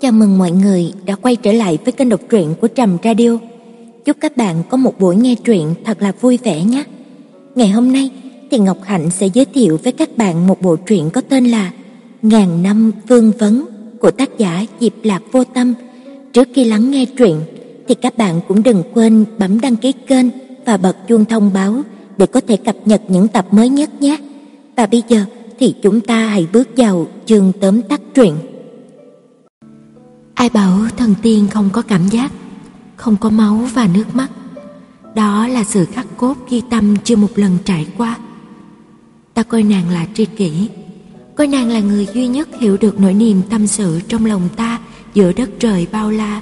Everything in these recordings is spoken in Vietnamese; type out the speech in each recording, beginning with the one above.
Chào mừng mọi người đã quay trở lại với kênh đọc truyện của Trầm Radio. Chúc các bạn có một buổi nghe truyện thật là vui vẻ nhé. Ngày hôm nay thì Ngọc Hạnh sẽ giới thiệu với các bạn một bộ truyện có tên là Ngàn năm vương vấn của tác giả Diệp Lạc Vô Tâm. Trước khi lắng nghe truyện thì các bạn cũng đừng quên bấm đăng ký kênh và bật chuông thông báo để có thể cập nhật những tập mới nhất nhé. Và bây giờ thì chúng ta hãy bước vào chương tóm tắt truyện. Ai bảo thần tiên không có cảm giác, không có máu và nước mắt. Đó là sự khắc cốt ghi tâm chưa một lần trải qua. Ta coi nàng là tri kỷ, coi nàng là người duy nhất hiểu được nỗi niềm tâm sự trong lòng ta giữa đất trời bao la,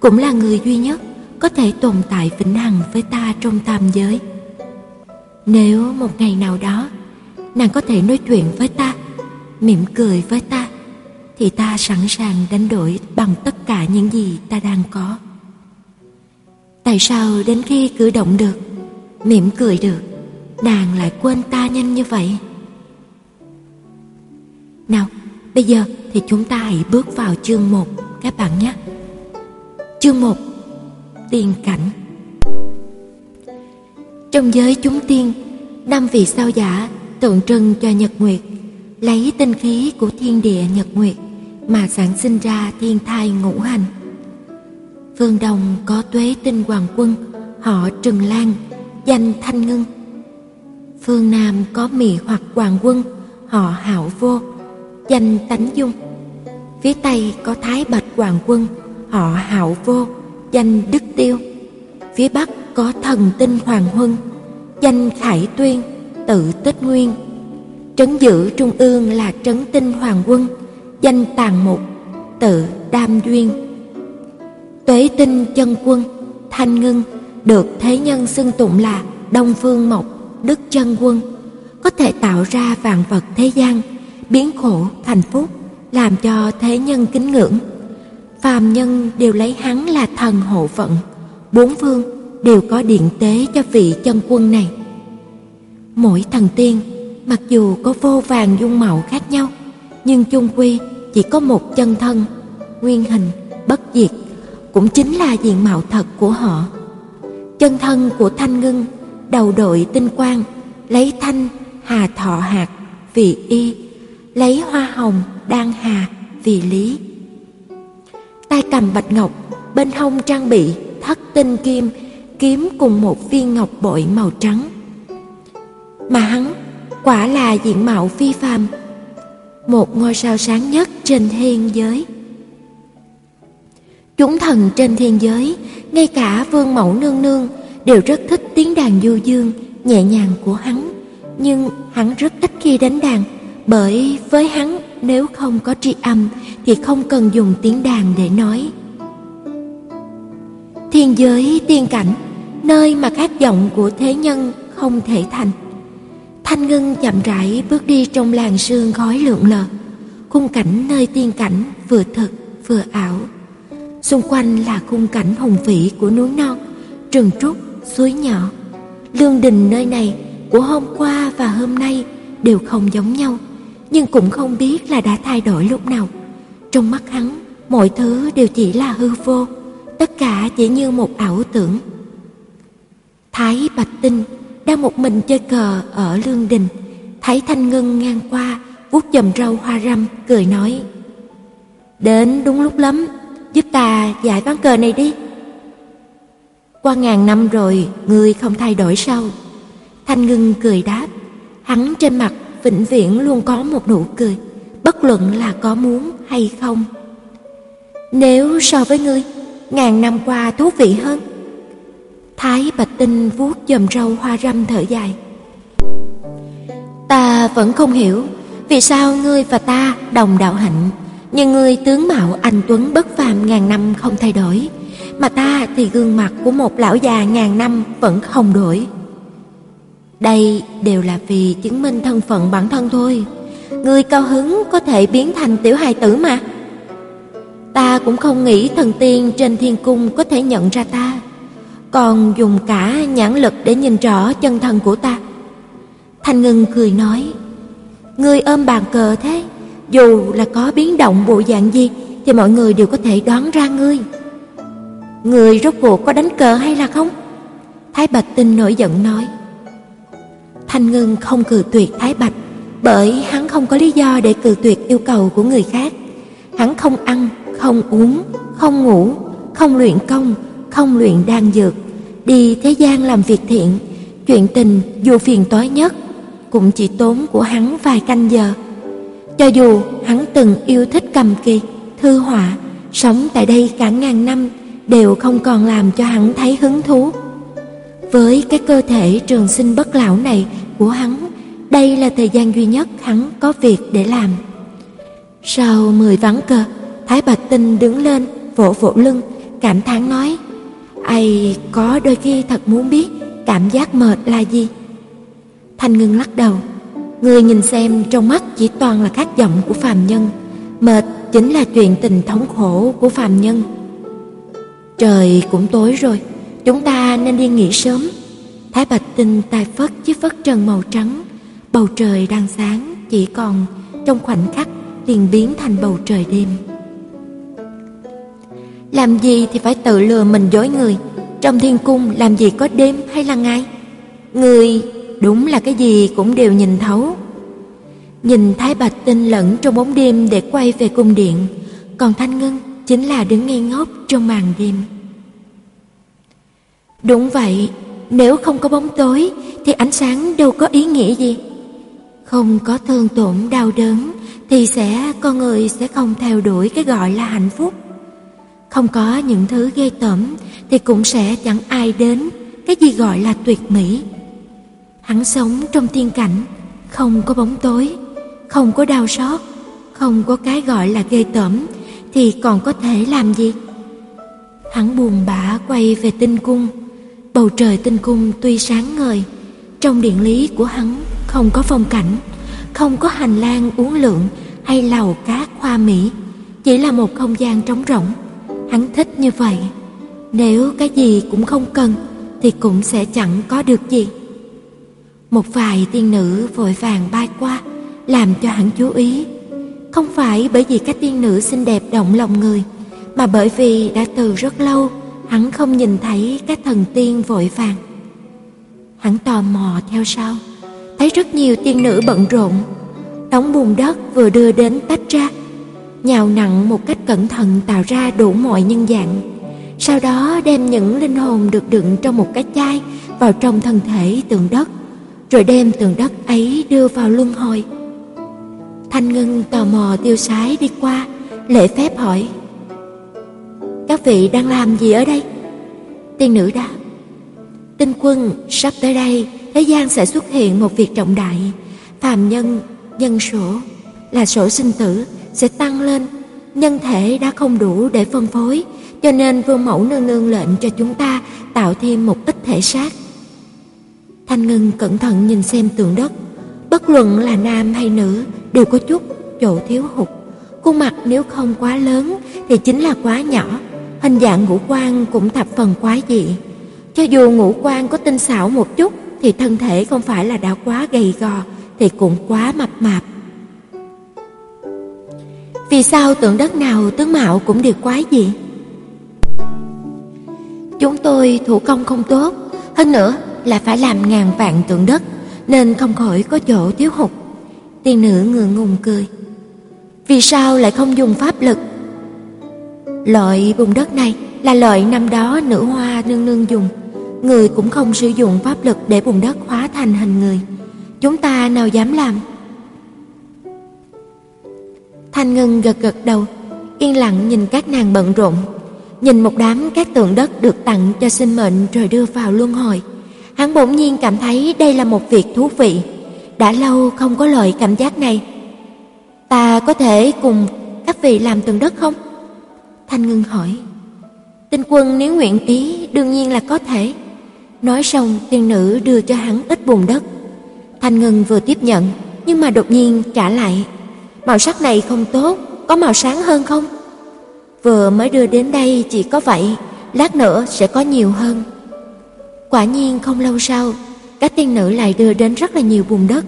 cũng là người duy nhất có thể tồn tại vĩnh hằng với ta trong tam giới. Nếu một ngày nào đó nàng có thể nói chuyện với ta, mỉm cười với ta, thì ta sẵn sàng đánh đổi bằng tất cả những gì ta đang có. Tại sao đến khi cử động được, mỉm cười được, nàng lại quên ta nhanh như vậy? Nào, bây giờ thì chúng ta hãy bước vào chương 1 các bạn nhé. Chương 1 Tiên cảnh Trong giới chúng tiên, năm vị sao giả tượng trưng cho nhật nguyệt, lấy tinh khí của thiên địa nhật nguyệt mà sản sinh ra thiên thai ngũ hành. Phương Đông có tuế tinh hoàng quân, họ Trừng Lan, danh Thanh Ngân. Phương Nam có mị hoặc hoàng quân, họ Hạo Vô, danh Tánh Dung. Phía Tây có Thái Bạch Hoàng quân, họ Hạo Vô, danh Đức Tiêu. Phía Bắc có Thần Tinh Hoàng Huân, danh Khải Tuyên, tự Tích Nguyên. Trấn giữ trung ương là Trấn Tinh Hoàng quân, danh Tàn Mục, tự Đam Duyên. Tuế Tinh Chân Quân, Thanh ngưng được thế nhân xưng tụng là Đông Phương Mộc, Đức Chân Quân, có thể tạo ra vạn vật thế gian, biến khổ thành phúc, làm cho thế nhân kính ngưỡng. Phàm nhân đều lấy hắn là thần hộ vận, bốn phương đều có điện tế cho vị chân quân này. Mỗi thần tiên, mặc dù có vô vàng dung mạo khác nhau, nhưng chung quy chỉ có một chân thân, nguyên hình, bất diệt, cũng chính là diện mạo thật của họ. Chân thân của Thanh ngưng đầu đội tinh quang, lấy thanh hà thọ hạt vì y, lấy hoa hồng đan hà vì lý. Tay cầm bạch ngọc, bên hông trang bị thất tinh kim, kiếm cùng một viên ngọc bội màu trắng. Mà hắn quả là diện mạo phi phàm, một ngôi sao sáng nhất trên thiên giới. Chúng thần trên thiên giới, ngay cả vương mẫu nương nương đều rất thích tiếng đàn du dương, nhẹ nhàng của hắn. Nhưng hắn rất ít khi đánh đàn, bởi với hắn nếu không có tri âm thì không cần dùng tiếng đàn để nói. Thiên giới tiên cảnh, nơi mà các giọng của thế nhân không thể thành. Thanh Ngân chậm rãi bước đi trong làn sương khói lượn lờ. Khung cảnh nơi tiên cảnh vừa thật vừa ảo. Xung quanh là khung cảnh hùng vĩ của núi non, rừng trúc, suối nhỏ. Lương đình nơi này của hôm qua và hôm nay đều không giống nhau, nhưng cũng không biết là đã thay đổi lúc nào. Trong mắt hắn, mọi thứ đều chỉ là hư vô, tất cả chỉ như một ảo tưởng. Thái Bạch Tinh đang một mình chơi cờ ở lương đình, thấy thanh ngân ngang qua, vuốt chùm râu hoa râm, cười nói, đến đúng lúc lắm, giúp ta giải ván cờ này đi. Qua ngàn năm rồi, ngươi không thay đổi sao? Thanh ngân cười đáp, hắn trên mặt vĩnh viễn luôn có một nụ cười, bất luận là có muốn hay không. Nếu so với ngươi, ngàn năm qua thú vị hơn. Thái Bạch Tinh vuốt dầm râu hoa râm thở dài. Ta vẫn không hiểu vì sao ngươi và ta đồng đạo hạnh, nhưng ngươi tướng mạo anh tuấn bất phàm ngàn năm không thay đổi, mà ta thì gương mặt của một lão già ngàn năm vẫn không đổi. Đây đều là vì chứng minh thân phận bản thân thôi. Ngươi cao hứng có thể biến thành tiểu hài tử mà. Ta cũng không nghĩ thần tiên trên thiên cung có thể nhận ra ta còn dùng cả nhãn lực để nhìn rõ chân thân của ta. Thanh Ngân cười nói, Ngươi ôm bàn cờ thế, dù là có biến động bộ dạng gì thì mọi người đều có thể đoán ra ngươi. Người rốt cuộc có đánh cờ hay là không? Thái Bạch Tinh nổi giận nói. Thanh Ngân không cự tuyệt Thái Bạch, bởi hắn không có lý do để cự tuyệt yêu cầu của người khác. Hắn không ăn, không uống, không ngủ, không luyện công, không luyện đan dược, đi thế gian làm việc thiện, chuyện tình dù phiền toái nhất cũng chỉ tốn của hắn vài canh giờ. Cho dù hắn từng yêu thích cầm kỳ, thư họa, sống tại đây cả ngàn năm đều không còn làm cho hắn thấy hứng thú. Với cái cơ thể trường sinh bất lão này của hắn, đây là thời gian duy nhất hắn có việc để làm. Sau mười ván cờ, Thái Bạch Tinh đứng lên, vỗ vỗ lưng, cảm thán nói: "Ai có đôi khi thật muốn biết cảm giác mệt là gì." Thanh Ngân lắc đầu, người nhìn xem trong mắt chỉ toàn là khát vọng của phàm nhân, mệt chính là chuyện tình thống khổ của phàm nhân. Trời cũng tối rồi, chúng ta nên đi nghỉ sớm. Thái Bạch Tinh tai phất chiếc phất trần màu trắng, bầu trời đang sáng chỉ còn trong khoảnh khắc liền biến thành bầu trời đêm. Làm gì thì phải tự lừa mình dối người, trong thiên cung làm gì có đêm hay là ngày? Người đúng là cái gì cũng đều nhìn thấu. Nhìn Thái Bạch Tinh lẫn trong bóng đêm để quay về cung điện, còn Thanh Ngân chính là đứng ngây ngốc trong màn đêm. Đúng vậy, nếu không có bóng tối thì ánh sáng đâu có ý nghĩa gì. Không có thương tổn đau đớn thì sẽ con người sẽ không theo đuổi cái gọi là hạnh phúc. Không có những thứ ghê tởm thì cũng sẽ chẳng ai đến cái gì gọi là tuyệt mỹ. Hắn sống trong thiên cảnh, không có bóng tối, không có đau xót, không có cái gọi là ghê tởm thì còn có thể làm gì? Hắn buồn bã quay về tinh cung. Bầu trời tinh cung tuy sáng ngời, trong điện lý của hắn không có phong cảnh, không có hành lang uốn lượn hay lầu cá khoa mỹ, chỉ là một không gian trống rỗng. Hắn thích như vậy. Nếu cái gì cũng không cần thì cũng sẽ chẳng có được gì. Một vài tiên nữ vội vàng bay qua, làm cho hắn chú ý. Không phải bởi vì các tiên nữ xinh đẹp động lòng người, mà bởi vì đã từ rất lâu hắn không nhìn thấy các thần tiên vội vàng. Hắn tò mò theo sau, thấy rất nhiều tiên nữ bận rộn. đóng bùn đất vừa đưa đến tách ra, nhào nặng một cách cẩn thận tạo ra đủ mọi nhân dạng. Sau đó đem những linh hồn được đựng trong một cái chai vào trong thân thể tượng đất, rồi đem tượng đất ấy đưa vào luân hồi. Thanh Ngân tò mò tiêu sái đi qua, lễ phép hỏi: "Các vị đang làm gì ở đây?" Tiên nữ đáp: "Tinh quân sắp tới đây, thế gian sẽ xuất hiện một việc trọng đại, phàm nhân nhân sổ là sổ sinh tử sẽ tăng lên, nhân thể đã không đủ để phân phối, cho nên Vương mẫu nương nương lệnh cho chúng ta tạo thêm một ít thể xác." Thanh Ngân cẩn thận nhìn xem tượng đất, bất luận là nam hay nữ đều có chút chỗ thiếu hụt. Khuôn mặt nếu không quá lớn thì chính là quá nhỏ, hình dạng ngũ quan cũng thập phần quái dị. Cho dù ngũ quan có tinh xảo một chút thì thân thể không phải là đã quá gầy gò thì cũng quá mập mạp. Vì sao tượng đất nào tướng mạo cũng đều quái dị? Chúng tôi thủ công không tốt, hơn nữa là phải làm ngàn vạn tượng đất nên không khỏi có chỗ thiếu hụt. Tiên nữ ngượng ngùng cười. Vì sao lại không dùng pháp lực? Loại bùn đất này là loại năm đó nữ hoa nương nương dùng. Người cũng không sử dụng pháp lực để bùn đất hóa thành hình người. Chúng ta nào dám làm? Thanh Ngân gật gật đầu, yên lặng nhìn các nàng bận rộn, nhìn một đám các tượng đất được tặng cho sinh mệnh rồi đưa vào luân hồi. Hắn bỗng nhiên cảm thấy đây là một việc thú vị. Đã lâu không có loại cảm giác này. Ta có thể cùng các vị làm tượng đất không? Thanh Ngân hỏi. Tinh quân nếu nguyện ý đương nhiên là có thể. Nói xong tiên nữ đưa cho hắn ít bùn đất. Thanh Ngân vừa tiếp nhận nhưng mà đột nhiên trả lại. Màu sắc này không tốt, có màu sáng hơn không? Vừa mới đưa đến đây chỉ có vậy, lát nữa sẽ có nhiều hơn. Quả nhiên không lâu sau, các tiên nữ lại đưa đến rất là nhiều bùn đất.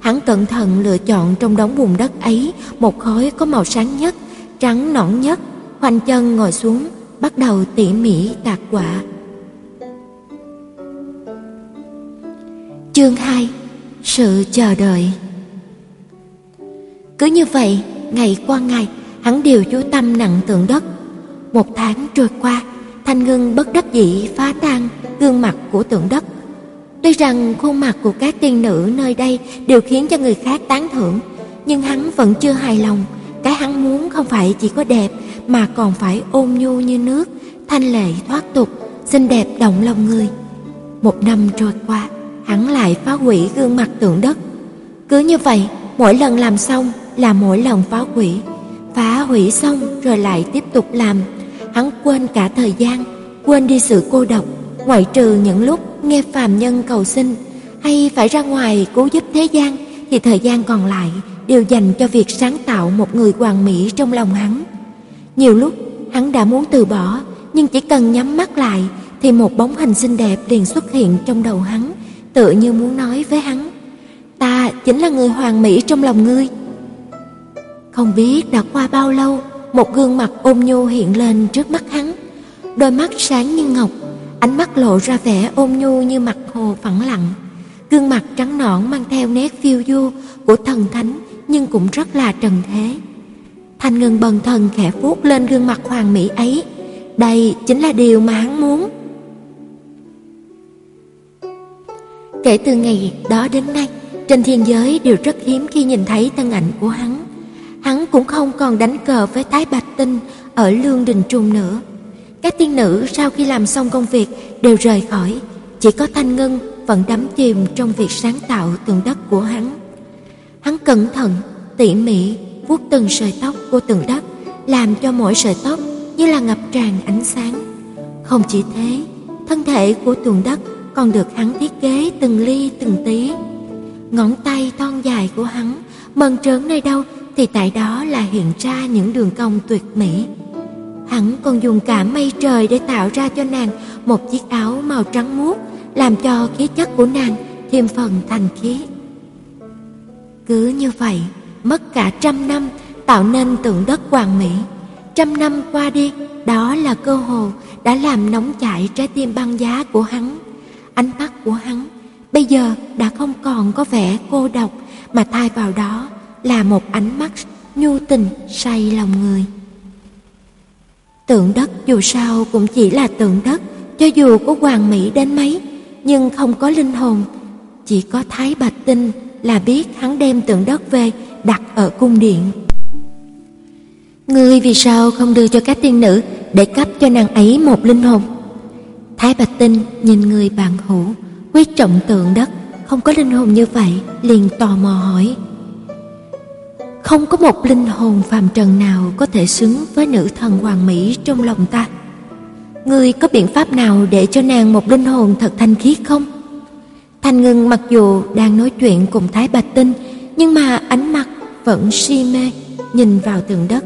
Hắn cẩn thận lựa chọn trong đống bùn đất ấy một khối có màu sáng nhất, trắng nõn nhất, khoanh chân ngồi xuống, bắt đầu tỉ mỉ tạc quả. Chương 2 Sự chờ đợi cứ như vậy, ngày qua ngày, hắn đều chú tâm nặng tượng đất. Một tháng trôi qua, Thanh ngưng bất đắc dĩ phá tan gương mặt của tượng đất. Tuy rằng khuôn mặt của các tiên nữ nơi đây đều khiến cho người khác tán thưởng, nhưng hắn vẫn chưa hài lòng. Cái hắn muốn không phải chỉ có đẹp mà còn phải ôn nhu như nước, thanh lệ thoát tục, xinh đẹp động lòng người. Một năm trôi qua, hắn lại phá hủy gương mặt tượng đất. Cứ như vậy, mỗi lần làm xong là mỗi lần phá hủy, phá hủy xong rồi lại tiếp tục làm. Hắn quên cả thời gian, quên đi sự cô độc, ngoại trừ những lúc nghe phàm nhân cầu xin hay phải ra ngoài cứu giúp thế gian thì thời gian còn lại đều dành cho việc sáng tạo một người hoàn mỹ trong lòng hắn. Nhiều lúc hắn đã muốn từ bỏ, nhưng chỉ cần nhắm mắt lại thì một bóng hình xinh đẹp liền xuất hiện trong đầu hắn, tựa như muốn nói với hắn: "Ta chính là người hoàn mỹ trong lòng ngươi." Không biết đã qua bao lâu, một gương mặt ôn nhu hiện lên trước mắt hắn, đôi mắt sáng như ngọc, ánh mắt lộ ra vẻ ôn nhu như mặt hồ phẳng lặng. Gương mặt trắng nõn mang theo nét phiêu du của thần thánh nhưng cũng rất là trần thế. Thanh Ngân bần thần khẽ vuốt lên gương mặt hoàng mỹ ấy. Đây chính là điều mà hắn muốn. Kể từ ngày đó đến nay, trên thiên giới đều rất hiếm khi nhìn thấy thân ảnh của hắn. Hắn cũng không còn đánh cờ với Thái Bạch Tinh ở Lương Đình Trung nữa. Các tiên nữ sau khi làm xong công việc đều rời khỏi, chỉ có Thanh Ngân vẫn đắm chìm trong việc sáng tạo tượng đất của hắn. Hắn cẩn thận, tỉ mỉ vuốt từng sợi tóc của tượng đất, làm cho mỗi sợi tóc như là ngập tràn ánh sáng. Không chỉ thế, thân thể của tượng đất còn được hắn thiết kế từng ly từng tí. Ngón tay thon dài của hắn mần trớn nơi đâu thì tại đó là hiện ra những đường cong tuyệt mỹ. Hắn còn dùng cả mây trời để tạo ra cho nàng một chiếc áo màu trắng muốt, làm cho khí chất của nàng thêm phần thành khí. Cứ như vậy, mất cả trăm năm tạo nên tượng đất hoàn mỹ. Trăm năm qua đi, đó là cơ hồ đã làm nóng chảy trái tim băng giá của hắn. Ánh mắt của hắn bây giờ đã không còn có vẻ cô độc mà thay vào đó là một ánh mắt nhu tình say lòng người. Tượng đất dù sao cũng chỉ là tượng đất, cho dù có hoàn mỹ đến mấy, nhưng không có linh hồn. Chỉ có Thái Bạch Tinh là biết hắn đem tượng đất về đặt ở cung điện. Ngươi vì sao không đưa cho các tiên nữ để cấp cho nàng ấy một linh hồn? Thái Bạch Tinh nhìn người bạn hữu, quyết trọng tượng đất, không có linh hồn như vậy, liền tò mò hỏi. Không có một linh hồn phàm trần nào có thể xứng với nữ thần hoàng mỹ trong lòng ta. Ngươi có biện pháp nào để cho nàng một linh hồn thật thanh khiết không? Thanh Ngân mặc dù đang nói chuyện cùng Thái Bạch Tinh, nhưng mà ánh mắt vẫn si mê nhìn vào tường đất.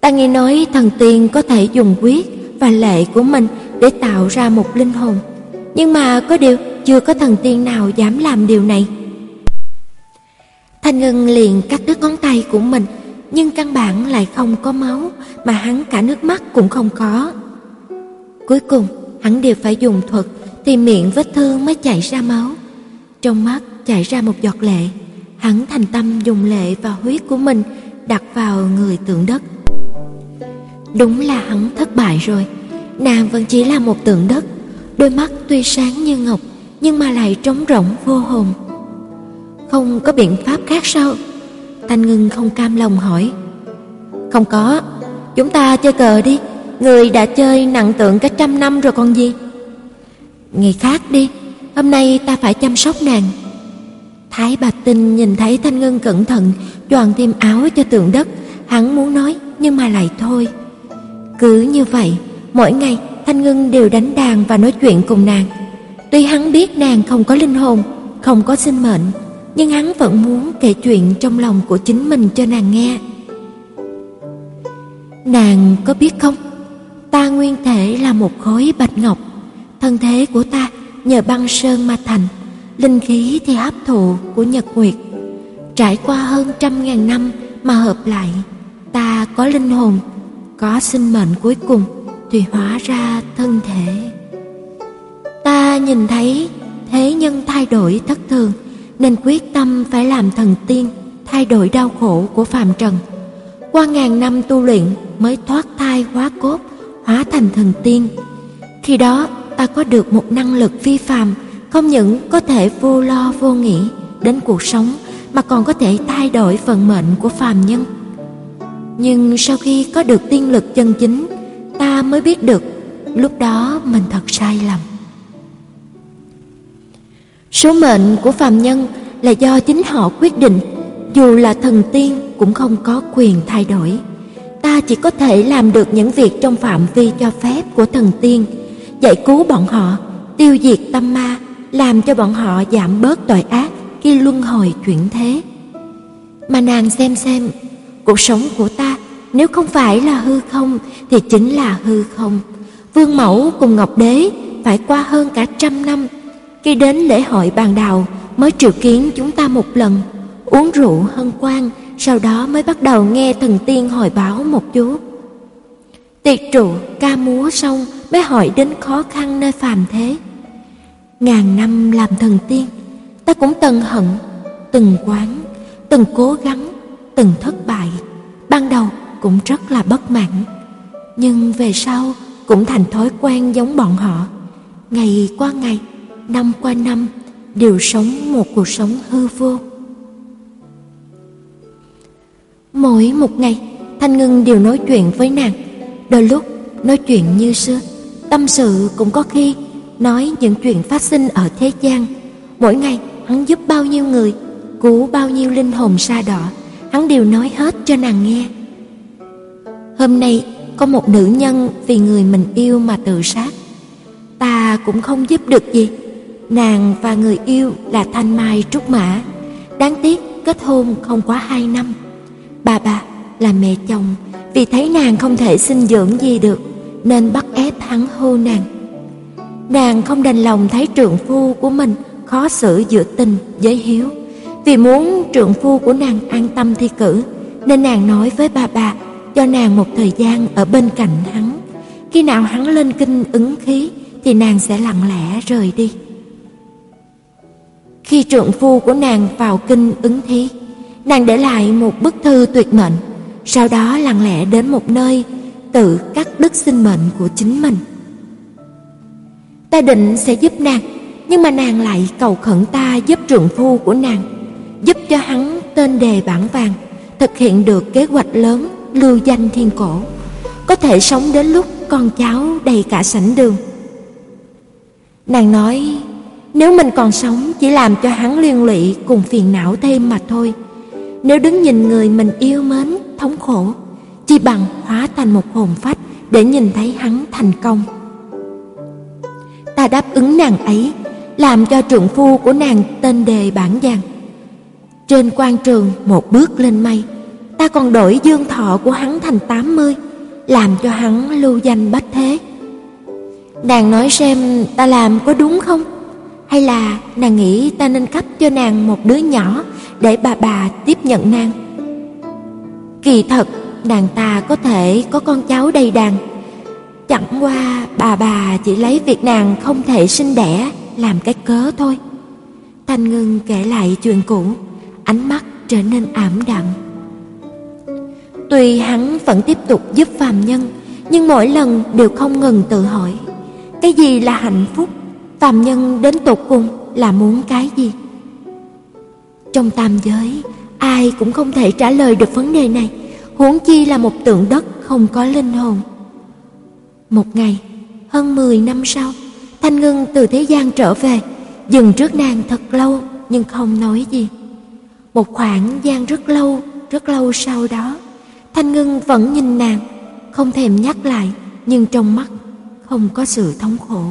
Ta nghe nói thần tiên có thể dùng quyết và lệ của mình để tạo ra một linh hồn, nhưng mà có điều chưa có thần tiên nào dám làm điều này. Thanh Ngân liền cắt đứt ngón tay của mình, nhưng căn bản lại không có máu, mà hắn cả nước mắt cũng không có. Cuối cùng, hắn đều phải dùng thuật thì miệng vết thương mới chảy ra máu. Trong mắt chảy ra một giọt lệ, hắn thành tâm dùng lệ và huyết của mình đặt vào người tượng đất. Đúng là hắn thất bại rồi, nàng vẫn chỉ là một tượng đất, đôi mắt tuy sáng như ngọc nhưng mà lại trống rỗng vô hồn. Không có biện pháp khác sao? Thanh Ngân không cam lòng hỏi. Không có, chúng ta chơi cờ đi, người đã chơi nặng tượng cả trăm năm rồi còn gì. Ngày khác đi, hôm nay ta phải chăm sóc nàng. Thái Bạch Tinh nhìn thấy Thanh Ngân cẩn thận choàng thêm áo cho tượng đất, hắn muốn nói nhưng mà lại thôi. Cứ như vậy, mỗi ngày Thanh Ngân đều đánh đàn và nói chuyện cùng nàng. Tuy hắn biết nàng không có linh hồn, không có sinh mệnh, nhưng hắn vẫn muốn kể chuyện trong lòng của chính mình cho nàng nghe. Nàng có biết không, ta nguyên thể là một khối bạch ngọc, thân thế của ta nhờ băng sơn mà thành, linh khí thì hấp thụ của nhật nguyệt. Trải qua hơn trăm ngàn năm mà hợp lại, ta có linh hồn, có sinh mệnh cuối cùng thì hóa ra thân thể. Ta nhìn thấy thế nhân thay đổi thất thường nên quyết tâm phải làm thần tiên thay đổi đau khổ của phàm trần. Qua ngàn năm tu luyện mới thoát thai hóa cốt, hóa thành thần tiên. Khi đó ta có được một năng lực phi phàm, không những có thể vô lo vô nghĩ đến cuộc sống mà còn có thể thay đổi vận mệnh của phàm nhân. Nhưng sau khi có được tiên lực chân chính, ta mới biết được lúc đó mình thật sai lầm. Số mệnh của phàm nhân là do chính họ quyết định, dù là thần tiên cũng không có quyền thay đổi. Ta chỉ có thể làm được những việc trong phạm vi cho phép của thần tiên, giải cứu bọn họ, tiêu diệt tâm ma, làm cho bọn họ giảm bớt tội ác khi luân hồi chuyển thế. Mà nàng xem xem, cuộc sống của ta nếu không phải là hư không thì chính là hư không. Vương Mẫu cùng Ngọc Đế phải qua hơn cả trăm năm khi đến lễ hội bàn đào mới triệu kiến chúng ta một lần, uống rượu hân quan, sau đó mới bắt đầu nghe thần tiên hồi báo một chút. Tiệc trụ ca múa xong mới hỏi đến khó khăn nơi phàm thế. Ngàn năm làm thần tiên, ta cũng từng hận, từng quán, từng cố gắng, từng thất bại. Ban đầu cũng rất là bất mãn, nhưng về sau cũng thành thói quen giống bọn họ. Ngày qua ngày, năm qua năm đều sống một cuộc sống hư vô. Mỗi một ngày, Thanh Ngân đều nói chuyện với nàng, đôi lúc nói chuyện như xưa, tâm sự cũng có khi nói những chuyện phát sinh ở thế gian. Mỗi ngày, hắn giúp bao nhiêu người, cứu bao nhiêu linh hồn sa đỏ, hắn đều nói hết cho nàng nghe. Hôm nay có một nữ nhân vì người mình yêu mà tự sát. Ta cũng không giúp được gì. Nàng và người yêu là Thanh Mai Trúc Mã. Đáng tiếc, kết hôn không quá hai năm. Bà bà là mẹ chồng, vì thấy nàng không thể sinh dưỡng gì được, nên bắt ép hắn hô nàng. Nàng không đành lòng thấy trượng phu của mình khó xử giữa tình với hiếu. Vì muốn trượng phu của nàng an tâm thi cử, nên nàng nói với bà bà cho nàng một thời gian ở bên cạnh hắn. Khi nào hắn lên kinh ứng khí, thì nàng sẽ lặng lẽ rời đi. Khi trượng phu của nàng vào kinh ứng thí, nàng để lại một bức thư tuyệt mệnh, sau đó lặng lẽ đến một nơi tự cắt đứt sinh mệnh của chính mình. Ta định sẽ giúp nàng, nhưng mà nàng lại cầu khẩn ta giúp trượng phu của nàng, giúp cho hắn tên đề bản vàng, thực hiện được kế hoạch lớn lưu danh thiên cổ, có thể sống đến lúc con cháu đầy cả sảnh đường. Nàng nói, nếu mình còn sống chỉ làm cho hắn liên lụy cùng phiền não thêm mà thôi. Nếu đứng nhìn người mình yêu mến thống khổ, chỉ bằng hóa thành một hồn phách để nhìn thấy hắn thành công. Ta đáp ứng nàng ấy, làm cho trượng phu của nàng tên đề bản giang Trên quan trường một bước lên mây, ta còn đổi dương thọ của hắn thành 80, làm cho hắn lưu danh bách thế. Nàng nói xem ta làm có đúng không? Hay là nàng nghĩ ta nên cấp cho nàng một đứa nhỏ để bà bà tiếp nhận nàng? Kỳ thật, nàng ta có thể có con cháu đầy đàn. Chẳng qua bà bà chỉ lấy việc nàng không thể sinh đẻ làm cái cớ thôi. Thanh Ngân kể lại chuyện cũ, ánh mắt trở nên ảm đạm. Tuy hắn vẫn tiếp tục giúp phàm nhân, nhưng mỗi lần đều không ngừng tự hỏi, cái gì là hạnh phúc? Phàm nhân đến tột cùng là muốn cái gì? Trong tam giới, ai cũng không thể trả lời được vấn đề này, huống chi là một tượng đất không có linh hồn. Một ngày, hơn 10 năm sau, Thanh ngưng từ thế gian trở về, dừng trước nàng thật lâu nhưng không nói gì. Một khoảng gian rất lâu, rất lâu sau đó, Thanh ngưng vẫn nhìn nàng, không thèm nhắc lại, nhưng trong mắt không có sự thống khổ.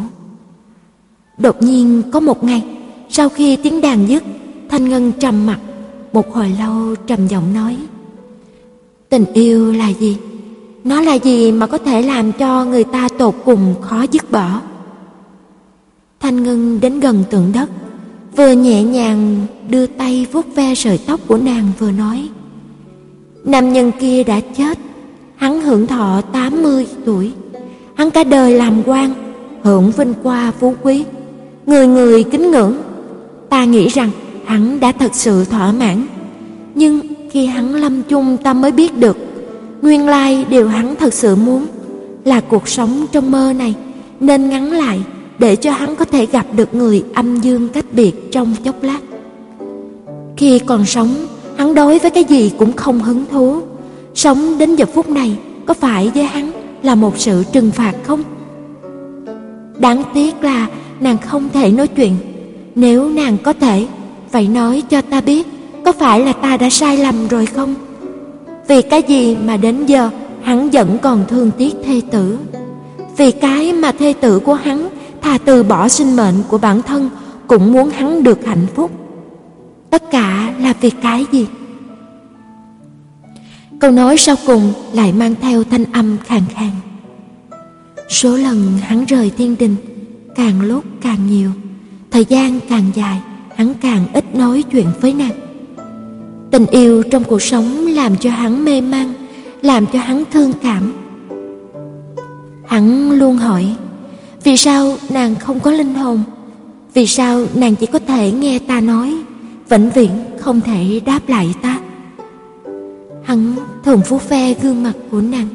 Đột nhiên có một ngày, sau khi tiếng đàn dứt, Thanh Ngân trầm mặt, một hồi lâu trầm giọng nói: "Tình yêu là gì? Nó là gì mà có thể làm cho người ta tột cùng khó dứt bỏ?" Thanh Ngân đến gần tượng đất, vừa nhẹ nhàng đưa tay vuốt ve sợi tóc của nàng vừa nói: Nam nhân kia đã chết, hắn hưởng thọ 80 tuổi. Hắn cả đời làm quan, hưởng vinh qua phú quý, người người kính ngưỡng. Ta nghĩ rằng hắn đã thật sự thỏa mãn. Nhưng khi hắn lâm chung ta mới biết được, nguyên lai điều hắn thật sự muốn là cuộc sống trong mơ này nên ngắn lại để cho hắn có thể gặp được người âm dương cách biệt trong chốc lát. Khi còn sống, hắn đối với cái gì cũng không hứng thú. Sống đến giờ phút này có phải với hắn là một sự trừng phạt không? Đáng tiếc là nàng không thể nói chuyện. Nếu nàng có thể, vậy nói cho ta biết, có phải là ta đã sai lầm rồi không? Vì cái gì mà đến giờ hắn vẫn còn thương tiếc thê tử? Vì cái mà thê tử của hắn thà từ bỏ sinh mệnh của bản thân cũng muốn hắn được hạnh phúc. Tất cả là vì cái gì? Câu nói sau cùng lại mang theo thanh âm khàn khàn. Số lần hắn rời thiên đình càng lúc càng nhiều, thời gian càng dài, hắn càng ít nói chuyện với nàng. Tình yêu trong cuộc sống làm cho hắn mê man, làm cho hắn thương cảm. Hắn luôn hỏi, vì sao nàng không có linh hồn? Vì sao nàng chỉ có thể nghe ta nói, vĩnh viễn không thể đáp lại ta? Hắn thường phú phe gương mặt của nàng,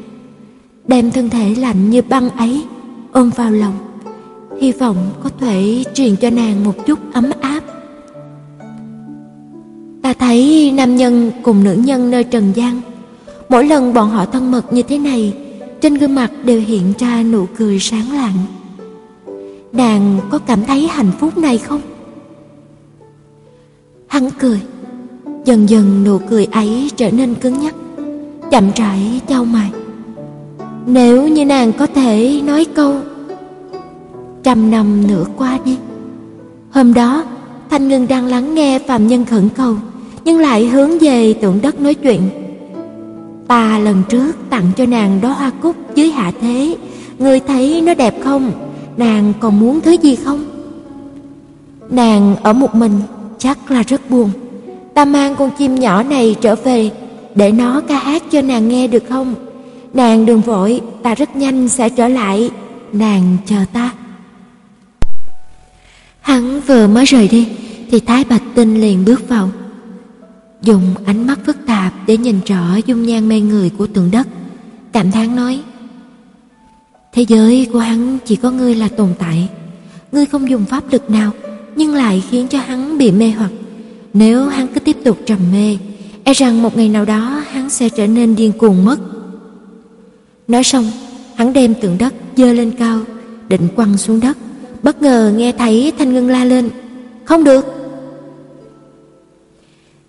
đem thân thể lạnh như băng ấy ôm vào lòng, hy vọng có thể truyền cho nàng một chút ấm áp. Ta thấy nam nhân cùng nữ nhân nơi trần gian, mỗi lần bọn họ thân mật như thế này, trên gương mặt đều hiện ra nụ cười sáng lạng. Nàng có cảm thấy hạnh phúc này không? Hắn cười, dần dần nụ cười ấy trở nên cứng nhắc, chậm rãi chau mày. Nếu như nàng có thể nói câu Trăm năm nữa qua đi Hôm đó Thanh Ngân đang lắng nghe Phạm Nhân khẩn cầu Nhưng lại hướng về tượng đất nói chuyện Ta lần trước tặng cho nàng đó hoa cúc dưới hạ thế Người thấy nó đẹp không? Nàng còn muốn thứ gì không? Nàng ở một mình chắc là rất buồn Ta mang con chim nhỏ này trở về Để nó ca hát cho nàng nghe được không? Nàng đừng vội, ta rất nhanh sẽ trở lại. Nàng chờ ta. Hắn vừa mới rời đi, thì Thái Bạch Tinh liền bước vào. Dùng ánh mắt phức tạp để nhìn rõ dung nhan mê người của tượng đất. Cảm thán nói, Thế giới của hắn chỉ có ngươi là tồn tại. Ngươi không dùng pháp lực nào, nhưng lại khiến cho hắn bị mê hoặc. Nếu hắn cứ tiếp tục trầm mê, e rằng một ngày nào đó hắn sẽ trở nên điên cuồng mất. Nói xong, hắn đem tượng đất dơ lên cao, định quăng xuống đất. Bất ngờ nghe thấy Thanh Ngân la lên, không được.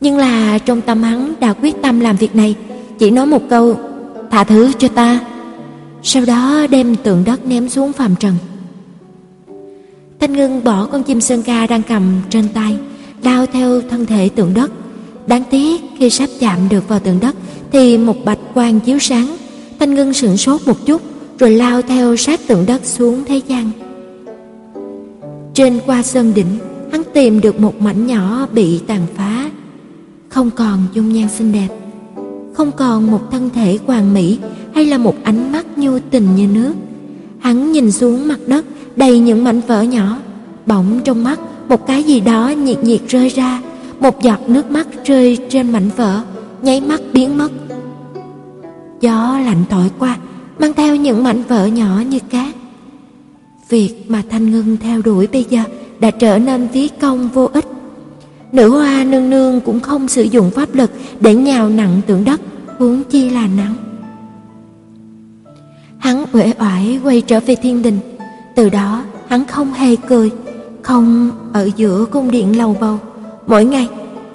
Nhưng là trong tâm hắn đã quyết tâm làm việc này, chỉ nói một câu, thả thứ cho ta. Sau đó đem tượng đất ném xuống phàm trần. Thanh Ngân bỏ con chim sơn ca đang cầm trên tay, lao theo thân thể tượng đất. Đáng tiếc khi sắp chạm được vào tượng đất thì một bạch quang chiếu sáng Thanh Ngân sửng sốt một chút Rồi lao theo sát tượng đất xuống thế gian trên qua sơn đỉnh Hắn tìm được một mảnh nhỏ bị tàn phá. Không còn dung nhan xinh đẹp Không còn một thân thể hoàn mỹ Hay là một ánh mắt nhu tình như nước. Hắn nhìn xuống mặt đất Đầy những mảnh vỡ nhỏ Bỗng trong mắt Một cái gì đó nhiệt nhiệt rơi ra Một giọt nước mắt rơi trên mảnh vỡ Nháy mắt biến mất. Gió lạnh thổi qua, mang theo những mảnh vỡ nhỏ như cát. Việc mà Thanh Ngân theo đuổi bây giờ đã trở nên phí công vô ích. Nữ hoa nương nương cũng không sử dụng pháp lực để nhào nặng tượng đất, huống chi là nắng. Hắn uể oải quay trở về thiên đình. Từ đó, hắn không hề cười, không ở giữa cung điện lầu bầu. Mỗi ngày,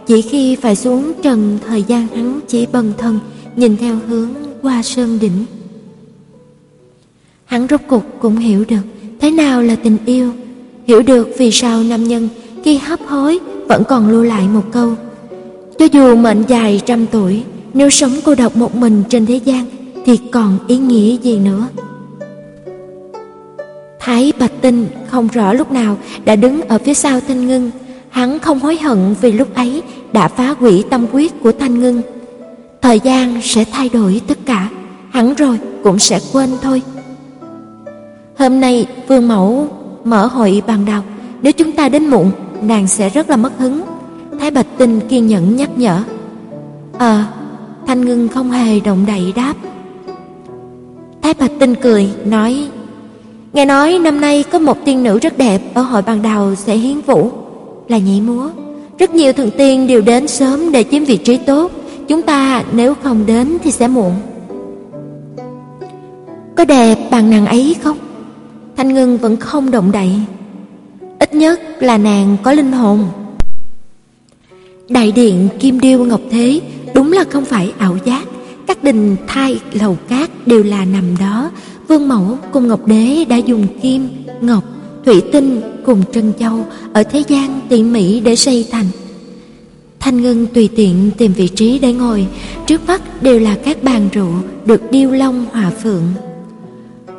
chỉ khi phải xuống trần thời gian hắn chỉ bần thân, nhìn theo hướng qua sơn đỉnh. Hắn rốt cục cũng hiểu được thế nào là tình yêu, hiểu được vì sao nam nhân khi hấp hối vẫn còn lưu lại một câu. Cho dù mệnh dài trăm tuổi, nếu sống cô độc một mình trên thế gian thì còn ý nghĩa gì nữa. Thái Bạch Tinh không rõ lúc nào đã đứng ở phía sau Thanh Ngân, hắn không hối hận vì lúc ấy đã phá hủy tâm quyết của Thanh Ngân. Thời gian sẽ thay đổi tất cả hắn rồi cũng sẽ quên thôi. Hôm nay Vương Mẫu mở hội bàn đọc, nếu chúng ta đến muộn, nàng sẽ rất là mất hứng. Thái Bạch Tinh kiên nhẫn nhắc nhở. Ờ, Thanh Ngưng không hề động đậy đáp. Thái Bạch Tinh cười, nói Nghe nói năm nay có một tiên nữ rất đẹp ở hội bàn đào sẽ hiến vũ, là nhảy múa. Rất nhiều thượng tiên đều đến sớm để chiếm vị trí tốt, chúng ta nếu không đến thì sẽ muộn. Có đẹp bằng nàng ấy không? Thanh Ngân vẫn không động đậy. Ít nhất là nàng có linh hồn. Đại điện Kim Điêu Ngọc Thế đúng là không phải ảo giác. Các đình thai lầu cát đều là nằm đó. Vương Mẫu cùng Ngọc Đế đã dùng kim, ngọc, thủy tinh cùng trân châu ở thế gian tỉ mỉ để xây thành. Thanh Ngân tùy tiện tìm vị trí để ngồi, trước mắt đều là các bàn rượu được điêu long hòa phượng.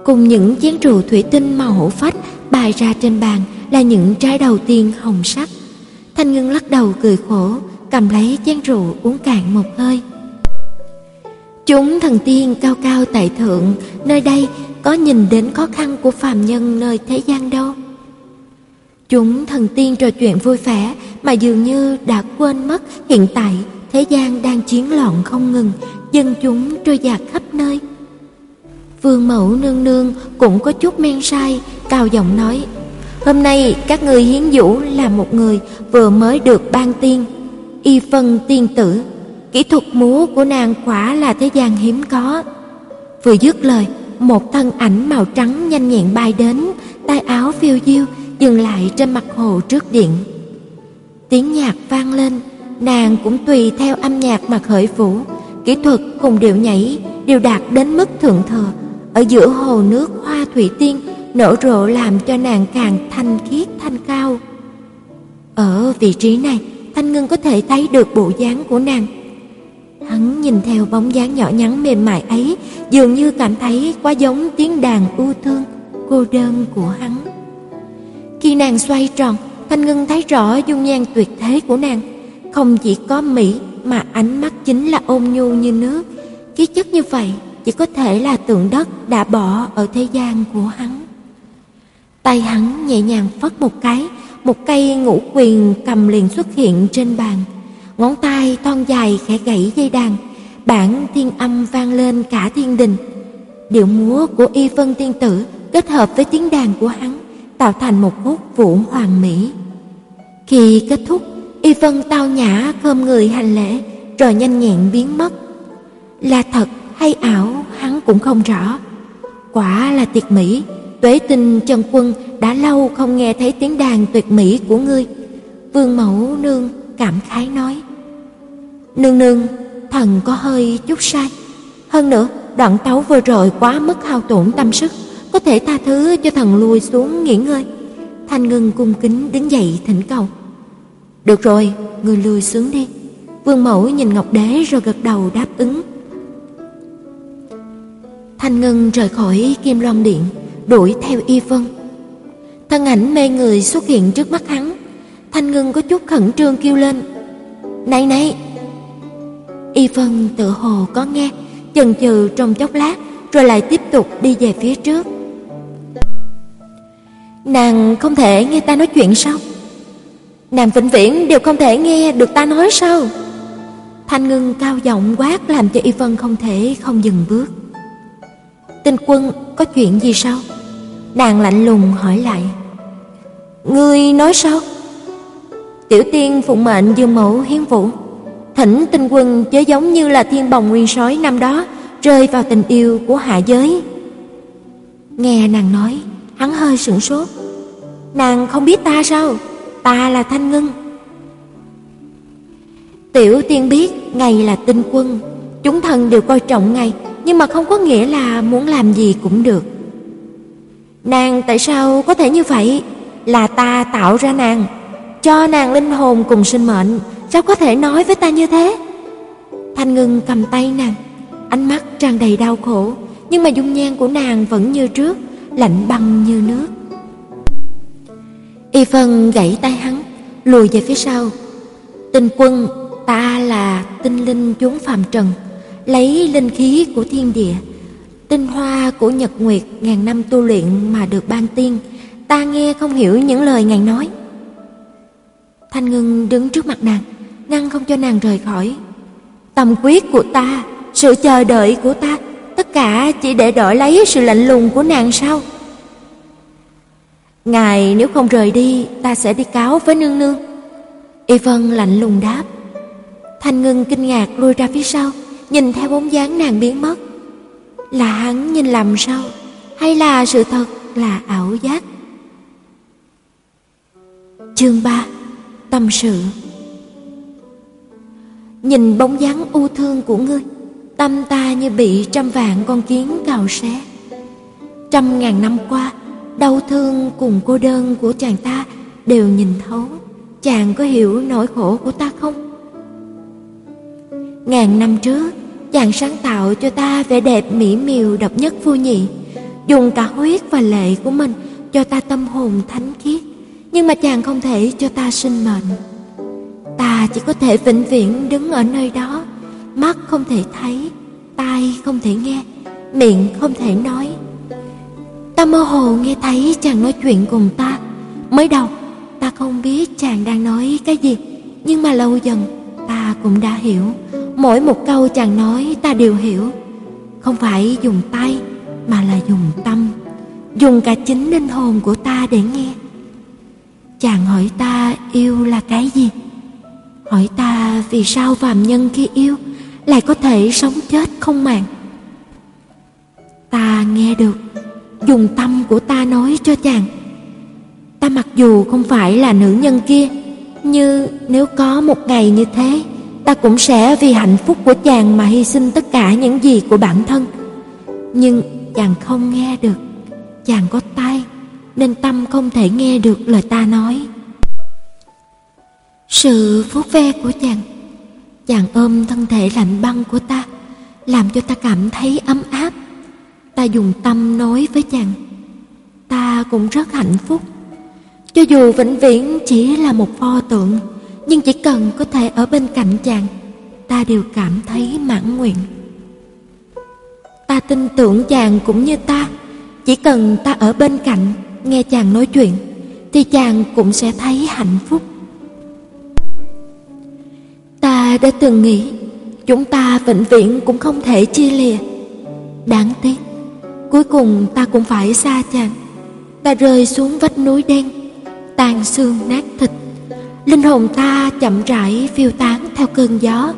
Cùng những chén rượu thủy tinh màu hổ phách bày ra trên bàn là những trái đầu tiên hồng sắc. Thanh Ngân lắc đầu cười khổ, cầm lấy chén rượu uống cạn một hơi. Chúng thần tiên cao cao tại thượng, nơi đây có nhìn đến khó khăn của phàm nhân nơi thế gian đâu. Chúng thần tiên trò chuyện vui vẻ mà dường như đã quên mất hiện tại thế gian đang chiến loạn không ngừng, dân chúng trôi dạt khắp nơi. Vương mẫu nương nương cũng có chút men say, cao giọng nói: "Hôm nay các người hiến vũ là một người vừa mới được ban tiên, y phân tiên tử, kỹ thuật múa của nàng quả là thế gian hiếm có." Vừa dứt lời, một thân ảnh màu trắng nhanh nhẹn bay đến, tay áo phiêu diêu dừng lại trên mặt hồ trước điện. Tiếng nhạc vang lên, nàng cũng tùy theo âm nhạc mà khởi vũ, kỹ thuật cùng điệu nhảy đều đạt đến mức thượng thừa. Ở giữa hồ nước hoa thủy tiên nở rộ làm cho nàng càng thanh khiết thanh cao. Ở vị trí này, Thanh Ngân có thể thấy được bộ dáng của nàng. Hắn nhìn theo bóng dáng nhỏ nhắn mềm mại ấy, dường như cảm thấy quá giống tiếng đàn ưu thương, cô đơn của hắn. Khi nàng xoay tròn, Thanh Ngân thấy rõ dung nhan tuyệt thế của nàng, không chỉ có mỹ mà ánh mắt chính là ôn nhu như nước, khí chất như vậy chỉ có thể là tượng đất đã bỏ ở thế gian của hắn. Tay hắn nhẹ nhàng phất một cái, một cây ngũ quyền cầm liền xuất hiện trên bàn. Ngón tay thon dài khẽ gãy dây đàn, bản thiên âm vang lên cả thiên đình. Điệu múa của Y Vân tiên tử kết hợp với tiếng đàn của hắn, tạo thành một khúc vũ hoàn mỹ. Khi kết thúc, Y Vân tao nhã khom người hành lễ, rồi nhanh nhẹn biến mất. Là thật hay ảo, hắn cũng không rõ. Quả là tuyệt mỹ, Tuế Tinh Chân Quân đã lâu không nghe thấy tiếng đàn tuyệt mỹ của ngươi. Vương Mẫu nương cảm khái nói: "Nương nương, thần có hơi chút sai. Hơn nữa, đoạn tấu vừa rồi quá mức hao tổn tâm sức, có thể tha thứ cho thần lui xuống nghỉ ngơi." Thanh Ngân cung kính đứng dậy thỉnh cầu. "Được rồi, người lui xuống đi." Vương Mẫu nhìn Ngọc Đế rồi gật đầu đáp ứng. Thanh Ngân rời khỏi Kim Loan Điện, đuổi theo Y Vân. Thân ảnh mê người xuất hiện trước mắt hắn, Thanh Ngân có chút khẩn trương kêu lên: "Này này!" Y Vân tự hồ có nghe, chần chừ trong chốc lát, rồi lại tiếp tục đi về phía trước. Nàng không thể nghe ta nói chuyện sao? Nàng vĩnh viễn đều không thể nghe được ta nói sao? Thanh Ngân cao giọng quát làm cho Y Vân không thể không dừng bước. Tinh quân có chuyện gì sao? Nàng lạnh lùng hỏi lại. Ngươi nói sao? Tiểu tiên phụng mệnh dương mẫu hiến vũ. Thỉnh tinh quân chớ giống như là thiên bồng nguyên sói năm đó rơi vào tình yêu của hạ giới. Nghe nàng nói, hắn hơi sửng sốt. Nàng không biết ta sao? Ta là Thanh Ngân. Tiểu tiên biết ngày là tinh quân, chúng thần đều coi trọng ngày, nhưng mà không có nghĩa là muốn làm gì cũng được. Nàng tại sao có thể như vậy? Là ta tạo ra nàng, cho nàng linh hồn cùng sinh mệnh, sao có thể nói với ta như thế? Thanh ngưng cầm tay nàng, ánh mắt tràn đầy đau khổ, nhưng mà dung nhan của nàng vẫn như trước, lạnh băng như nước. Y Phân gãy tay hắn, lùi về phía sau. Tinh quân, ta là tinh linh chốn phàm trần, lấy linh khí của thiên địa, Tinh hoa của Nhật Nguyệt ngàn năm tu luyện mà được ban tiên, ta nghe không hiểu những lời ngài nói. Thanh Ngân đứng trước mặt nàng, ngăn không cho nàng rời khỏi. Tâm quyết của ta, sự chờ đợi của ta, tất cả chỉ để đổi lấy sự lạnh lùng của nàng sao? Ngài nếu không rời đi, ta sẽ đi cáo với nương nương. Y Vân lạnh lùng đáp. Thanh Ngân kinh ngạc lui ra phía sau, nhìn theo bóng dáng nàng biến mất. Là hắn nhìn lầm sao? Hay là sự thật là ảo giác? Chương 3 Tâm sự Nhìn bóng dáng u thương của ngươi, Tâm ta như bị trăm vạn con kiến cào xé Trăm ngàn năm qua, Đau thương cùng cô đơn của chàng ta Đều nhìn thấu Chàng có hiểu nỗi khổ của ta không? Ngàn năm trước, chàng sáng tạo cho ta vẻ đẹp mỹ miều độc nhất vô nhị. Dùng cả huyết và lệ của mình cho ta tâm hồn thánh khiết, nhưng mà chàng không thể cho ta sinh mệnh. Ta chỉ có thể vĩnh viễn đứng ở nơi đó, mắt không thể thấy, tai không thể nghe, miệng không thể nói. Ta mơ hồ nghe thấy chàng nói chuyện cùng ta. Mới đầu, ta không biết chàng đang nói cái gì, nhưng mà lâu dần, ta cũng đã hiểu Mỗi một câu chàng nói ta đều hiểu. Không phải dùng tay, Mà là dùng tâm. Dùng cả chính linh hồn của ta để nghe. Chàng hỏi ta yêu là cái gì? Hỏi ta vì sao phàm nhân khi yêu Lại có thể sống chết không màng? Ta nghe được. Dùng tâm của ta nói cho chàng. Ta mặc dù không phải là nữ nhân kia Như nếu có một ngày như thế ta cũng sẽ vì hạnh phúc của chàng mà hy sinh tất cả những gì của bản thân. Nhưng chàng không nghe được. Chàng có tai, nên tâm không thể nghe được lời ta nói. Sự vuốt ve của chàng chàng ôm thân thể lạnh băng của ta, làm cho ta cảm thấy ấm áp. Ta dùng tâm nói với chàng, ta cũng rất hạnh phúc. Cho dù vĩnh viễn chỉ là một pho tượng nhưng chỉ cần có thể ở bên cạnh chàng, ta đều cảm thấy mãn nguyện. Ta tin tưởng chàng cũng như ta. Chỉ cần ta ở bên cạnh, nghe chàng nói chuyện, thì chàng cũng sẽ thấy hạnh phúc. Ta đã từng nghĩ, chúng ta vĩnh viễn cũng không thể chia lìa. Đáng tiếc, cuối cùng ta cũng phải xa chàng. Ta rơi xuống vách núi đen tàn xương nát thịt linh hồn ta chậm rãi phiêu tán theo cơn gió.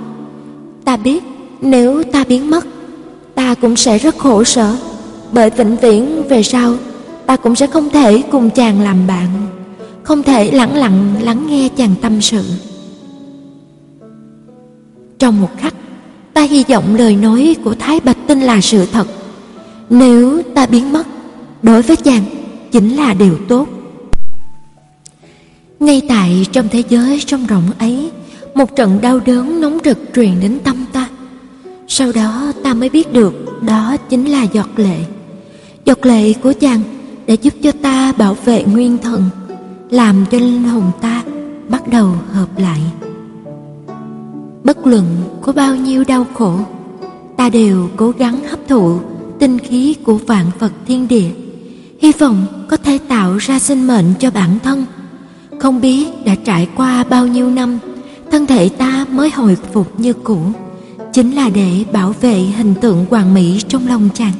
Ta biết nếu ta biến mất, ta cũng sẽ rất khổ sở, bởi vĩnh viễn về sau, ta cũng sẽ không thể cùng chàng làm bạn, không thể lẳng lặng lắng nghe chàng tâm sự. Trong một khắc, ta hy vọng lời nói của thái bạch tinh là sự thật. Nếu ta biến mất, đối với chàng chính là điều tốt ngay tại trong thế giới trong rộng ấy, Một trận đau đớn nóng rực truyền đến tâm ta. Sau đó ta mới biết được Đó chính là giọt lệ. Giọt lệ của chàng Để giúp cho ta bảo vệ nguyên thần, Làm cho linh hồn ta Bắt đầu hợp lại. Bất luận có bao nhiêu đau khổ, Ta đều cố gắng hấp thụ Tinh khí của vạn vật thiên địa. Hy vọng có thể tạo ra sinh mệnh cho bản thân không biết đã trải qua bao nhiêu năm, Thân thể ta mới hồi phục như cũ. Chính là để bảo vệ hình tượng hoàn mỹ trong lòng chàng.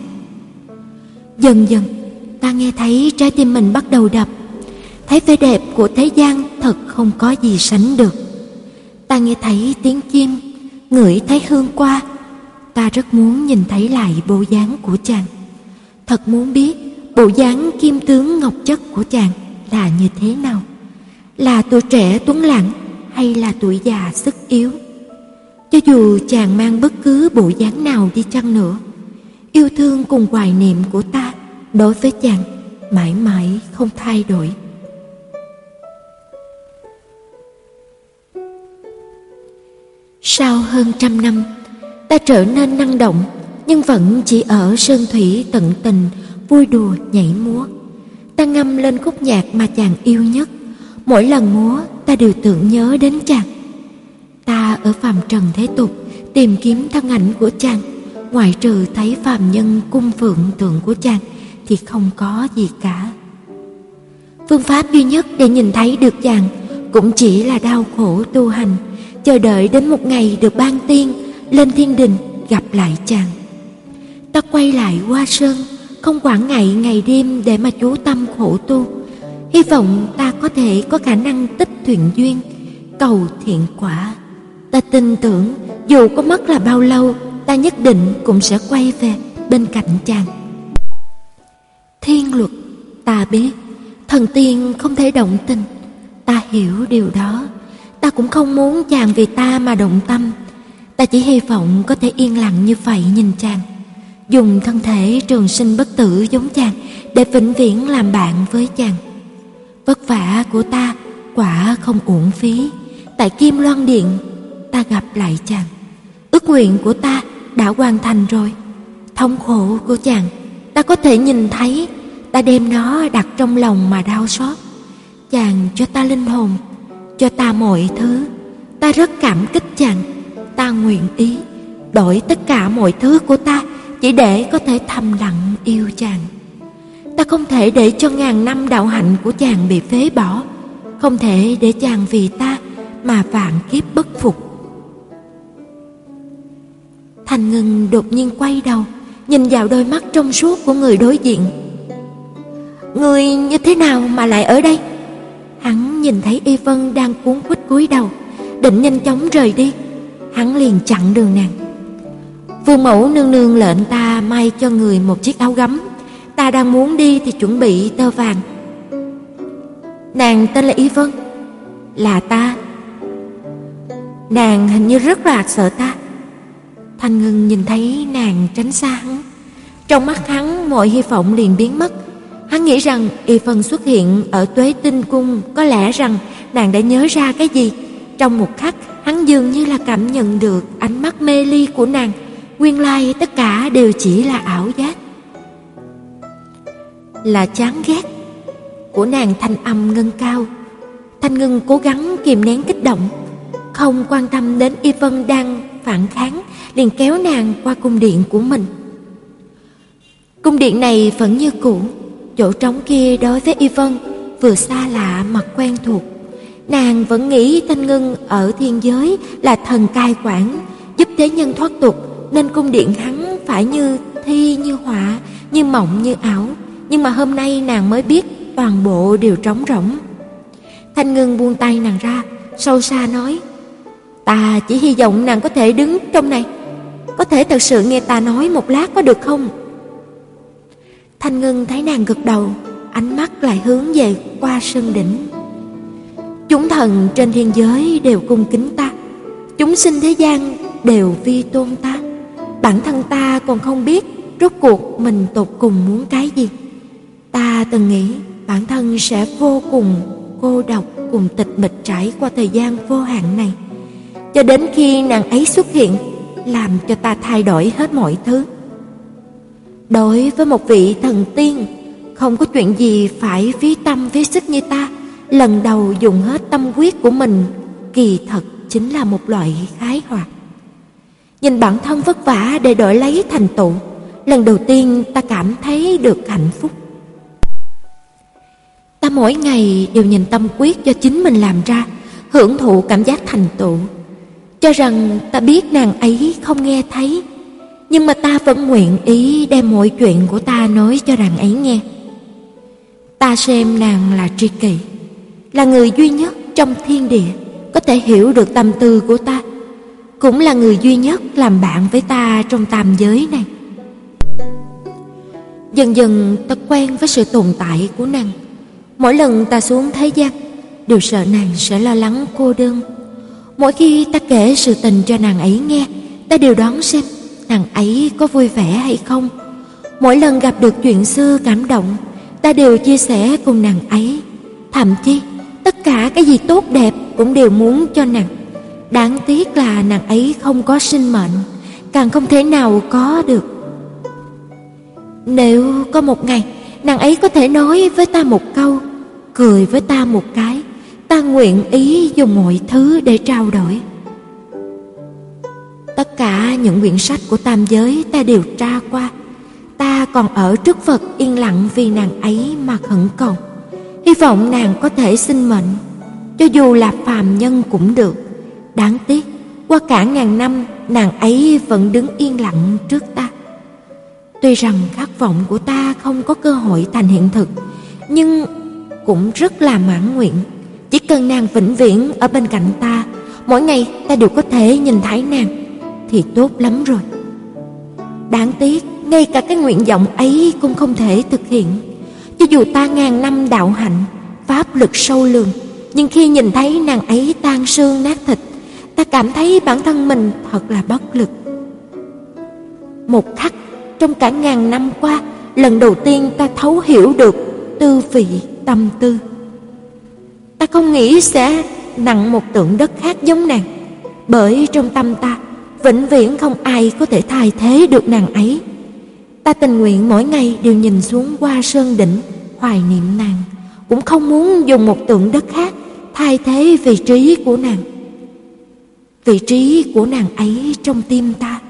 Dần dần, ta nghe thấy trái tim mình bắt đầu đập. Thấy vẻ đẹp của thế gian thật không có gì sánh được. Ta nghe thấy tiếng chim, Ngửi thấy hương qua Ta rất muốn nhìn thấy lại bộ dáng của chàng. Thật muốn biết bộ dáng kim tướng ngọc chất của chàng là như thế nào là tuổi trẻ tuấn lãng hay là tuổi già sức yếu? Cho dù chàng mang bất cứ bộ dáng nào đi chăng nữa, yêu thương cùng hoài niệm của ta đối với chàng mãi mãi không thay đổi. Sau hơn trăm năm, ta trở nên năng động nhưng vẫn chỉ ở sơn thủy tận tình, vui đùa nhảy múa. Ta ngâm lên khúc nhạc mà chàng yêu nhất. Mỗi lần múa ta đều tưởng nhớ đến chàng Ta ở phàm trần thế tục Tìm kiếm thân ảnh của chàng ngoại trừ thấy phàm nhân cung phượng tượng của chàng thì không có gì cả. Phương pháp duy nhất để nhìn thấy được chàng cũng chỉ là đau khổ tu hành, chờ đợi đến một ngày được ban tiên lên thiên đình gặp lại chàng. Ta quay lại Hoa Sơn, không quản ngại ngày đêm để mà chú tâm khổ tu. Hy vọng ta có thể có khả năng tích thuyền duyên, cầu thiện quả. Ta tin tưởng dù có mất là bao lâu, ta nhất định cũng sẽ quay về bên cạnh chàng. Thiên luật, ta biết, thần tiên không thể động tình, ta hiểu điều đó. Ta cũng không muốn chàng vì ta mà động tâm. Ta chỉ hy vọng có thể yên lặng như vậy nhìn chàng dùng thân thể trường sinh bất tử giống chàng để vĩnh viễn làm bạn với chàng. Vất vả của ta quả không uổng phí. Tại Kim Loan Điện, ta gặp lại chàng. Ước nguyện của ta đã hoàn thành rồi. Thống khổ của chàng, ta có thể nhìn thấy, ta đem nó đặt trong lòng mà đau xót. Chàng cho ta linh hồn, cho ta mọi thứ. Ta rất cảm kích chàng, ta nguyện ý đổi tất cả mọi thứ của ta chỉ để có thể thầm lặng yêu chàng. Ta không thể để cho ngàn năm đạo hạnh của chàng bị phế bỏ, không thể để chàng vì ta mà vạn kiếp bất phục. Thành Ngân đột nhiên quay đầu, nhìn vào đôi mắt trong suốt của người đối diện. Người như thế nào mà lại ở đây? Hắn nhìn thấy Y Vân đang cuốn quýt cúi đầu, định nhanh chóng rời đi. Hắn liền chặn đường nàng. Vương mẫu nương nương lệnh ta may cho người một chiếc áo gấm. Ta đang muốn đi thì chuẩn bị tơ vàng. Nàng tên là Y Vân. Là ta. Nàng hình như rất là sợ ta. Thanh Ngân nhìn thấy nàng tránh xa hắn. Trong mắt hắn mọi hy vọng liền biến mất. Hắn nghĩ rằng Y Vân xuất hiện ở tuế tinh cung có lẽ rằng nàng đã nhớ ra cái gì. Trong một khắc, hắn dường như là cảm nhận được ánh mắt mê ly của nàng nguyên lai tất cả đều chỉ là ảo giác là chán ghét. Của nàng thanh âm ngân cao. Thanh ngân cố gắng kìm nén kích động. Không quan tâm đến y vân đang phản kháng liền kéo nàng qua cung điện của mình. Cung điện này vẫn như cũ. Chỗ trống kia đối với y vân vừa xa lạ mà quen thuộc. Nàng vẫn nghĩ thanh ngân ở thiên giới là thần cai quản giúp thế nhân thoát tục nên cung điện hắn phải như thi như họa, như mộng như ảo, nhưng mà hôm nay nàng mới biết toàn bộ đều trống rỗng. Thanh Ngân buông tay nàng ra, sâu xa nói: "Ta chỉ hy vọng nàng có thể đứng trong này, có thể thật sự nghe ta nói một lát có được không?" Thanh Ngân thấy nàng gật đầu, ánh mắt lại hướng về qua sân đỉnh. Chúng thần trên thiên giới đều cung kính ta, chúng sinh thế gian đều vi tôn ta. Bản thân ta còn không biết rốt cuộc mình tột cùng muốn cái gì. Ta từng nghĩ bản thân sẽ vô cùng cô độc cùng tịch mịch trải qua thời gian vô hạn này. Cho đến khi nàng ấy xuất hiện, làm cho ta thay đổi hết mọi thứ. Đối với một vị thần tiên, không có chuyện gì phải phí tâm phí sức như ta, lần đầu dùng hết tâm huyết của mình, kỳ thật chính là một loại khái hoạt. Nhìn bản thân vất vả để đổi lấy thành tựu, lần đầu tiên ta cảm thấy được hạnh phúc. Ta mỗi ngày đều nhìn tâm quyết cho chính mình làm ra, hưởng thụ cảm giác thành tựu. Cho rằng ta biết nàng ấy không nghe thấy, nhưng mà ta vẫn nguyện ý đem mọi chuyện của ta nói cho nàng ấy nghe. Ta xem nàng là tri kỷ, là người duy nhất trong thiên địa có thể hiểu được tâm tư của ta cũng là người duy nhất làm bạn với ta trong tam giới này. Dần dần ta quen với sự tồn tại của nàng. Mỗi lần ta xuống thế gian, đều sợ nàng sẽ lo lắng cô đơn. Mỗi khi ta kể sự tình cho nàng ấy nghe, ta đều đoán xem nàng ấy có vui vẻ hay không. Mỗi lần gặp được chuyện xưa cảm động, ta đều chia sẻ cùng nàng ấy. Thậm chí, tất cả cái gì tốt đẹp cũng đều muốn cho nàng. Đáng tiếc là nàng ấy không có sinh mệnh, càng không thể nào có được. Nếu có một ngày, nàng ấy có thể nói với ta một câu, cười với ta một cái, ta nguyện ý dùng mọi thứ để trao đổi. Tất cả những quyển sách của tam giới ta đều tra qua. Ta còn ở trước Phật yên lặng vì nàng ấy mà khẩn cầu. Hy vọng nàng có thể sinh mệnh Cho dù là phàm nhân cũng được. Đáng tiếc qua cả ngàn năm nàng ấy vẫn đứng yên lặng trước ta. Tuy rằng khát vọng của ta không có cơ hội thành hiện thực Nhưng cũng rất là mãn nguyện. Chỉ cần nàng vĩnh viễn ở bên cạnh ta, Mỗi ngày ta đều có thể nhìn thấy nàng, Thì tốt lắm rồi. Đáng tiếc, ngay cả cái nguyện vọng ấy cũng không thể thực hiện. Cho dù ta ngàn năm đạo hạnh, Pháp lực sâu lường, Nhưng khi nhìn thấy nàng ấy tan xương nát thịt, Ta cảm thấy bản thân mình thật là bất lực. Một khắc, trong cả ngàn năm qua, Lần đầu tiên ta thấu hiểu được tư vị tâm tư. Ta không nghĩ sẽ nặng một tượng đất khác giống nàng, Bởi trong tâm ta Vĩnh viễn không ai có thể thay thế được nàng ấy. Ta tình nguyện mỗi ngày đều nhìn xuống qua sơn đỉnh, Hoài niệm nàng, Cũng không muốn dùng một tượng đất khác Thay thế vị trí của nàng. Vị trí của nàng ấy trong tim ta.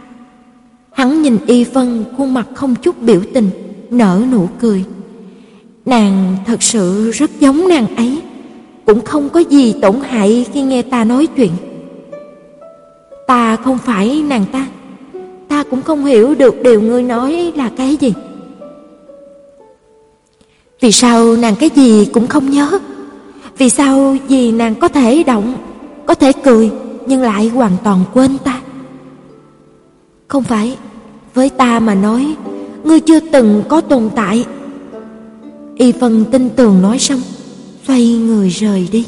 Hắn nhìn Y phân khuôn mặt không chút biểu tình, Nở nụ cười. Nàng thật sự rất giống nàng ấy. Cũng không có gì tổn hại khi nghe ta nói chuyện. Ta không phải nàng ta. Ta cũng không hiểu được điều ngươi nói là cái gì. Vì sao nàng cái gì cũng không nhớ? Vì sao gì nàng có thể động, Có thể cười, Nhưng lại hoàn toàn quên ta? Không phải, Với ta mà nói, Ngươi chưa từng có tồn tại. Y Vân tin tưởng nói xong Xoay người rời đi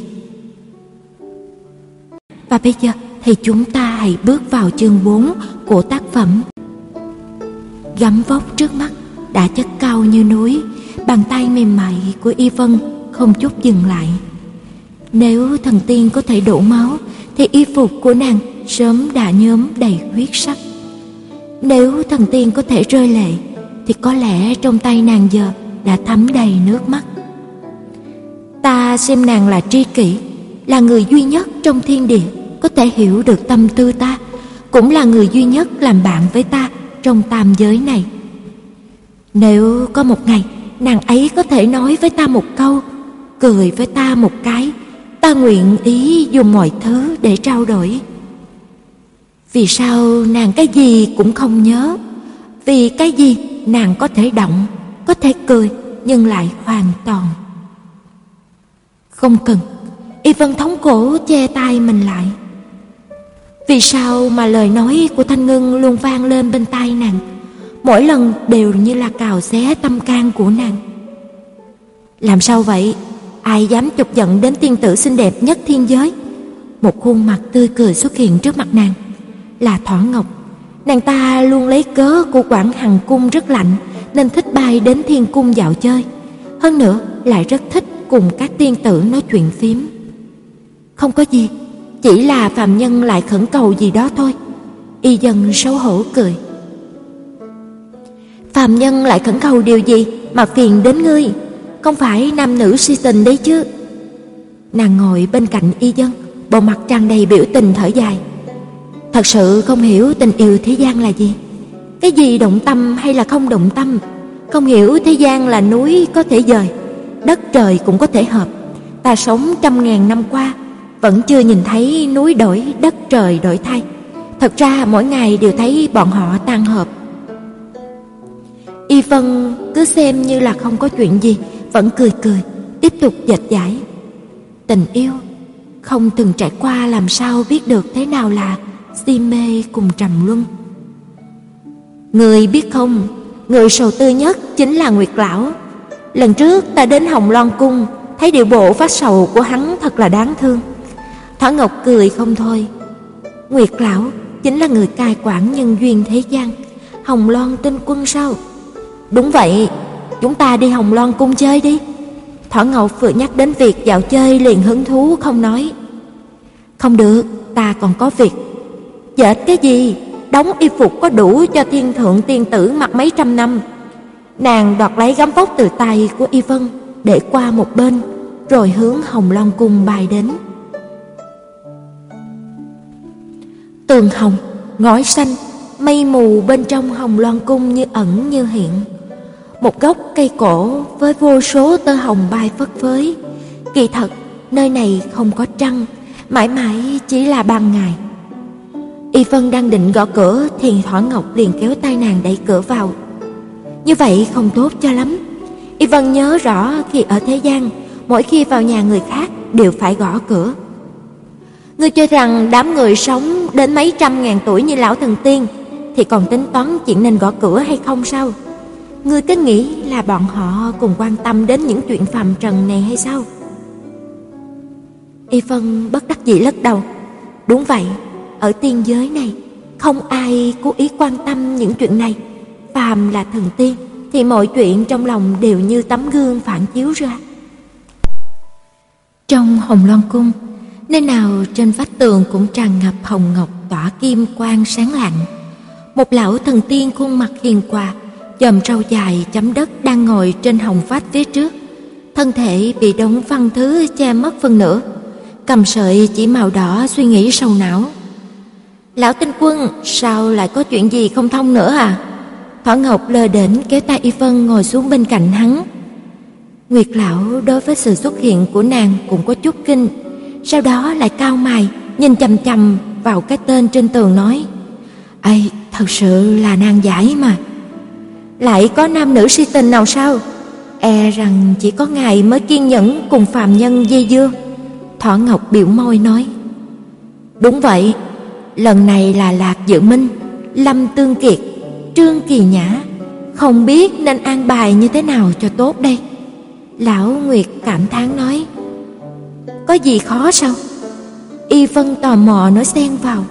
Và bây giờ thì chúng ta hãy bước vào chương 4 của tác phẩm. Gắm vóc trước mắt đã chất cao như núi, bàn tay mềm mại của Y Vân không chút dừng lại. Nếu thần tiên có thể đổ máu thì y phục của nàng sớm đã nhóm đầy huyết sắc. Nếu thần tiên có thể rơi lệ thì có lẽ trong tay nàng giờ đã thấm đầy nước mắt. Ta xem nàng là tri kỷ, là người duy nhất trong thiên địa có thể hiểu được tâm tư ta, cũng là người duy nhất làm bạn với ta trong tam giới này. Nếu có một ngày nàng ấy có thể nói với ta một câu, cười với ta một cái, ta nguyện ý dùng mọi thứ để trao đổi. Vì sao nàng cái gì cũng không nhớ? Vì cái gì nàng có thể động, có thể cười nhưng lại hoàn toàn. Không cần, Y Vân thống cổ che tay mình lại. Vì sao mà lời nói của Thanh Ngân luôn vang lên bên tai nàng Mỗi lần đều như là cào xé tâm can của nàng Làm sao vậy? Ai dám chọc giận đến tiên tử xinh đẹp nhất thiên giới Một khuôn mặt tươi cười xuất hiện trước mặt nàng Là Thỏ Ngọc Nàng ta luôn lấy cớ của quản hằng cung rất lạnh nên thích bay đến thiên cung dạo chơi. Hơn nữa, lại rất thích cùng các tiên tử nói chuyện phiếm. Không có gì, chỉ là phàm nhân lại khẩn cầu gì đó thôi. Y dân xấu hổ cười. Phàm nhân lại khẩn cầu điều gì Mà phiền đến ngươi? Không phải nam nữ si tình đấy chứ? Nàng ngồi bên cạnh y dân, Bộ mặt tràn đầy biểu tình thở dài. Thật sự không hiểu tình yêu thế gian là gì. Cái gì động tâm hay là không động tâm Không hiểu thế gian là núi có thể dời Đất trời cũng có thể hợp Ta sống trăm ngàn năm qua vẫn chưa nhìn thấy núi đổi đất trời đổi thay. Thật ra mỗi ngày đều thấy bọn họ tan hợp. Y Vân cứ xem như là không có chuyện gì, vẫn cười cười, tiếp tục dệt giải. Tình yêu không từng trải qua làm sao biết được thế nào là si mê cùng trầm luân. Người biết không, người sầu tư nhất chính là Nguyệt lão. Lần trước ta đến Hồng Loan cung, thấy điệu bộ phát sầu của hắn thật là đáng thương. Thỏ Ngọc cười không thôi. Nguyệt lão chính là người cai quản nhân duyên thế gian, Hồng Loan tinh quân sao? Đúng vậy, chúng ta đi Hồng Loan cung chơi đi. Thỏ Ngọc vừa nhắc đến việc dạo chơi liền hứng thú không nói. Không được, ta còn có việc. Dệt cái gì? Đóng y phục có đủ cho thiên thượng tiên tử mặc mấy trăm năm. Nàng đoạt lấy gấm vóc từ tay của Y Vân để qua một bên, rồi hướng Hồng Loan cung bay đến. tường hồng, ngói xanh, mây mù bên trong hồng loan cung như ẩn như hiện. Một gốc cây cổ với vô số tơ hồng bay phất phới. Kỳ thật, nơi này không có trăng, mãi mãi chỉ là ban ngày. Y Vân đang định gõ cửa thì Thỏ Ngọc liền kéo tay nàng đẩy cửa vào. Như vậy không tốt cho lắm. Y Vân nhớ rõ khi ở thế gian, mỗi khi vào nhà người khác đều phải gõ cửa. Ngươi cho rằng đám người sống đến mấy trăm ngàn tuổi như lão thần tiên thì còn tính toán chuyện nên gõ cửa hay không sao? Ngươi cứ nghĩ là bọn họ cùng quan tâm đến những chuyện phàm trần này hay sao? Y Vân bất đắc dĩ lắc đầu. Đúng vậy, ở tiên giới này không ai cố ý quan tâm những chuyện này. Phàm là thần tiên thì mọi chuyện trong lòng đều như tấm gương phản chiếu ra. Trong Hồng Loan cung, nơi nào trên vách tường cũng tràn ngập hồng ngọc tỏa kim quang sáng lạnh. Một lão thần tiên khuôn mặt hiền hòa, chòm râu dài chấm đất đang ngồi trên hồng vách phía trước. Thân thể bị đống văn thứ che mất phần nửa, cầm sợi chỉ màu đỏ suy nghĩ sâu não. Lão tinh quân, sao lại có chuyện gì không thông nữa à? Thỏ Ngọc lơ đến kéo tay Y Vân ngồi xuống bên cạnh hắn. Nguyệt lão đối với sự xuất hiện của nàng cũng có chút kinh, sau đó lại cao mày, nhìn chằm chằm vào cái tên trên tường nói: ai thật sự là nàng giải mà. Lại có nam nữ si tình nào sao? E rằng chỉ có ngài mới kiên nhẫn cùng phàm nhân dây dưa." Thỏ Ngọc biểu môi nói: "Đúng vậy, lần này là Lạc Dự Minh, Lâm Tương Kiệt, Trương Kỳ Nhã, không biết nên an bài như thế nào cho tốt đây." Lão Nguyệt cảm thán nói: "Có gì khó sao?" Y Vân tò mò nói xen vào.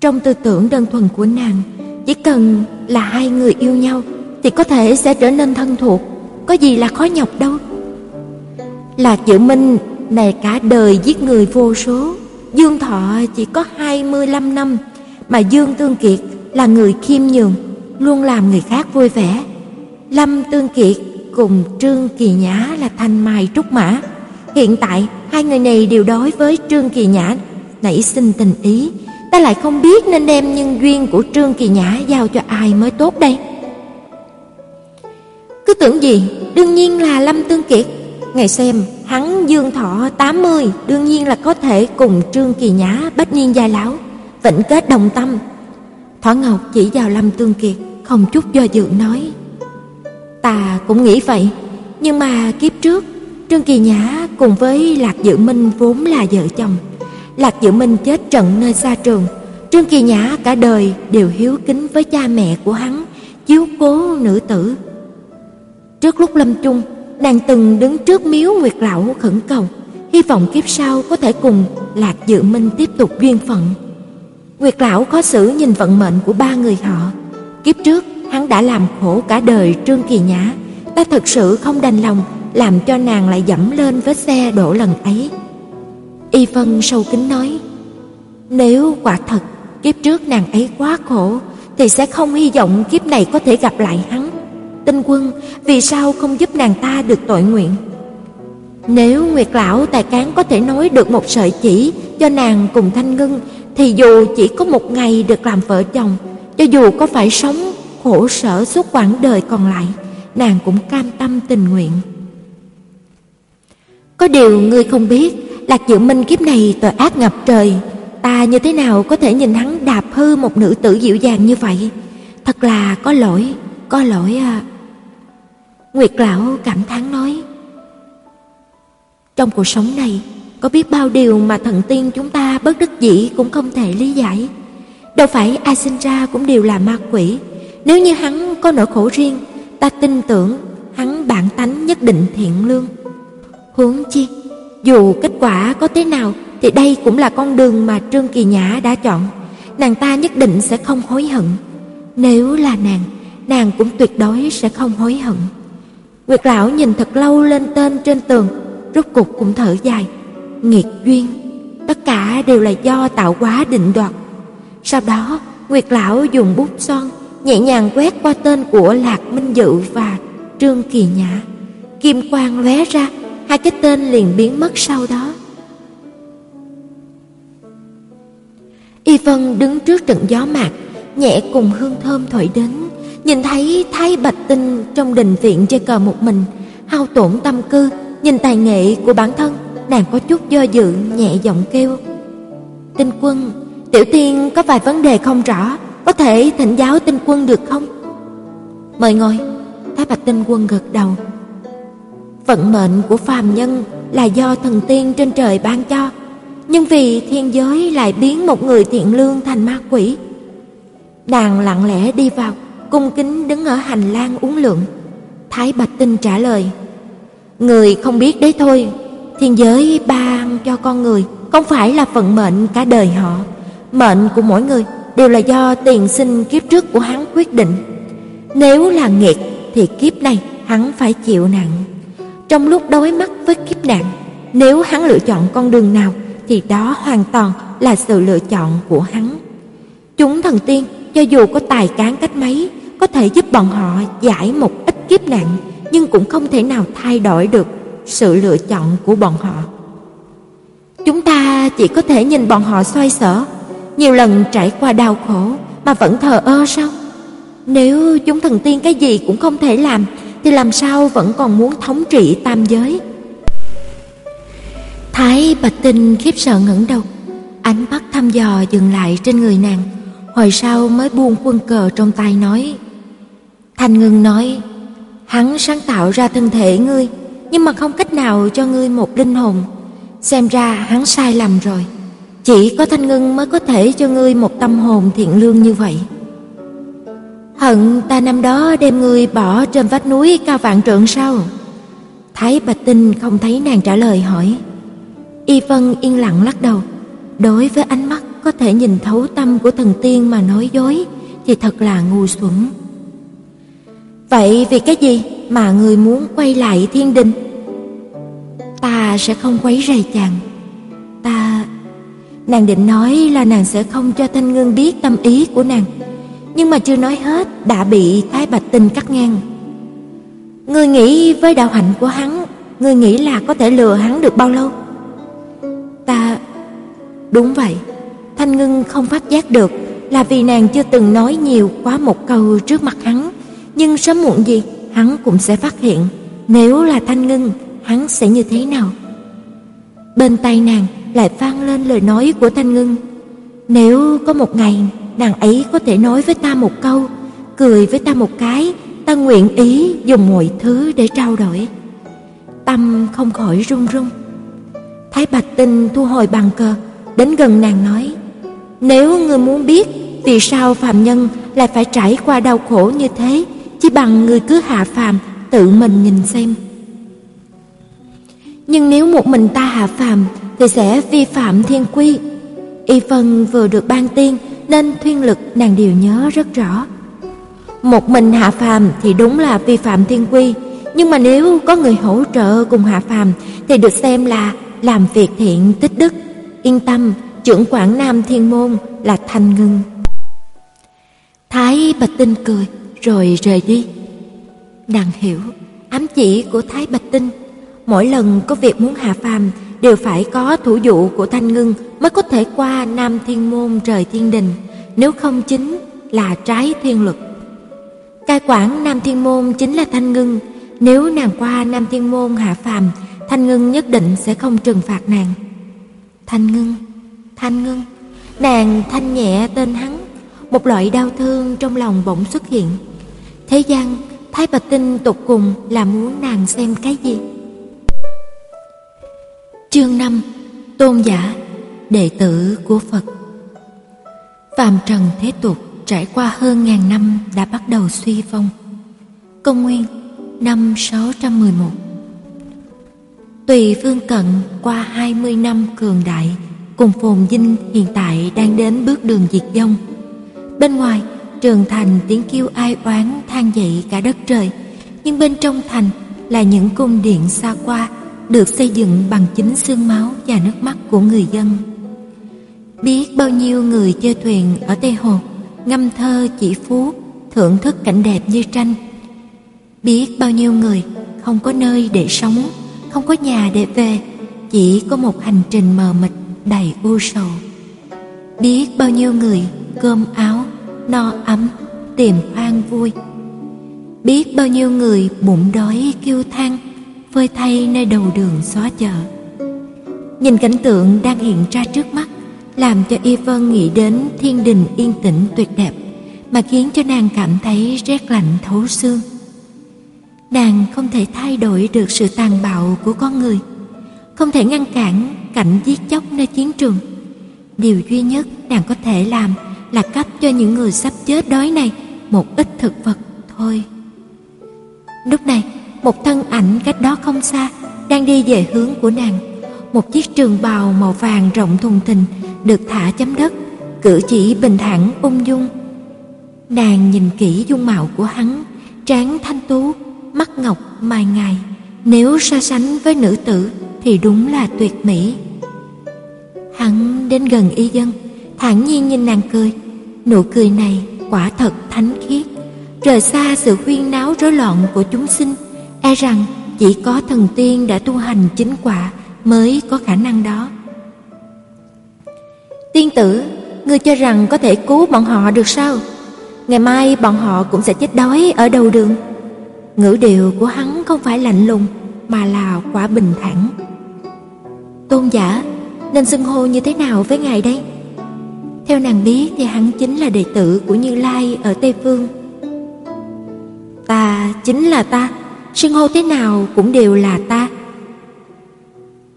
Trong tư tưởng đơn thuần của nàng, chỉ cần là hai người yêu nhau thì có thể sẽ trở nên thân thuộc, có gì là khó nhọc đâu. Lạc Dự Minh này cả đời giết người vô số, Dương Thọ chỉ có 25 năm, mà Dương Tương Kiệt là người khiêm nhường, luôn làm người khác vui vẻ. Lâm Tương Kiệt cùng Trương Kỳ Nhã là thanh mai trúc mã. Hiện tại hai người này đều đối với Trương Kỳ Nhã nảy sinh tình ý, ta lại không biết nên đem nhân duyên của Trương Kỳ Nhã giao cho ai mới tốt đây. Cứ tưởng gì, đương nhiên là Lâm Tương Kiệt. Ngày xem, hắn dương thọ 80, đương nhiên là có thể cùng Trương Kỳ Nhã bách niên giai lão, vĩnh kết đồng tâm. Thỏ Ngọc chỉ vào Lâm Tương Kiệt, không chút do dự nói: Ta cũng nghĩ vậy, nhưng mà kiếp trước Trương Kỳ Nhã cùng với Lạc Dự Minh vốn là vợ chồng. Lạc Dự Minh chết trận nơi xa trường, Trương Kỳ Nhã cả đời đều hiếu kính với cha mẹ của hắn, chiếu cố nữ tử. Trước lúc lâm chung, nàng từng đứng trước miếu Nguyệt lão khẩn cầu, hy vọng kiếp sau có thể cùng Lạc Dự Minh tiếp tục duyên phận. Nguyệt lão khó xử nhìn vận mệnh của ba người họ. Kiếp trước hắn đã làm khổ cả đời Trương Kỳ Nhã, ta thật sự không đành lòng làm cho nàng lại dẫm lên vết xe đổ lần ấy. Y Vân sâu kính nói, nếu quả thật kiếp trước nàng ấy quá khổ, thì sẽ không hy vọng kiếp này có thể gặp lại hắn. Tinh quân, vì sao không giúp nàng ta được tội nguyện? Nếu Nguyệt Lão tài cán có thể nói được một sợi chỉ cho nàng cùng Thanh Ngân, thì dù chỉ có một ngày được làm vợ chồng, cho dù có phải sống khổ sở suốt quãng đời còn lại, nàng cũng cam tâm tình nguyện. Có điều ngươi không biết, Lạc Dự Minh kiếp này tội ác ngập trời, ta như thế nào có thể nhìn hắn đạp hư một nữ tử dịu dàng như vậy? Thật là có lỗi, có lỗi à. Nguyệt lão cảm thán nói: Trong cuộc sống này, có biết bao điều mà thần tiên chúng ta bất đắc dĩ cũng không thể lý giải. Đâu phải ai sinh ra cũng đều là ma quỷ. Nếu như hắn có nỗi khổ riêng, ta tin tưởng hắn bản tánh nhất định thiện lương. Huống chi, dù kết quả có thế nào thì đây cũng là con đường mà Trương Kỳ Nhã đã chọn. Nàng ta nhất định sẽ không hối hận. Nếu là nàng, nàng cũng tuyệt đối sẽ không hối hận. Nguyệt lão nhìn thật lâu lên tên trên tường, rốt cục cũng thở dài. Nghiệt duyên, tất cả đều là do tạo hóa định đoạt. Sau đó, Nguyệt lão dùng bút son nhẹ nhàng quét qua tên của Lạc Minh Dự và Trương Kỳ Nhã. Kim quang lóe ra, hai cái tên liền biến mất sau đó. Y Vân đứng trước trận gió mạc, nhẹ cùng hương thơm thổi đến, nhìn thấy Thái Bạch Tinh trong đình viện chơi cờ một mình, hao tổn tâm cư, nhìn tài nghệ của bản thân, nàng có chút do dự, nhẹ giọng kêu: "Tinh Quân, tiểu tiên có vài vấn đề không rõ, có thể thỉnh giáo Tinh Quân được không?" "Mời ngồi." Thái Bạch Tinh Quân gật đầu. Vận mệnh của phàm nhân là do thần tiên trên trời ban cho, nhưng vì thiên giới lại biến một người thiện lương thành ma quỷ. Nàng lặng lẽ đi vào, cung kính đứng ở hành lang uống lượng. Thái Bạch Tinh trả lời: "Người không biết đấy thôi, thiên giới ban cho con người không phải là vận mệnh cả đời họ, mệnh của mỗi người đều là do tiền sinh kiếp trước của hắn quyết định. Nếu là nghiệt thì kiếp này hắn phải chịu nặng. Trong lúc đối mắt với kiếp nạn, nếu hắn lựa chọn con đường nào thì đó hoàn toàn là sự lựa chọn của hắn. Chúng thần tiên cho dù có tài cán cách mấy, có thể giúp bọn họ giải một ít kiếp nạn, nhưng cũng không thể nào thay đổi được sự lựa chọn của bọn họ. Chúng ta chỉ có thể nhìn bọn họ xoay sở, nhiều lần trải qua đau khổ mà vẫn thờ ơ sao? Nếu chúng thần tiên cái gì cũng không thể làm thì làm sao vẫn còn muốn thống trị tam giới? Thái Bạch Tinh khiếp sợ ngẩng đầu, ánh mắt thăm dò dừng lại trên người nàng, hồi sau mới buông quân cờ trong tay nói: Thanh Ngưng nói, hắn sáng tạo ra thân thể ngươi, nhưng mà không cách nào cho ngươi một linh hồn. Xem ra hắn sai lầm rồi. Chỉ có Thanh Ngưng mới có thể cho ngươi một tâm hồn thiện lương như vậy. Hận ta năm đó đem ngươi bỏ trên vách núi cao vạn trượng sao? Thái Bạch Tinh không thấy nàng trả lời hỏi. Y Vân yên lặng lắc đầu. Đối với ánh mắt có thể nhìn thấu tâm của thần tiên mà nói dối thì thật là ngu xuẩn. Vậy vì cái gì mà người muốn quay lại thiên đình? Ta sẽ không quấy rầy chàng. Ta... Nàng định nói là nàng sẽ không cho Thanh Ngân biết tâm ý của nàng. Nhưng mà chưa nói hết đã bị Thái Bạch Tinh cắt ngang. Ngươi nghĩ với đạo hạnh của hắn, ngươi nghĩ là có thể lừa hắn được bao lâu? Ta... Đúng vậy, Thanh Ngân không phát giác được là vì nàng chưa từng nói nhiều quá một câu trước mặt hắn, nhưng sớm muộn gì hắn cũng sẽ phát hiện, nếu là Thanh Ngân, hắn sẽ như thế nào. Bên tai nàng lại vang lên lời nói của Thanh Ngân, nếu có một ngày nàng ấy có thể nói với ta một câu, cười với ta một cái, ta nguyện ý dùng mọi thứ để trao đổi. Tâm không khỏi run run. Thái Bạch Tinh thu hồi bàn cờ, đến gần nàng nói: "Nếu ngươi muốn biết vì sao phàm nhân lại phải trải qua đau khổ như thế, chỉ bằng người cứ hạ phàm tự mình nhìn xem." Nhưng nếu một mình ta hạ phàm thì sẽ vi phạm thiên quy. Y phân vừa được ban tiên nên thuyên lực nàng đều nhớ rất rõ. Một mình hạ phàm thì đúng là vi phạm thiên quy, nhưng mà nếu có người hỗ trợ cùng hạ phàm thì được xem là làm việc thiện tích đức. Yên tâm, trưởng quản Nam Thiên Môn là Thanh Ngân. Thái Bạch Tinh cười rồi rời đi. Nàng hiểu ám chỉ của Thái Bạch Tinh, mỗi lần có việc muốn hạ phàm đều phải có thủ dụ của Thanh Ngân mới có thể qua Nam Thiên Môn trời thiên đình, nếu không chính là trái thiên luật. Cai quản Nam Thiên Môn chính là Thanh Ngân, nếu nàng qua Nam Thiên Môn hạ phàm, Thanh Ngân nhất định sẽ không trừng phạt nàng. Thanh Ngân, Thanh Ngân, nàng thanh nhẹ tên hắn, một loại đau thương trong lòng bỗng xuất hiện. Thế gian, Thái Bạch Tinh tục cùng là muốn nàng xem cái gì? Chương 5 Tôn giả Đệ tử của Phật. Phàm trần thế tục trải qua hơn ngàn năm đã bắt đầu suy vong. Công nguyên năm 611 Tùy Phương Cận qua 20 năm cường đại Cùng phồn dinh hiện tại đang đến bước đường diệt vong. Bên ngoài trường thành tiếng kêu ai oán than dậy cả đất trời Nhưng bên trong thành là những cung điện xa qua được xây dựng bằng chính xương máu và nước mắt của người dân. Biết bao nhiêu người chơi thuyền ở Tây Hồ, ngâm thơ chỉ phú, thưởng thức cảnh đẹp như tranh. Biết bao nhiêu người không có nơi để sống, không có nhà để về, chỉ có một hành trình mờ mịt đầy u sầu. biết bao nhiêu người cơm áo no ấm, tìm an vui. Biết bao nhiêu người bụng đói kêu than, phơi thay nơi đầu đường xó chợ. Nhìn cảnh tượng đang hiện ra trước mắt, làm cho y vân nghĩ đến thiên đình yên tĩnh tuyệt đẹp, mà khiến cho nàng cảm thấy rét lạnh thấu xương. Nàng không thể thay đổi được sự tàn bạo của con người, không thể ngăn cản cảnh giết chóc nơi chiến trường. Điều duy nhất nàng có thể làm là cấp cho những người sắp chết đói này một ít thực vật thôi. Lúc này, một thân ảnh cách đó không xa đang đi về hướng của nàng. Một chiếc trường bào màu vàng rộng thùng thình được thả chấm đất, cử chỉ bình thản ung dung. Nàng nhìn kỹ dung mạo của hắn trán thanh tú, mắt ngọc mài ngài. Nếu so sánh với nữ tử thì đúng là tuyệt mỹ. Hắn đến gần y dân, thản nhiên nhìn nàng cười nụ cười này quả thật thánh khiết. Rời xa sự huyên náo rối loạn của chúng sinh e rằng chỉ có thần tiên đã tu hành chính quả mới có khả năng đó. Tiên tử, ngươi cho rằng có thể cứu bọn họ được sao? Ngày mai bọn họ cũng sẽ chết đói ở đầu đường. Ngữ điệu của hắn không phải lạnh lùng, mà là quả bình thản. Tôn giả, nên xưng hô như thế nào với ngài đây? Theo nàng biết thì hắn chính là đệ tử của như lai ở tây phương. Ta chính là ta xưng hô thế nào cũng đều là ta.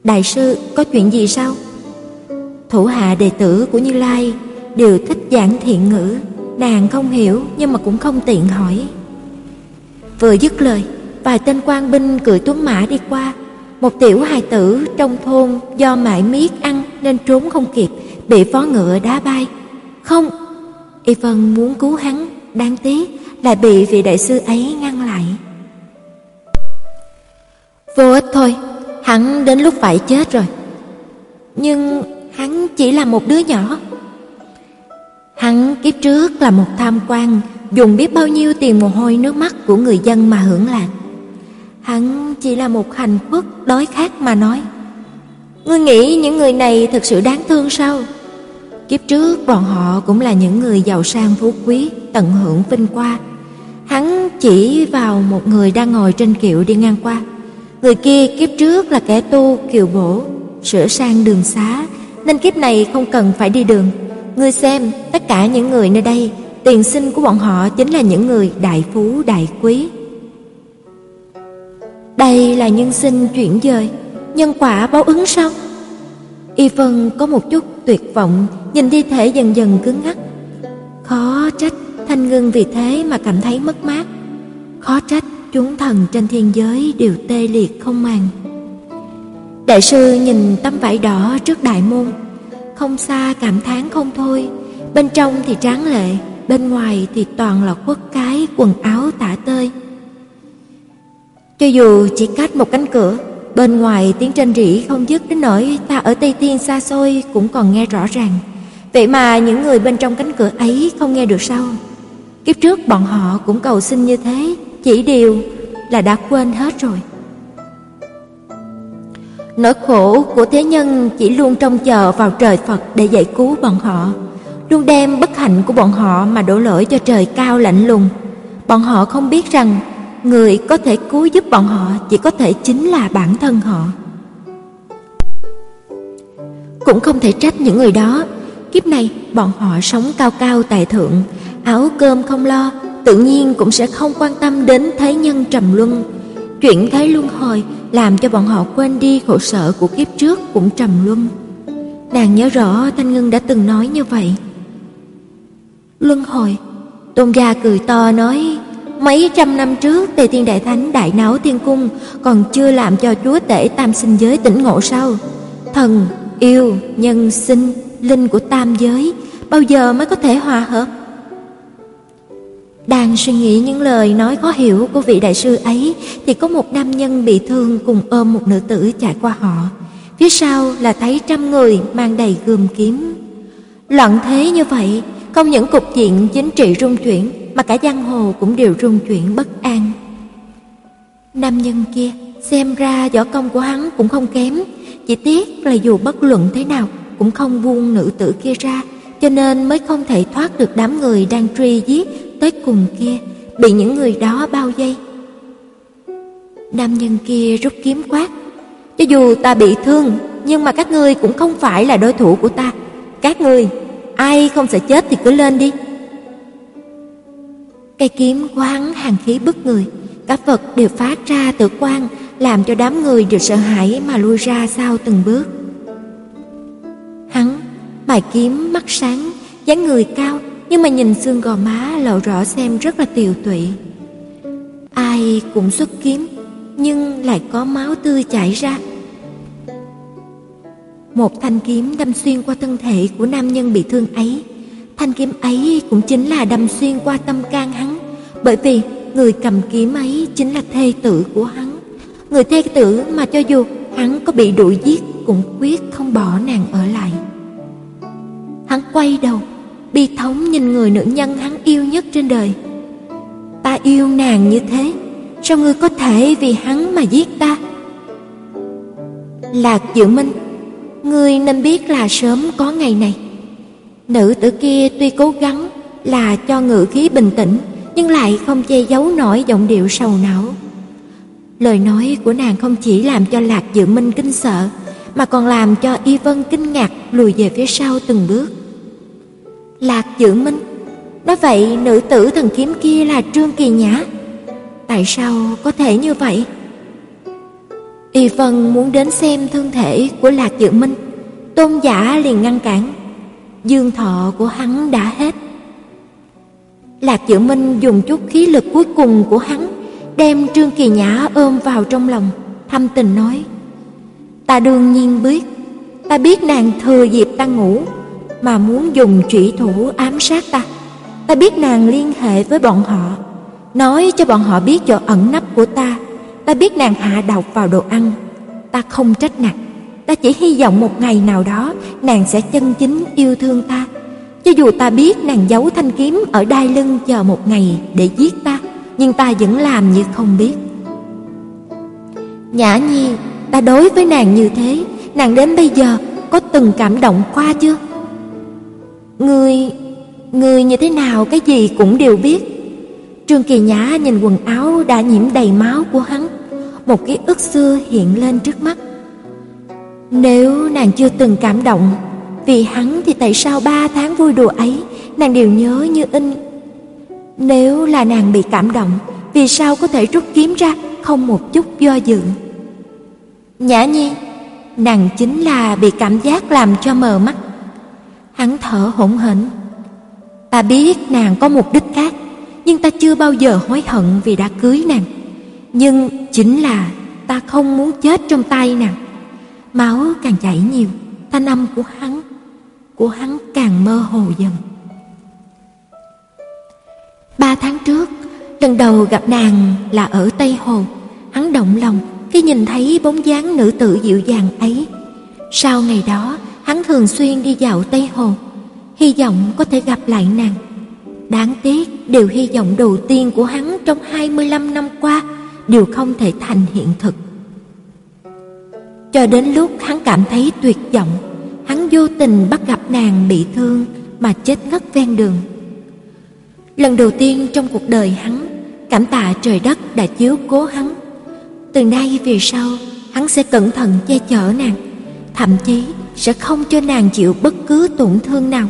Đại sư, có chuyện gì sao? Thủ hạ đệ tử của như lai đều thích giảng thiện ngữ. Nàng không hiểu nhưng mà cũng không tiện hỏi. Vừa dứt lời, vài tên quan binh cưỡi tuấn mã đi qua. Một tiểu hài tử trong thôn do mãi miết ăn nên trốn không kịp bị phó ngựa đá bay. Không y vân muốn cứu hắn, đáng tiếc lại bị vị đại sư ấy ngăn lại. Vô ích thôi, hắn đến lúc phải chết rồi. Nhưng hắn chỉ là một đứa nhỏ. Hắn kiếp trước là một tham quan, dùng biết bao nhiêu tiền mồ hôi nước mắt của người dân mà hưởng lạc. Hắn chỉ là một hành khuất đói khát mà nói. Ngươi nghĩ những người này thật sự đáng thương sao? Kiếp trước bọn họ cũng là những người giàu sang phú quý, tận hưởng vinh qua hắn chỉ vào một người đang ngồi trên kiệu đi ngang qua. Người kia kiếp trước là kẻ tu, kiều bổ, sửa sang đường xá, nên kiếp này không cần phải đi đường. Ngươi xem, tất cả những người nơi đây, tiền sinh của bọn họ chính là những người đại phú, đại quý. Đây là nhân sinh chuyển dời, nhân quả báo ứng sao? Y vân có một chút tuyệt vọng nhìn thi thể dần dần cứng ngắc khó trách thanh ngưng vì thế mà cảm thấy mất mát. Khó trách chúng thần trên thiên giới đều tê liệt không màng. Đại sư nhìn tấm vải đỏ trước đại môn. Không xa cảm thán không thôi. Bên trong thì tráng lệ, bên ngoài thì toàn là khuất cái, quần áo tả tơi. Cho dù chỉ cách một cánh cửa, bên ngoài tiếng trên rỉ không dứt đến nỗi ta ở tây thiên xa xôi cũng còn nghe rõ ràng vậy mà những người bên trong cánh cửa ấy không nghe được sao? Kiếp trước bọn họ cũng cầu xin như thế, chỉ điều là đã quên hết rồi. Nỗi khổ của thế nhân chỉ luôn trông chờ vào trời phật để giải cứu bọn họ, luôn đem bất hạnh của bọn họ mà đổ lỗi cho trời cao lạnh lùng. Bọn họ không biết rằng người có thể cứu giúp bọn họ chỉ có thể chính là bản thân họ. Cũng không thể trách những người đó kiếp này, bọn họ sống cao cao tại thượng. Áo cơm không lo, tự nhiên cũng sẽ không quan tâm đến thế nhân trầm luân. Chuyện thế luân hồi làm cho bọn họ quên đi khổ sở của kiếp trước cũng trầm luân. Nàng nhớ rõ thanh ngân đã từng nói như vậy. Luân hồi, tôn gia cười to nói, mấy trăm năm trước, tề thiên đại thánh, đại náo thiên cung còn chưa làm cho chúa tể tam sinh giới tỉnh ngộ sao? Thần, yêu, nhân, sinh linh của tam giới, bao giờ mới có thể hòa hợp? Đang suy nghĩ những lời nói khó hiểu của vị đại sư ấy, thì có một nam nhân bị thương cùng ôm một nữ tử chạy qua họ. Phía sau là thấy trăm người mang đầy gươm kiếm. Loạn thế như vậy, không những cục diện chính trị rung chuyển, mà cả giang hồ cũng đều rung chuyển bất an. Nam nhân kia, xem ra võ công của hắn cũng không kém, chỉ tiếc là dù bất luận thế nào cũng không buông nữ tử kia ra cho nên mới không thể thoát được đám người đang truy giết tới cùng kia, bị những người đó bao vây. Nam nhân kia rút kiếm quát, cho dù ta bị thương, nhưng mà các ngươi cũng không phải là đối thủ của ta. Các ngươi, ai không sợ chết thì cứ lên đi. Cây kiếm của hắn hàng khí bức người, các vật đều phát ra tự quan, làm cho đám người đều sợ hãi mà lui ra sau từng bước. Hắn mài kiếm mắt sáng, dáng người cao, nhưng mà nhìn xương gò má lộ rõ xem rất là tiều tụy. Ai cũng xuất kiếm, nhưng lại có máu tươi chảy ra. Một thanh kiếm đâm xuyên qua thân thể của nam nhân bị thương ấy. Thanh kiếm ấy cũng chính là đâm xuyên qua tâm can hắn, bởi vì người cầm kiếm ấy chính là thê tử của hắn. Người thê tử mà cho dù hắn có bị đuổi giết cũng quyết không bỏ nàng ở lại. Hắn quay đầu, bi thống nhìn người nữ nhân hắn yêu nhất trên đời. Ta yêu nàng như thế, sao ngươi có thể vì hắn mà giết ta? Lạc Dự Minh, ngươi nên biết là sớm có ngày này. Nữ tử kia tuy cố gắng là cho ngự khí bình tĩnh, nhưng lại không che giấu nổi giọng điệu sầu não. Lời nói của nàng không chỉ làm cho Lạc Dự Minh kinh sợ, mà còn làm cho Y Vân kinh ngạc lùi về phía sau từng bước. Lạc Dự Minh, nói vậy nữ tử thần kiếm kia là Trương Kỳ Nhã. Tại sao có thể như vậy? Y Vân muốn đến xem thân thể của Lạc Dự Minh, Tôn giả liền ngăn cản. Dương thọ của hắn đã hết. Lạc Dự Minh dùng chút khí lực cuối cùng của hắn, đem Trương Kỳ Nhã ôm vào trong lòng, thâm tình nói: "Ta đương nhiên biết, ta biết nàng thừa dịp ta ngủ mà muốn dùng chủy thủ ám sát ta. Ta biết nàng liên hệ với bọn họ, nói cho bọn họ biết chỗ ẩn nấp của ta. Ta biết nàng hạ độc vào đồ ăn. Ta không trách nàng, ta chỉ hy vọng một ngày nào đó nàng sẽ chân chính yêu thương ta. Cho dù ta biết nàng giấu thanh kiếm ở đai lưng chờ một ngày để giết ta, nhưng ta vẫn làm như không biết. Nhã Nhi, ta đối với nàng như thế, nàng đến bây giờ có từng cảm động qua chưa? Ngươi, ngươi như thế nào cái gì cũng đều biết. Trương Kỳ Nhã nhìn quần áo đã nhiễm đầy máu của hắn, một ký ức xưa hiện lên trước mắt. Nếu nàng chưa từng cảm động vì hắn thì tại sao ba tháng vui đùa ấy nàng đều nhớ như in? Nếu là nàng bị cảm động, vì sao có thể rút kiếm ra không một chút do dự? Nhã Nhi, nàng chính là bị cảm giác làm cho mờ mắt. Hắn thở hổn hển. Ta biết nàng có mục đích khác, nhưng ta chưa bao giờ hối hận vì đã cưới nàng. Nhưng chính là ta không muốn chết trong tay nàng. Máu càng chảy nhiều, thanh âm của hắn, của hắn càng mơ hồ dần. Ba tháng trước, lần đầu gặp nàng là ở Tây Hồ. Hắn động lòng khi nhìn thấy bóng dáng nữ tử dịu dàng ấy. Sau ngày đó, hắn thường xuyên đi dạo Tây Hồ, hy vọng có thể gặp lại nàng. Đáng tiếc, điều hy vọng đầu tiên của hắn trong 25 năm qua đều không thể thành hiện thực. Cho đến lúc hắn cảm thấy tuyệt vọng, hắn vô tình bắt gặp nàng bị thương mà chết ngất ven đường. Lần đầu tiên trong cuộc đời hắn, cảm tạ trời đất đã chiếu cố hắn. Từ nay về sau, hắn sẽ cẩn thận che chở nàng, thậm chí sẽ không cho nàng chịu bất cứ tổn thương nào,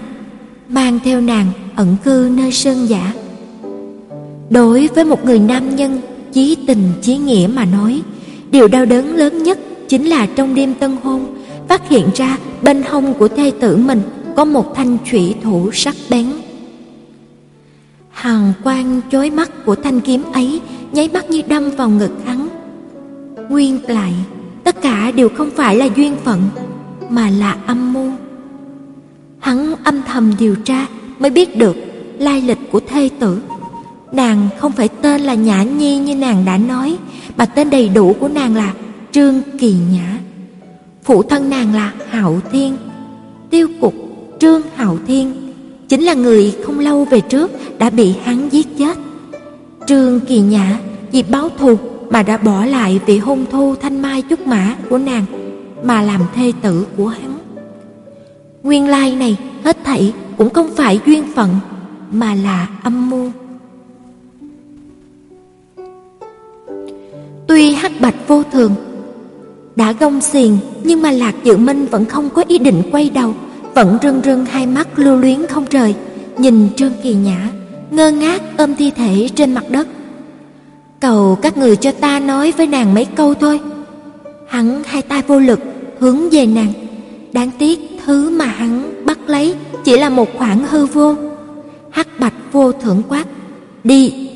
mang theo nàng ẩn cư nơi sơn giả. Đối với một người nam nhân chí tình chí nghĩa mà nói, điều đau đớn lớn nhất chính là trong đêm tân hôn, phát hiện ra bên hông của thê tử mình có một thanh thủy thủ sắc bén. Hàng quang chói mắt của thanh kiếm ấy nháy mắt như đâm vào ngực hắn. Nguyên lại, tất cả đều không phải là duyên phận, mà là âm mưu. Hắn âm thầm điều tra mới biết được lai lịch của thê tử. Nàng không phải tên là Nhã Nhi như nàng đã nói, mà tên đầy đủ của nàng là Trương Kỳ Nhã. Phụ thân nàng là Hạo Thiên. Tiêu cục Trương Hạo Thiên chính là người không lâu về trước đã bị hắn giết chết. Trương Kỳ Nhã vì báo thù mà đã bỏ lại vị hôn thu thanh mai trúc mã của nàng mà làm thê tử của hắn. Nguyên lai này hết thảy cũng không phải duyên phận mà là âm mưu. Tuy hắc bạch vô thường đã gông xiềng nhưng mà Lạc Dự Minh vẫn không có ý định quay đầu, vẫn rưng rưng hai mắt lưu luyến không rời, nhìn Trương Kỳ Nhã, ngơ ngác ôm thi thể trên mặt đất. Cầu các người cho ta nói với nàng mấy câu thôi. Hắn hai tay vô lực hướng về nàng. Đáng tiếc thứ mà hắn bắt lấy chỉ là một khoảng hư vô. Hắc Bạch vô thưởng quát, "Đi,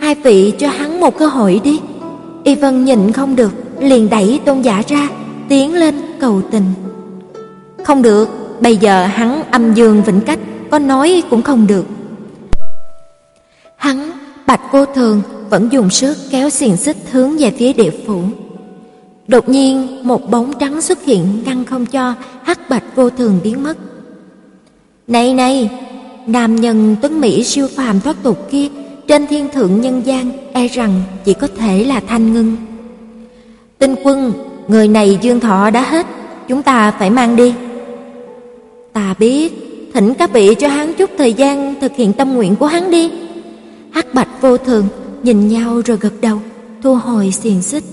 hai vị cho hắn một cơ hội đi." Y Vân nhịn không được, liền đẩy Tôn giả ra, tiến lên cầu tình. Không được, bây giờ hắn âm dương vĩnh cách, có nói cũng không được. Hắn, Bạch cô Thường vẫn dùng sức kéo xiềng xích hướng về phía địa phủ. Đột nhiên, một bóng trắng xuất hiện ngăn không cho Hắc Bạch Vô Thường biến mất. "Này này, nam nhân tuấn mỹ siêu phàm thoát tục kia trên thiên thượng nhân gian e rằng chỉ có thể là thanh ngưng. Tinh quân, người này dương thọ đã hết, chúng ta phải mang đi. Ta biết, thỉnh các vị cho hắn chút thời gian thực hiện tâm nguyện của hắn đi. Hắc bạch vô thường, nhìn nhau rồi gật đầu, thu hồi xiềng xích.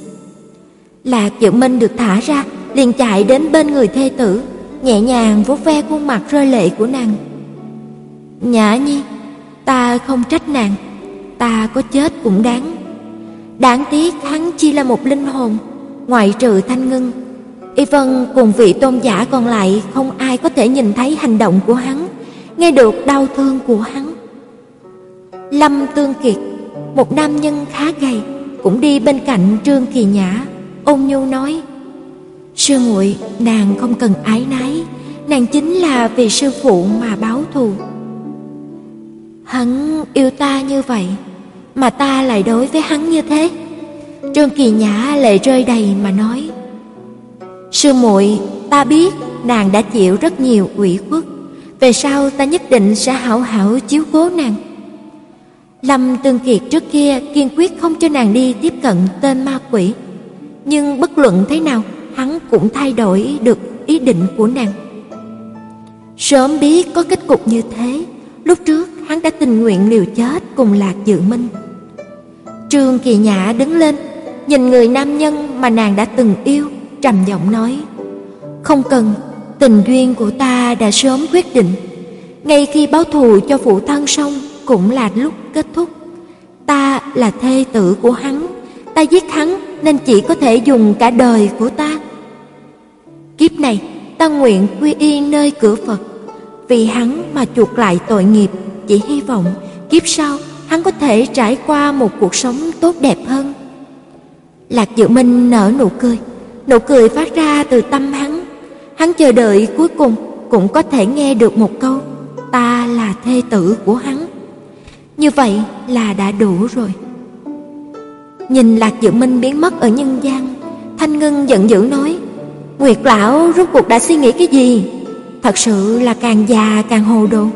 Lạc Dự Minh được thả ra, liền chạy đến bên người thê tử, nhẹ nhàng vuốt ve khuôn mặt rơi lệ của nàng. Nhã Nhi, ta không trách nàng, ta có chết cũng đáng. Đáng tiếc hắn chỉ là một linh hồn, ngoại trừ Thanh Ngân. Y Vân cùng vị tôn giả còn lại không ai có thể nhìn thấy hành động của hắn, nghe được đau thương của hắn. Lâm Tương Kiệt, một nam nhân khá gầy, cũng đi bên cạnh Trương Kỳ Nhã, ôn nhu nói: "Sư muội, nàng không cần ái nái, nàng chính là vì sư phụ mà báo thù." Hắn yêu ta như vậy, mà ta lại đối với hắn như thế. Trương Kỳ Nhã lệ rơi đầy mà nói: "Sư muội, ta biết nàng đã chịu rất nhiều ủy khuất, về sau ta nhất định sẽ hảo hảo chiếu cố nàng." Lâm Tương Kiệt trước kia kiên quyết không cho nàng đi tiếp cận tên ma quỷ, nhưng bất luận thế nào, hắn cũng thay đổi được ý định của nàng. Sớm biết có kết cục như thế, lúc trước hắn đã tình nguyện liều chết cùng Lạc Dự Minh. Trương Kỳ Nhã đứng lên, nhìn người nam nhân mà nàng đã từng yêu, trầm giọng nói: "Không cần, tình duyên của ta đã sớm quyết định. Ngay khi báo thù cho phụ thân xong cũng là lúc kết thúc. Ta là thê tử của hắn, ta giết hắn nên chỉ có thể dùng cả đời của ta. Kiếp này, ta nguyện quy y nơi cửa Phật, vì hắn mà chuộc lại tội nghiệp, chỉ hy vọng kiếp sau hắn có thể trải qua một cuộc sống tốt đẹp hơn. Lạc Dự Minh nở nụ cười, nụ cười phát ra từ tâm hắn. Hắn chờ đợi cuối cùng cũng có thể nghe được một câu, ta là thê tử của hắn. Như vậy là đã đủ rồi. Nhìn Lạc Dự Minh biến mất ở nhân gian, Thanh Ngân giận dữ nói: "Nguyệt lão rốt cuộc đã suy nghĩ cái gì? Thật sự là càng già càng hồ đồ."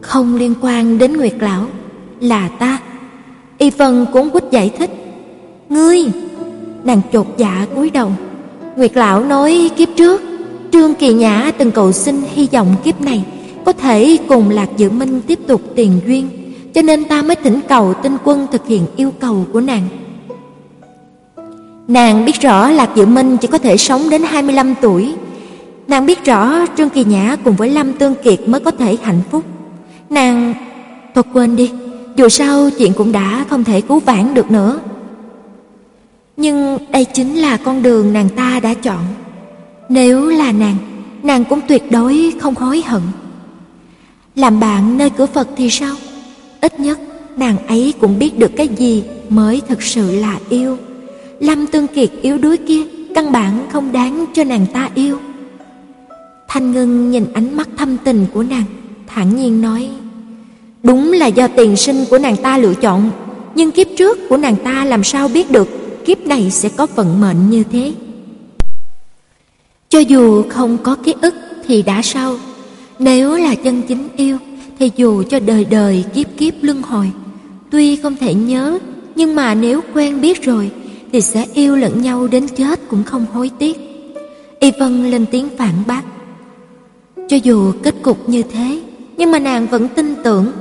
Không liên quan đến Nguyệt lão, là ta. Y Vân cũng quýt giải thích. Ngươi, nàng chột dạ cúi đầu. Nguyệt lão nói kiếp trước, Trương Kỳ Nhã từng cầu xin hy vọng kiếp này có thể cùng Lạc Dự Minh tiếp tục tiền duyên, cho nên ta mới thỉnh cầu Tinh Quân thực hiện yêu cầu của nàng. Nàng biết rõ Lạc Dự Minh chỉ có thể sống đến 25 tuổi. Nàng biết rõ Trương Kỳ Nhã cùng với Lâm Tương Kiệt mới có thể hạnh phúc. Nàng... Thôi quên đi, dù sao chuyện cũng đã không thể cứu vãn được nữa. Nhưng đây chính là con đường nàng ta đã chọn. Nếu là nàng, nàng cũng tuyệt đối không hối hận. Làm bạn nơi cửa Phật thì sao? Ít nhất nàng ấy cũng biết được cái gì mới thực sự là yêu. Lâm Tương Kiệt yếu đuối kia căn bản không đáng cho nàng ta yêu. Thanh Ngân nhìn ánh mắt thâm tình của nàng, thản nhiên nói: Đúng là do tiền sinh của nàng ta lựa chọn, nhưng kiếp trước của nàng ta làm sao biết được kiếp này sẽ có vận mệnh như thế. Cho dù không có ký ức thì đã sao, nếu là chân chính yêu thì dù cho đời đời kiếp kiếp luân hồi, tuy không thể nhớ, nhưng mà nếu quen biết rồi thì sẽ yêu lẫn nhau đến chết cũng không hối tiếc. Y Vân lên tiếng phản bác. Cho dù kết cục như thế, nhưng mà nàng vẫn tin tưởng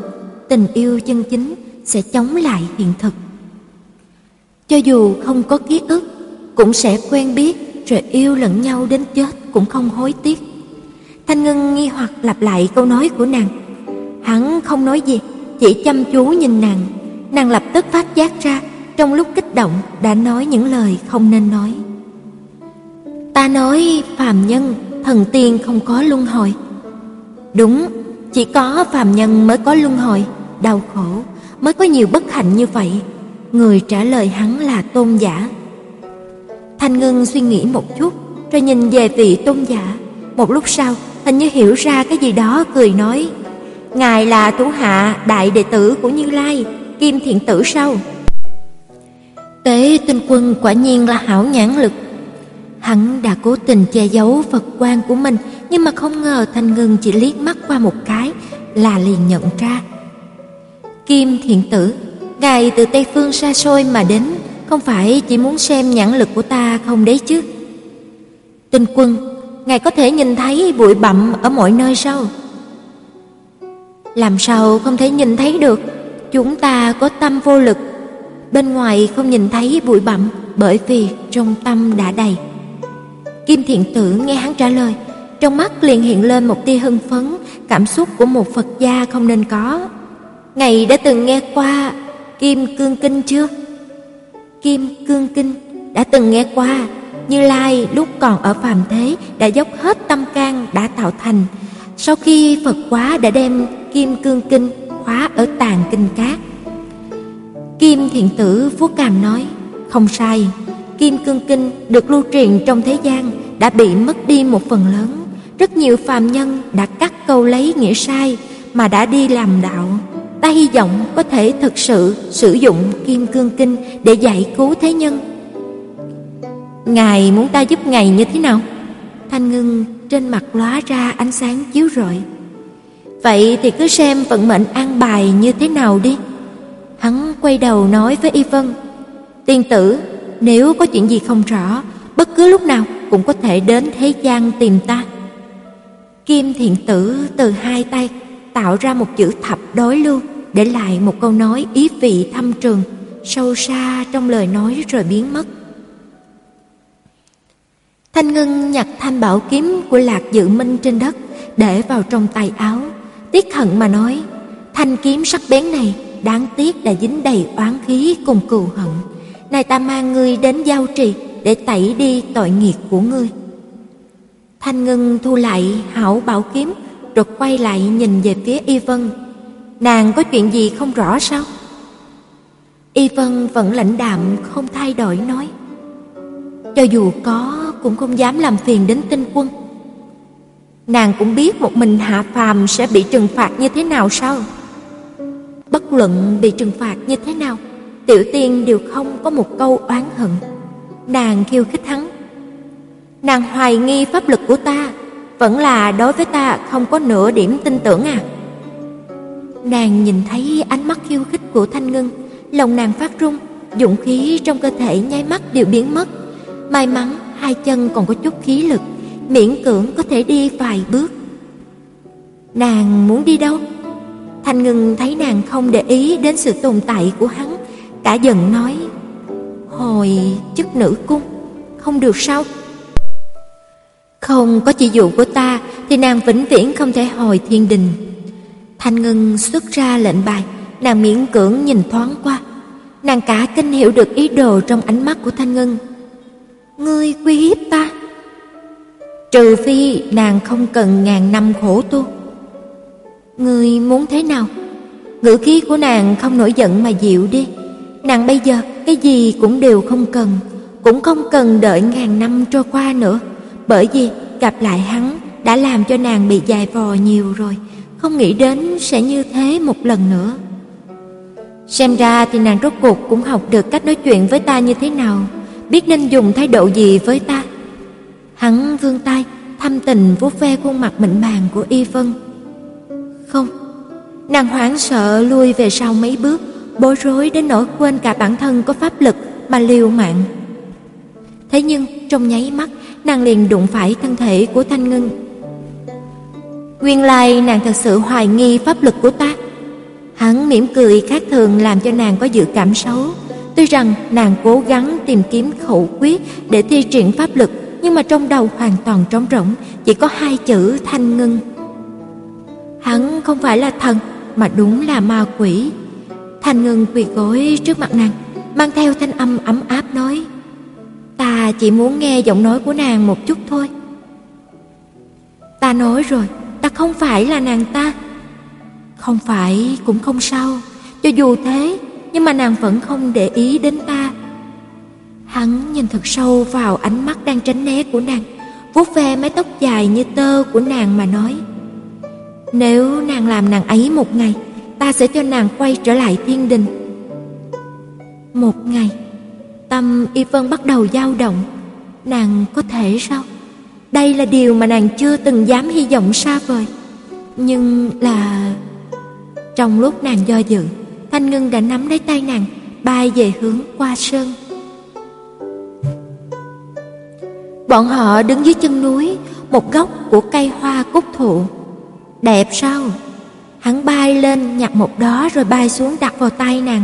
tình yêu chân chính sẽ chống lại hiện thực. Cho dù không có ký ức, cũng sẽ quen biết rồi yêu lẫn nhau đến chết cũng không hối tiếc. Thanh Ngân nghi hoặc lặp lại câu nói của nàng. Hắn không nói gì, chỉ chăm chú nhìn nàng. Nàng lập tức phát giác ra, trong lúc kích động đã nói những lời không nên nói. Ta nói phàm nhân, thần tiên không có luân hồi. Đúng, chỉ có phàm nhân mới có luân hồi, đau khổ, mới có nhiều bất hạnh như vậy. Người trả lời hắn là tôn giả. Thanh Ngân suy nghĩ một chút, rồi nhìn về vị tôn giả. Một lúc sau, hình như hiểu ra cái gì đó cười nói: "Ngài là thủ hạ đại đệ tử của Như Lai, Kim Thiện Tử sao?" Tế Tinh Quân quả nhiên là hảo nhãn lực. Hắn đã cố tình che giấu Phật quan của mình, nhưng mà không ngờ Thanh Ngân chỉ liếc mắt qua một cái là liền nhận ra. Kim Thiện Tử, ngài từ Tây phương xa xôi mà đến, không phải chỉ muốn xem nhãn lực của ta không đấy chứ? Tinh Quân, ngài có thể nhìn thấy bụi bặm ở mọi nơi sao? Làm sao không thể nhìn thấy được? Chúng ta có tâm vô lực, bên ngoài không nhìn thấy bụi bặm bởi vì trong tâm đã đầy. Kim Thiện Tử nghe hắn trả lời, trong mắt liền hiện lên một tia hưng phấn, cảm xúc của một Phật gia không nên có. Ngài đã từng nghe qua Kim Cương Kinh chưa? Kim Cương Kinh đã từng nghe qua, Như Lai lúc còn ở phàm thế đã dốc hết tâm can đã tạo thành. Sau khi Phật quá đã đem Kim Cương Kinh khóa ở tàn kinh cát. Kim Thiện Tử Phú Càm nói, không sai, Kim Cương Kinh được lưu truyền trong thế gian đã bị mất đi một phần lớn. Rất nhiều phàm nhân đã cắt câu lấy nghĩa sai mà đã đi làm đạo. Ta hy vọng có thể thực sự sử dụng Kim Cương Kinh để giải cứu thế nhân. Ngài muốn ta giúp ngài như thế nào? Thanh ngưng trên mặt lóa ra ánh sáng chiếu rọi. Vậy thì cứ xem vận mệnh an bài như thế nào đi. Hắn quay đầu nói với Y Vân, "Tiên tử, nếu có chuyện gì không rõ, bất cứ lúc nào cũng có thể đến thế gian tìm ta." Kim Thiện Tử từ hai tay tạo ra một chữ thập đối lưu, để lại một câu nói ý vị thâm trường, sâu xa trong lời nói rồi biến mất. Thanh Ngân nhặt thanh bảo kiếm của Lạc Dự Minh trên đất, để vào trong tay áo, tiếc hận mà nói: "Thanh kiếm sắc bén này, đáng tiếc đã dính đầy oán khí cùng cừu hận. Này ta mang ngươi đến giao trì để tẩy đi tội nghiệp của ngươi." Thanh Ngân thu lại hảo bảo kiếm, rồi quay lại nhìn về phía Y Vân. Nàng có chuyện gì không rõ sao? Y Vân vẫn lãnh đạm không thay đổi nói. Cho dù có cũng không dám làm phiền đến tinh quân. Nàng cũng biết một mình hạ phàm sẽ bị trừng phạt như thế nào sao? Bất luận bị trừng phạt như thế nào, tiểu tiên đều không có một câu oán hận. Nàng khiêu khích hắn. Nàng hoài nghi pháp lực của ta, vẫn là đối với ta không có nửa điểm tin tưởng à? Nàng nhìn thấy ánh mắt khiêu khích của Thanh Ngân, lòng nàng phát run, dụng khí trong cơ thể nháy mắt đều biến mất. May mắn hai chân còn có chút khí lực, miễn cưỡng có thể đi vài bước. Nàng muốn đi đâu? Thanh Ngân thấy nàng không để ý đến sự tồn tại của hắn, cả giận nói: "Hồi chức nữ cung, không được sao?" Không có chỉ dụ của ta thì nàng vĩnh viễn không thể hồi thiên đình. Thanh Ngân xuất ra lệnh bài, nàng miễn cưỡng nhìn thoáng qua. Nàng cả kinh hiểu được ý đồ trong ánh mắt của Thanh Ngân. Ngươi quy hiếp ta? Trừ phi nàng không cần ngàn năm khổ tu. Ngươi muốn thế nào? Ngữ khí của nàng không nổi giận mà dịu đi. Nàng bây giờ cái gì cũng đều không cần, cũng không cần đợi ngàn năm trôi qua nữa, bởi vì gặp lại hắn đã làm cho nàng bị dài vò nhiều rồi không nghĩ đến sẽ như thế một lần nữa. Xem ra thì nàng rốt cuộc cũng học được cách nói chuyện với ta như thế nào, biết nên dùng thái độ gì với ta. Hắn vươn tay, thâm tình vuốt ve khuôn mặt mịn màng của Y Vân. Không, nàng hoảng sợ lui về sau mấy bước, bối rối đến nỗi quên cả bản thân có pháp lực mà liều mạng. Thế nhưng trong nháy mắt, nàng liền đụng phải thân thể của Thanh Ngân Nguyên lai nàng thật sự hoài nghi pháp lực của ta. Hắn mỉm cười khác thường làm cho nàng có dự cảm xấu. Tuy rằng nàng cố gắng tìm kiếm khẩu quyết để thi triển pháp lực, nhưng mà trong đầu hoàn toàn trống rỗng, chỉ có hai chữ thanh ngân. Hắn không phải là thần, mà đúng là ma quỷ. Thanh ngân quỳ gối trước mặt nàng, mang theo thanh âm ấm áp nói: "Ta chỉ muốn nghe giọng nói của nàng một chút thôi." Ta nói rồi, ta không phải là nàng ta. Không phải cũng không sao, cho dù thế, nhưng mà nàng vẫn không để ý đến ta. Hắn nhìn thật sâu vào ánh mắt đang tránh né của nàng, vuốt ve mái tóc dài như tơ của nàng mà nói: "Nếu nàng làm nàng ấy một ngày, ta sẽ cho nàng quay trở lại thiên đình." Một ngày, tâm Y Vân bắt đầu dao động, nàng có thể sao? Đây là điều mà nàng chưa từng dám hy vọng xa vời. Nhưng là trong lúc nàng do dự, Thanh Ngân đã nắm lấy tay nàng, bay về hướng qua sơn. Bọn họ đứng dưới chân núi, một góc của cây hoa cúc thụ. Đẹp sao? Hắn bay lên nhặt một đó rồi bay xuống đặt vào tay nàng.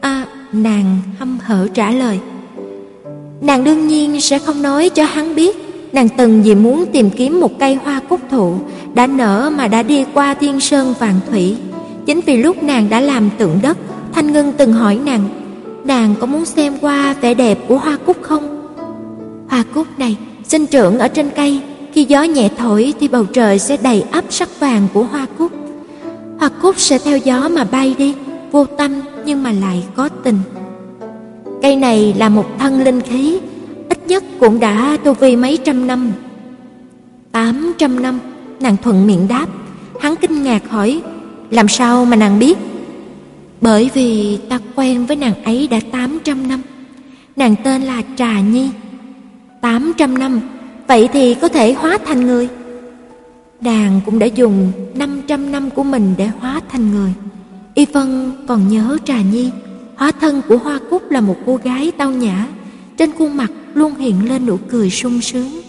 À, nàng hâm hở trả lời. Nàng đương nhiên sẽ không nói cho hắn biết nàng từng vì muốn tìm kiếm một cây hoa cúc thụ đã nở mà đã đi qua thiên sơn vạn thủy. Chính vì lúc nàng đã làm tượng đất, Thanh Ngân từng hỏi nàng, nàng có muốn xem qua vẻ đẹp của hoa cúc không? Hoa cúc này sinh trưởng ở trên cây, khi gió nhẹ thổi thì bầu trời sẽ đầy ắp sắc vàng của hoa cúc. Hoa cúc sẽ theo gió mà bay đi, vô tâm nhưng mà lại có tình. Cây này là một thân linh khí, ít nhất cũng đã tu vi mấy trăm năm. Tám trăm năm, nàng thuận miệng đáp. Hắn kinh ngạc hỏi, làm sao mà nàng biết? Bởi vì ta quen với nàng ấy đã tám trăm năm. Nàng tên là Trà Nhi. Tám trăm năm, vậy thì có thể hóa thành người. Nàng cũng đã dùng năm trăm năm của mình để hóa thành người. Y Vân còn nhớ Trà Nhi, hóa thân của Hoa Cúc là một cô gái tao nhã, trên khuôn mặt luôn hiện lên nụ cười sung sướng.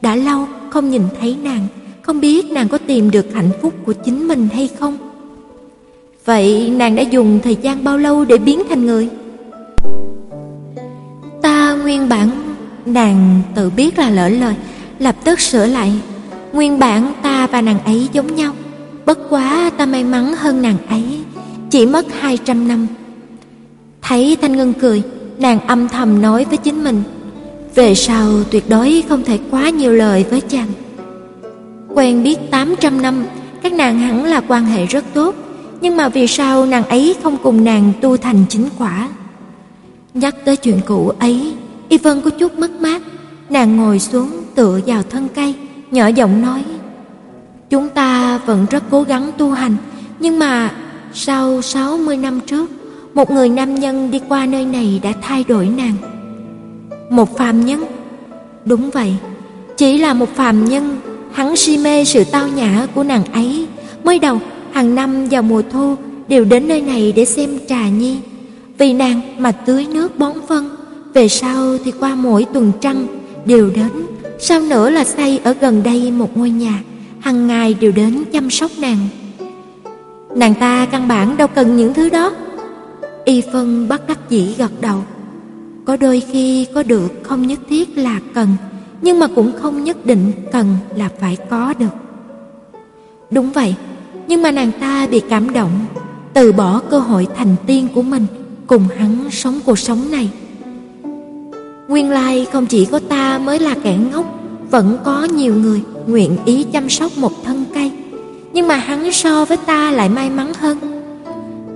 Đã lâu không nhìn thấy nàng, không biết nàng có tìm được hạnh phúc của chính mình hay không. Vậy nàng đã dùng thời gian bao lâu để biến thành người? Ta nguyên bản nàng tự biết là lỡ lời, lập tức sửa lại. Nguyên bản ta và nàng ấy giống nhau, bất quá ta may mắn hơn nàng ấy, chỉ mất hai trăm năm. Thấy Thanh Ngân cười, nàng âm thầm nói với chính mình, về sau tuyệt đối không thể quá nhiều lời với chàng. Quen biết 800 năm, các nàng hẳn là quan hệ rất tốt, nhưng mà vì sao nàng ấy không cùng nàng tu thành chính quả? Nhắc tới chuyện cũ ấy, Y Vân có chút mất mát, nàng ngồi xuống tựa vào thân cây, nhỏ giọng nói: "Chúng ta vẫn rất cố gắng tu hành, nhưng mà sau 60 năm trước, một người nam nhân đi qua nơi này đã thay đổi nàng." Một phàm nhân? Đúng vậy, chỉ là một phàm nhân, hắn si mê sự tao nhã của nàng ấy. Mới đầu, hàng năm vào mùa thu đều đến nơi này để xem trà nhi. Vì nàng mà tưới nước bón phân, về sau thì qua mỗi tuần trăng đều đến. Sau nữa là xây ở gần đây một ngôi nhà, hàng ngày đều đến chăm sóc nàng. Nàng ta căn bản đâu cần những thứ đó. Y Phân bất đắc dĩ gật đầu. Có đôi khi có được không nhất thiết là cần, nhưng mà cũng không nhất định cần là phải có được. Đúng vậy, nhưng mà nàng ta bị cảm động, từ bỏ cơ hội thành tiên của mình, cùng hắn sống cuộc sống này. Nguyên lai không chỉ có ta mới là kẻ ngốc, vẫn có nhiều người nguyện ý chăm sóc một thân cây, nhưng mà hắn so với ta lại may mắn hơn.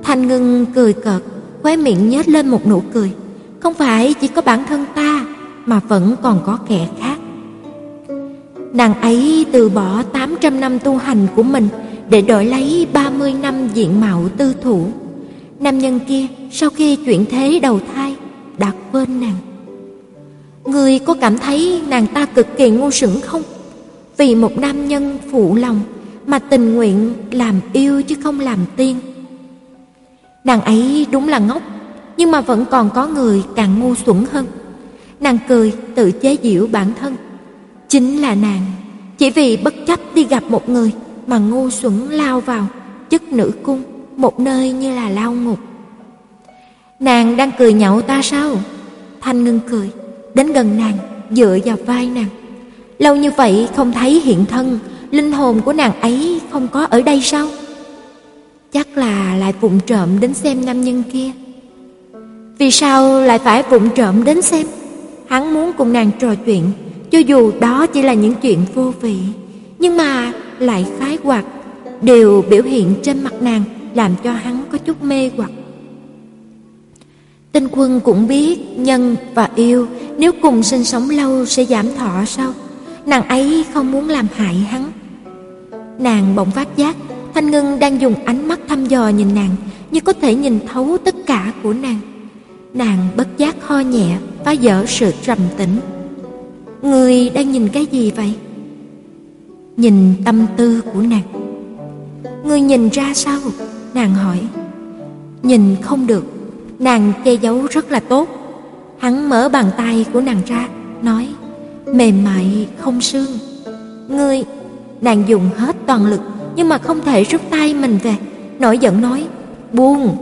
Thanh ngưng cười cợt, khóe miệng nhếch lên một nụ cười. Không phải chỉ có bản thân ta Mà vẫn còn có kẻ khác Nàng ấy từ bỏ 800 năm tu hành của mình Để đổi lấy 30 năm diện mạo tư thủ Nam nhân kia sau khi chuyển thế đầu thai Đã quên nàng Người có cảm thấy nàng ta cực kỳ ngu sững không? Vì một nam nhân phụ lòng mà tình nguyện làm yêu chứ không làm tiên Nàng ấy đúng là ngốc nhưng mà vẫn còn có người càng ngu xuẩn hơn. Nàng cười tự chế giễu bản thân. Chính là nàng, chỉ vì bất chấp đi gặp một người mà ngu xuẩn lao vào chức nữ cung, một nơi như là lao ngục. Nàng đang cười nhậu ta sao? Thanh ngưng cười, đến gần nàng, dựa vào vai nàng. Lâu như vậy không thấy hiện thân, linh hồn của nàng ấy không có ở đây sao? Chắc là lại vụng trộm đến xem nam nhân kia. Vì sao lại phải vụng trộm đến xem? Hắn muốn cùng nàng trò chuyện, cho dù đó chỉ là những chuyện vô vị, nhưng mà lại khái quạt, đều biểu hiện trên mặt nàng làm cho hắn có chút mê hoặc. Tinh quân cũng biết nhân và yêu nếu cùng sinh sống lâu sẽ giảm thọ sao? Nàng ấy không muốn làm hại hắn. Nàng bỗng phát giác Thanh Ngân đang dùng ánh mắt thăm dò nhìn nàng như có thể nhìn thấu tất cả của nàng. Nàng bất giác ho nhẹ, phá vỡ sự trầm tĩnh. Người đang nhìn cái gì vậy? Nhìn tâm tư của nàng. Người nhìn ra sao? Nàng hỏi. Nhìn không được, nàng che giấu rất là tốt. Hắn mở bàn tay của nàng ra, nói mềm mại không xương. Ngươi, nàng dùng hết toàn lực nhưng mà không thể rút tay mình về, nổi giận nói, buông.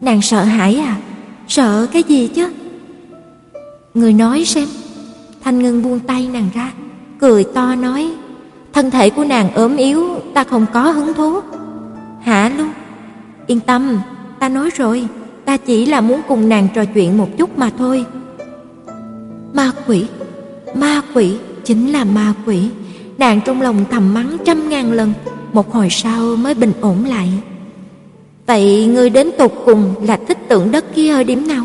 Nàng sợ hãi à? Sợ cái gì chứ? Người nói xem. Thanh Ngân buông tay nàng ra, cười to nói, thân thể của nàng ốm yếu, ta không có hứng thú. Hả luôn? Yên tâm, ta nói rồi, ta chỉ là muốn cùng nàng trò chuyện một chút mà thôi. Ma quỷ, ma quỷ chính là ma quỷ. Nàng trong lòng thầm mắng trăm ngàn lần, một hồi sau mới bình ổn lại. Vậy ngươi đến tục cùng là thích tượng đất kia ở điểm nào?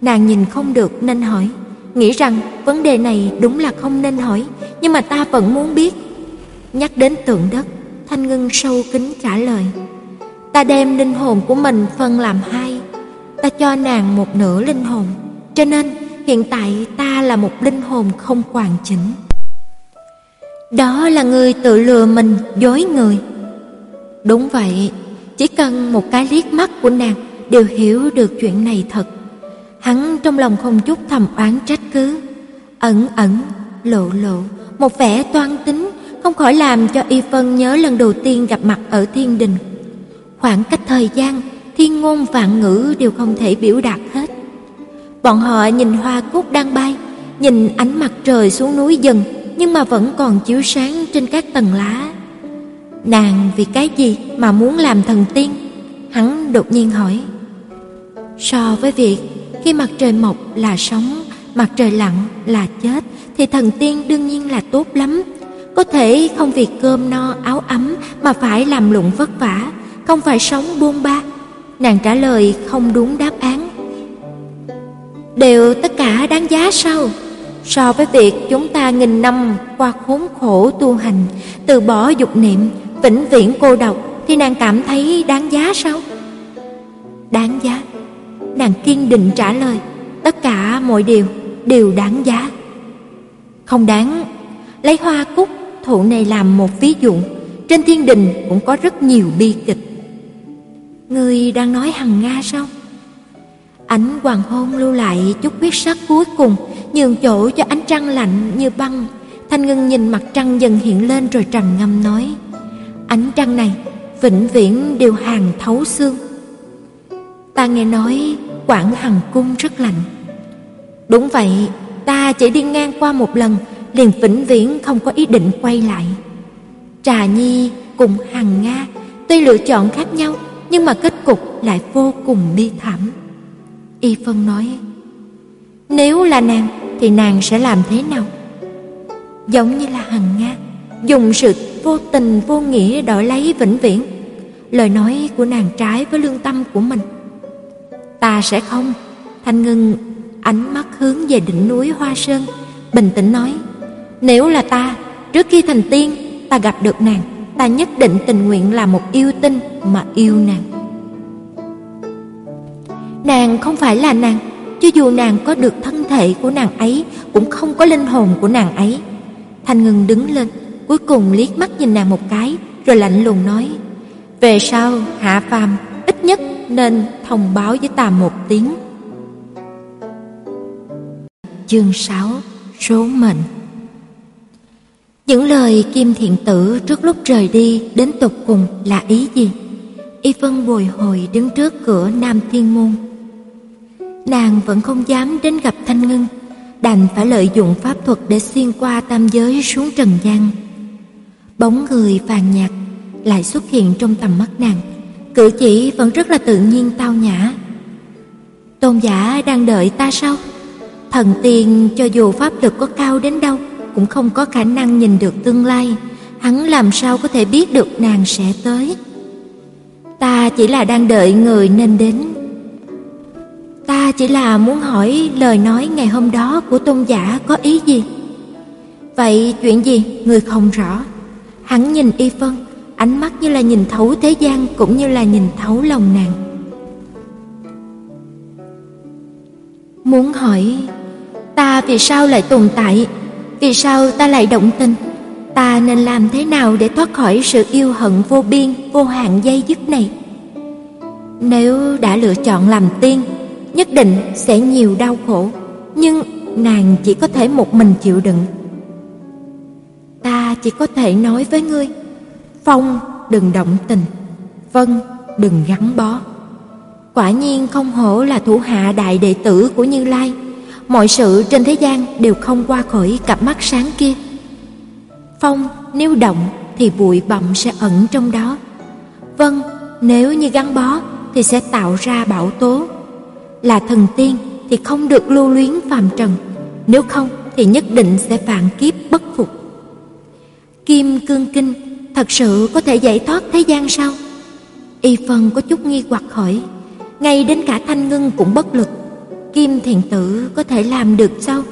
Nàng nhìn không được nên hỏi, nghĩ rằng vấn đề này đúng là không nên hỏi, nhưng mà ta vẫn muốn biết. Nhắc đến tượng đất, Thanh Ngân sâu kính trả lời. Ta đem linh hồn của mình phân làm hai, ta cho nàng một nửa linh hồn, cho nên hiện tại ta là một linh hồn không hoàn chỉnh. Đó là người tự lừa mình, dối người. Đúng vậy, chỉ cần một cái liếc mắt của nàng đều hiểu được chuyện này thật. Hắn trong lòng không chút thầm oán trách cứ, ẩn ẩn, lộ lộ, một vẻ toan tính không khỏi làm cho Y Phân nhớ lần đầu tiên gặp mặt ở thiên đình. Khoảng cách thời gian, thiên ngôn vạn ngữ đều không thể biểu đạt hết. Bọn họ nhìn hoa cúc đang bay, nhìn ánh mặt trời xuống núi dần, nhưng mà vẫn còn chiếu sáng trên các tầng lá. Nàng vì cái gì mà muốn làm thần tiên? Hắn đột nhiên hỏi. So với việc khi mặt trời mọc là sống, mặt trời lặn là chết, thì thần tiên đương nhiên là tốt lắm. Có thể không vì cơm no áo ấm mà phải làm lụng vất vả, không phải sống buông ba. Nàng trả lời không đúng đáp án. Đều tất cả đáng giá sao? So với việc chúng ta nghìn năm qua khốn khổ tu hành, từ bỏ dục niệm, vĩnh viễn cô độc thì nàng cảm thấy đáng giá sao? Đáng giá. Nàng kiên định trả lời, tất cả mọi điều đều đáng giá. Không đáng. Lấy hoa cúc thụ này làm một ví dụ, trên thiên đình cũng có rất nhiều bi kịch. Người đang nói hằng Nga sao? Ánh hoàng hôn lưu lại chút huyết sắc cuối cùng, nhường chỗ cho ánh trăng lạnh như băng. Thanh Ngân nhìn mặt trăng dần hiện lên rồi trầm ngâm nói: "Ánh trăng này vĩnh viễn đều hàng thấu xương." Ta nghe nói Quảng Hằng cung rất lạnh. Đúng vậy, ta chỉ đi ngang qua một lần, liền vĩnh viễn không có ý định quay lại. Trà Nhi cùng Hằng Nga tuy lựa chọn khác nhau, nhưng mà kết cục lại vô cùng bi thảm. Y Phân nói, nếu là nàng thì nàng sẽ làm thế nào? Giống như là Hằng Nga, dùng sự vô tình vô nghĩa đổi lấy vĩnh viễn. Lời nói của nàng trái với lương tâm của mình. Ta sẽ không. Thanh Ngân ánh mắt hướng về đỉnh núi Hoa Sơn, bình tĩnh nói, nếu là ta, trước khi thành tiên, ta gặp được nàng, ta nhất định tình nguyện là một yêu tinh mà yêu nàng. Nàng không phải là nàng, cho dù nàng có được thân thể của nàng ấy, cũng không có linh hồn của nàng ấy. Thanh ngưng đứng lên, cuối cùng liếc mắt nhìn nàng một cái, rồi lạnh lùng nói: "Về sau, Hạ Phàm ít nhất nên thông báo với ta một tiếng." Chương 6: Số mệnh Những lời Kim Thiện Tử trước lúc rời đi đến tục cùng là ý gì? Y Phân bồi hồi đứng trước cửa Nam Thiên Môn. Nàng vẫn không dám đến gặp Thanh Ngân, đành phải lợi dụng pháp thuật để xuyên qua tam giới xuống trần gian. Bóng người vàng nhạt lại xuất hiện trong tầm mắt nàng, cử chỉ vẫn rất là tự nhiên tao nhã. Tôn giả đang đợi ta sao? Thần tiên cho dù pháp lực có cao đến đâu cũng không có khả năng nhìn được tương lai, hắn làm sao có thể biết được nàng sẽ tới. Ta chỉ là đang đợi người nên đến. Ta chỉ là muốn hỏi lời nói ngày hôm đó của tôn giả có ý gì? Vậy chuyện gì người không rõ? Hắn nhìn Y Phân, ánh mắt như là nhìn thấu thế gian cũng như là nhìn thấu lòng nàng. Muốn hỏi ta vì sao lại tồn tại? Vì sao ta lại động tình? Ta nên làm thế nào để thoát khỏi sự yêu hận vô biên, vô hạn dây dứt này? Nếu đã lựa chọn làm tiên, nhất định sẽ nhiều đau khổ, nhưng nàng chỉ có thể một mình chịu đựng. Ta chỉ có thể nói với ngươi, Phong đừng động tình, Vân đừng gắn bó. Quả nhiên không hổ là thủ hạ đại đệ tử của Như Lai, mọi sự trên thế gian đều không qua khỏi cặp mắt sáng kia. Phong nếu động thì bụi bặm sẽ ẩn trong đó. Vân nếu như gắn bó thì sẽ tạo ra bão tố. Là thần tiên thì không được lưu luyến phàm trần, nếu không thì nhất định sẽ vạn kiếp bất phục. Kim cương kinh thật sự có thể giải thoát thế gian sao? Y Phân có chút nghi hoặc hỏi, ngay đến cả Thanh ngưng cũng bất lực. Kim thiền tử có thể làm được sao?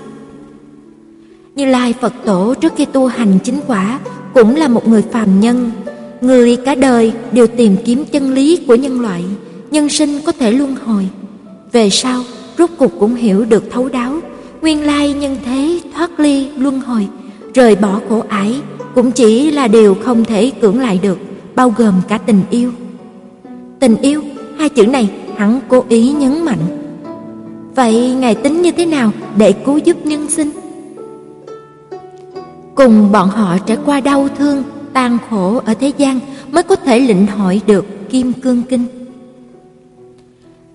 Như Lai Phật Tổ trước khi tu hành chính quả cũng là một người phàm nhân, người cả đời đều tìm kiếm chân lý của nhân loại, nhân sinh có thể luân hồi. Về sau, rốt cục cũng hiểu được thấu đáo, nguyên lai nhân thế thoát ly luân hồi, rời bỏ khổ ải cũng chỉ là điều không thể cưỡng lại được, bao gồm cả tình yêu. Tình yêu, hai chữ này hắn cố ý nhấn mạnh. Vậy ngài tính như thế nào để cứu giúp nhân sinh? Cùng bọn họ trải qua đau thương, tan khổ ở thế gian mới có thể lĩnh hội được Kim Cương Kinh.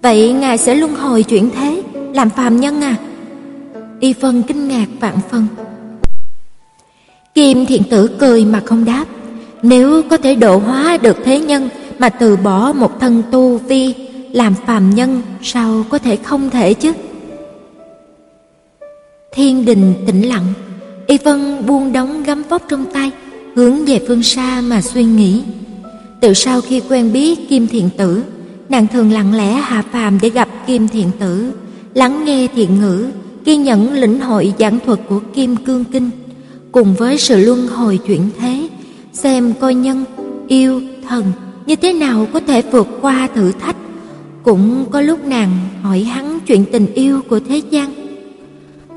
Vậy ngài sẽ luân hồi chuyển thế, làm phàm nhân à? Y Phân kinh ngạc vạn phân. Kim Thiện Tử cười mà không đáp. Nếu có thể độ hóa được thế nhân mà từ bỏ một thân tu vi làm phàm nhân sao có thể không thể chứ? Thiên đình tĩnh lặng, Y Vân buông đóng gấm vóc trong tay, hướng về phương xa mà suy nghĩ. Từ sau khi quen biết Kim Thiện Tử, nàng thường lặng lẽ hạ phàm để gặp Kim Thiện Tử, lắng nghe thiện ngữ, kiên nhẫn lĩnh hội giảng thuật của Kim Cương Kinh, cùng với sự luân hồi chuyển thế, xem coi nhân, yêu, thần như thế nào có thể vượt qua thử thách. Cũng có lúc nàng hỏi hắn chuyện tình yêu của thế gian.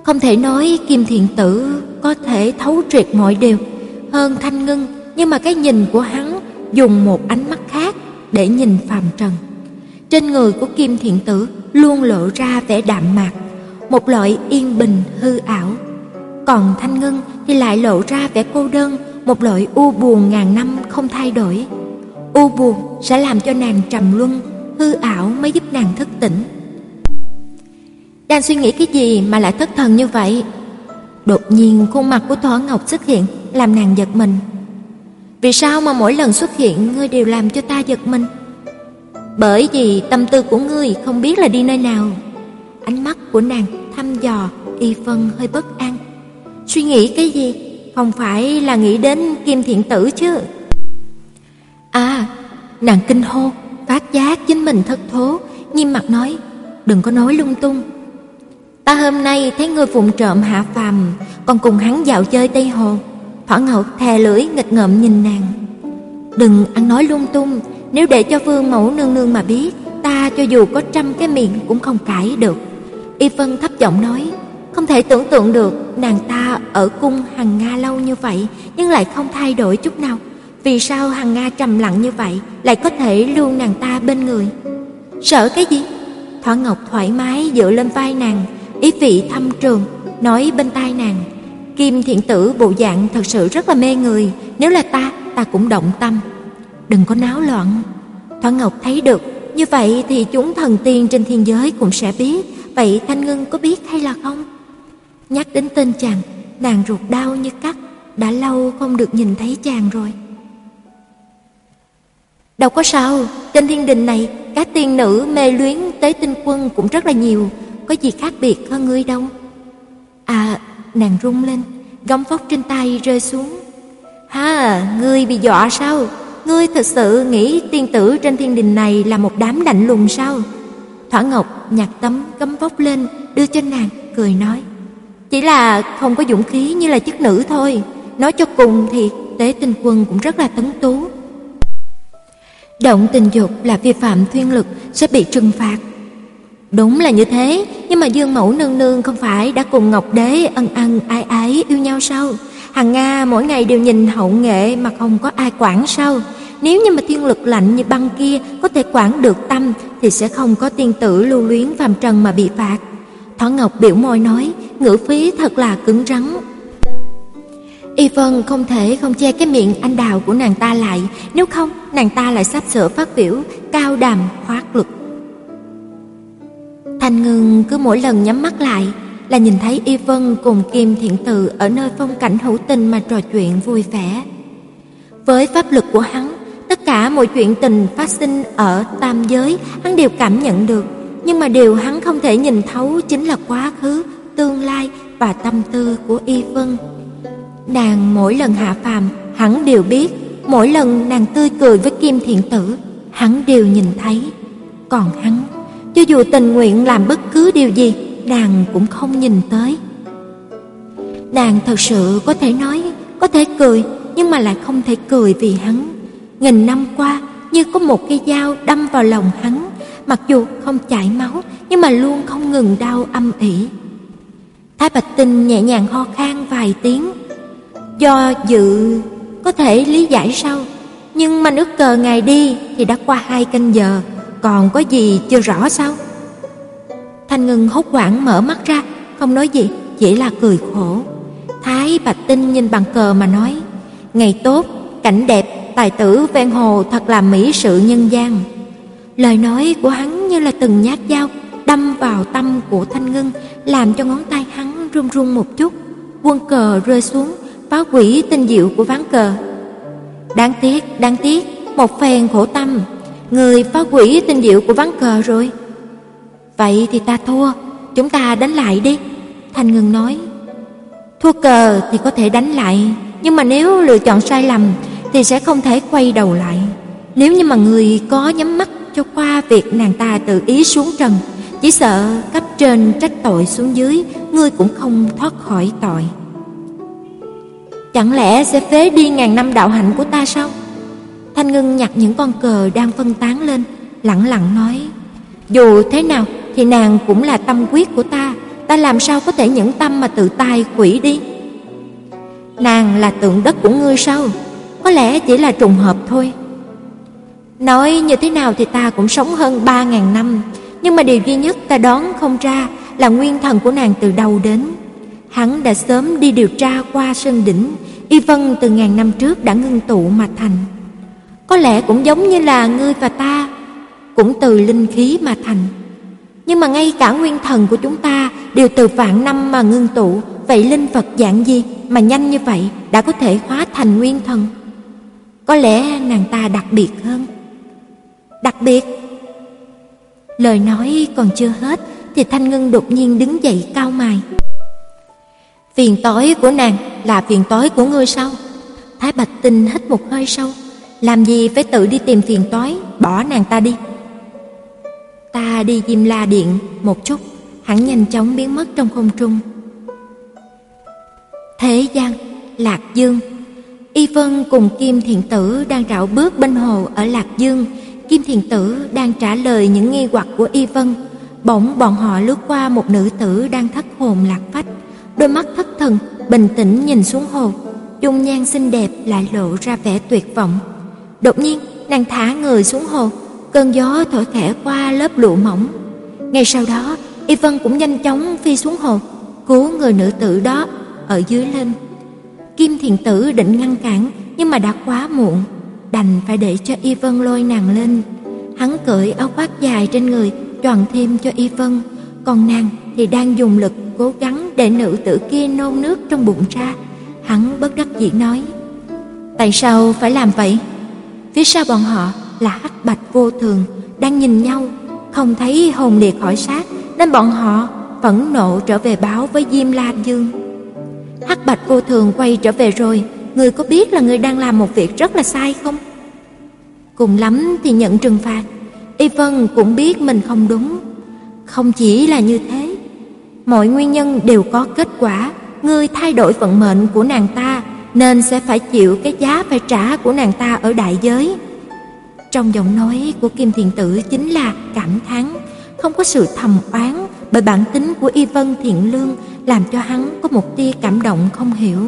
Không thể nói Kim Thiện Tử có thể thấu triệt mọi điều hơn Thanh Ngân, nhưng mà cái nhìn của hắn dùng một ánh mắt khác để nhìn phàm trần. Trên người của Kim Thiện Tử luôn lộ ra vẻ đạm mạc, một loại yên bình hư ảo. Còn Thanh Ngân thì lại lộ ra vẻ cô đơn, một loại u buồn ngàn năm không thay đổi. U buồn sẽ làm cho nàng trầm luân, hư ảo mới giúp nàng thức tỉnh. Đang suy nghĩ cái gì mà lại thất thần như vậy? Đột nhiên khuôn mặt của Thỏ Ngọc xuất hiện, làm nàng giật mình. Vì sao mà mỗi lần xuất hiện ngươi đều làm cho ta giật mình? Bởi vì tâm tư của ngươi không biết là đi nơi nào. Ánh mắt của nàng thăm dò, y phân hơi bất an. Suy nghĩ cái gì? Không phải là nghĩ đến Kim Thiện Tử chứ? À, nàng kinh hô, phát giác chính mình thất thố, nghiêm mặt nói, đừng có nói lung tung. Ta hôm nay thấy ngươi phụng trộm hạ phàm, còn cùng hắn dạo chơi Tây Hồ. Thỏ Ngọc thè lưỡi nghịch ngợm nhìn nàng. Đừng ăn nói lung tung, nếu để cho Vương mẫu nương nương mà biết, ta cho dù có trăm cái miệng cũng không cãi được. Y Vân thấp giọng nói, không thể tưởng tượng được nàng ta ở cung Hằng Nga lâu như vậy nhưng lại không thay đổi chút nào. Vì sao Hằng Nga trầm lặng như vậy lại có thể luôn nàng ta bên người? Sợ cái gì? Thỏa Ngọc thoải mái dựa lên vai nàng, ý vị thâm trường, nói bên tai nàng, Kim thiện tử bộ dạng thật sự rất là mê người, nếu là ta, ta cũng động tâm. Đừng có náo loạn. Thoại Ngọc thấy được, như vậy thì chúng thần tiên trên thiên giới cũng sẽ biết, vậy Thanh Ngân có biết hay là không? Nhắc đến tên chàng, nàng ruột đau như cắt, đã lâu không được nhìn thấy chàng rồi. Đâu có sao, trên thiên đình này, các tiên nữ mê luyến tới tinh quân cũng rất là nhiều, có gì khác biệt hơn ngươi đâu. À, nàng rung lên, gấm phóc trên tay rơi xuống. Ha, ngươi bị dọa sao? Ngươi thật sự nghĩ tiên tử trên thiên đình này là một đám lạnh lùng sao? Thỏa Ngọc nhặt tấm cấm vóc lên, đưa cho nàng, cười nói. Chỉ là không có dũng khí như là chức nữ thôi. Nói cho cùng thì tế tinh quân cũng rất là tấn tú. Động tình dục là vi phạm thiên lực sẽ bị trừng phạt. Đúng là như thế, nhưng mà Dương Mẫu nương nương không phải đã cùng Ngọc Đế ân ân ai ái yêu nhau sao? Hằng Nga mỗi ngày đều nhìn hậu nghệ mà không có ai quản sao? Nếu như mà thiên lực lạnh như băng kia có thể quản được tâm thì sẽ không có tiên tử lưu luyến phàm trần mà bị phạt. Thỏ Ngọc biểu môi nói, ngữ phí thật là cứng rắn. Y Vân không thể không che cái miệng anh đào của nàng ta lại, nếu không nàng ta lại sắp sửa phát biểu cao đàm khoác lực. Thanh Ngưng cứ mỗi lần nhắm mắt lại là nhìn thấy Y Vân cùng Kim Thiện Từ ở nơi phong cảnh hữu tình mà trò chuyện vui vẻ. Với pháp lực của hắn, tất cả mọi chuyện tình phát sinh ở tam giới hắn đều cảm nhận được, nhưng mà điều hắn không thể nhìn thấu chính là quá khứ, tương lai và tâm tư của Y Vân. Nàng mỗi lần hạ phàm, hắn đều biết, mỗi lần nàng tươi cười với Kim Thiện Tử, hắn đều nhìn thấy. Còn hắn, cho dù tình nguyện làm bất cứ điều gì, nàng cũng không nhìn tới. Nàng thật sự có thể nói, có thể cười, nhưng mà lại không thể cười vì hắn. Nghìn năm qua, như có một cây dao đâm vào lòng hắn, mặc dù không chảy máu, nhưng mà luôn không ngừng đau âm ỉ. Thái Bạch Tinh nhẹ nhàng ho khan vài tiếng, do dự có thể lý giải sau Nhưng mà nước cờ ngày đi thì đã qua hai canh giờ, còn có gì chưa rõ sao? Thanh Ngân hốt hoảng mở mắt ra, không nói gì, chỉ là cười khổ. Thái Bạch Tinh nhìn bàn cờ mà nói, ngày tốt, cảnh đẹp, tài tử ven hồ thật là mỹ sự nhân gian. Lời nói của hắn như là từng nhát dao đâm vào tâm của Thanh Ngân, làm cho ngón tay hắn run run một chút. Quân cờ rơi xuống, phá hủy tinh diệu của ván cờ. Đáng tiếc, đáng tiếc, một phen khổ tâm, người phá hủy tinh diệu của ván cờ rồi. Vậy thì ta thua, chúng ta đánh lại đi. Thanh Ngân nói. Thua cờ thì có thể đánh lại, nhưng mà nếu lựa chọn sai lầm thì sẽ không thể quay đầu lại. Nếu như mà người có nhắm mắt cho qua việc nàng ta tự ý xuống trần, chỉ sợ cấp trên trách tội xuống dưới, ngươi cũng không thoát khỏi tội. Chẳng lẽ sẽ phế đi ngàn năm đạo hạnh của ta sao? Thanh Ngân nhặt những con cờ đang phân tán lên, lặng lặng nói: "Dù thế nào thì nàng cũng là tâm quyết của ta, ta làm sao có thể nhẫn tâm mà tự tay quỷ đi?" Nàng là tượng đất của ngươi sao? Có lẽ chỉ là trùng hợp thôi. Nói như thế nào thì ta cũng sống hơn ba ngàn năm, nhưng mà điều duy nhất ta đoán không ra là nguyên thần của nàng từ đâu đến. Hắn đã sớm đi điều tra qua sơn đỉnh, y vân từ ngàn năm trước đã ngưng tụ mà thành. Có lẽ cũng giống như là ngươi và ta, cũng từ linh khí mà thành. Nhưng mà ngay cả nguyên thần của chúng ta đều từ vạn năm mà ngưng tụ, vậy linh vật dạng gì mà nhanh như vậy đã có thể hóa thành nguyên thần? Có lẽ nàng ta đặc biệt hơn. Đặc biệt? Lời nói còn chưa hết thì Thanh Ngân đột nhiên đứng dậy cao mày. Phiền tối của nàng là phiền tối của ngươi sao? Thái Bạch Tinh hít một hơi sâu, làm gì phải tự đi tìm phiền tối, bỏ nàng ta đi. Ta đi Diêm La Điện một chút, hắn nhanh chóng biến mất trong không trung. Thế gian, Lạc Dương Y Vân cùng Kim Thiện Tử đang rảo bước bên hồ ở Lạc Dương. Kim Thiện Tử đang trả lời những nghi hoặc của Y Vân. Bỗng bọn họ lướt qua một nữ tử đang thất hồn lạc phách đôi mắt thất thần, bình tĩnh nhìn xuống hồ, dung nhan xinh đẹp lại lộ ra vẻ tuyệt vọng. Đột nhiên, nàng thả người xuống hồ, cơn gió thổi khẽ qua lớp lụa mỏng. Ngay sau đó, Y Vân cũng nhanh chóng phi xuống hồ, cứu người nữ tử đó ở dưới lên. Kim Thiền Tử định ngăn cản nhưng mà đã quá muộn, đành phải để cho Y Vân lôi nàng lên. Hắn cởi áo khoác dài trên người, choàng thêm cho Y Vân, còn nàng thì đang dùng lực cố gắng để nữ tử kia nôn nước trong bụng ra. Hắn bất đắc dĩ nói: "Tại sao phải làm vậy?" Phía sau bọn họ là Hắc Bạch Vô Thường đang nhìn nhau, không thấy hồn liệt khỏi xác nên bọn họ phẫn nộ trở về báo với Diêm La Dương. Hắc Bạch Vô Thường quay trở về rồi, người có biết là người đang làm một việc rất là sai không? Cùng lắm thì nhận trừng phạt. Y Vân cũng biết mình không đúng. Không chỉ là như thế, mọi nguyên nhân đều có kết quả, ngươi thay đổi vận mệnh của nàng ta nên sẽ phải chịu cái giá phải trả của nàng ta ở đại giới. Trong giọng nói của Kim Thiền Tử chính là cảm thán, không có sự thầm oán bởi bản tính của Y Vân thiện lương làm cho hắn có một tia cảm động không hiểu.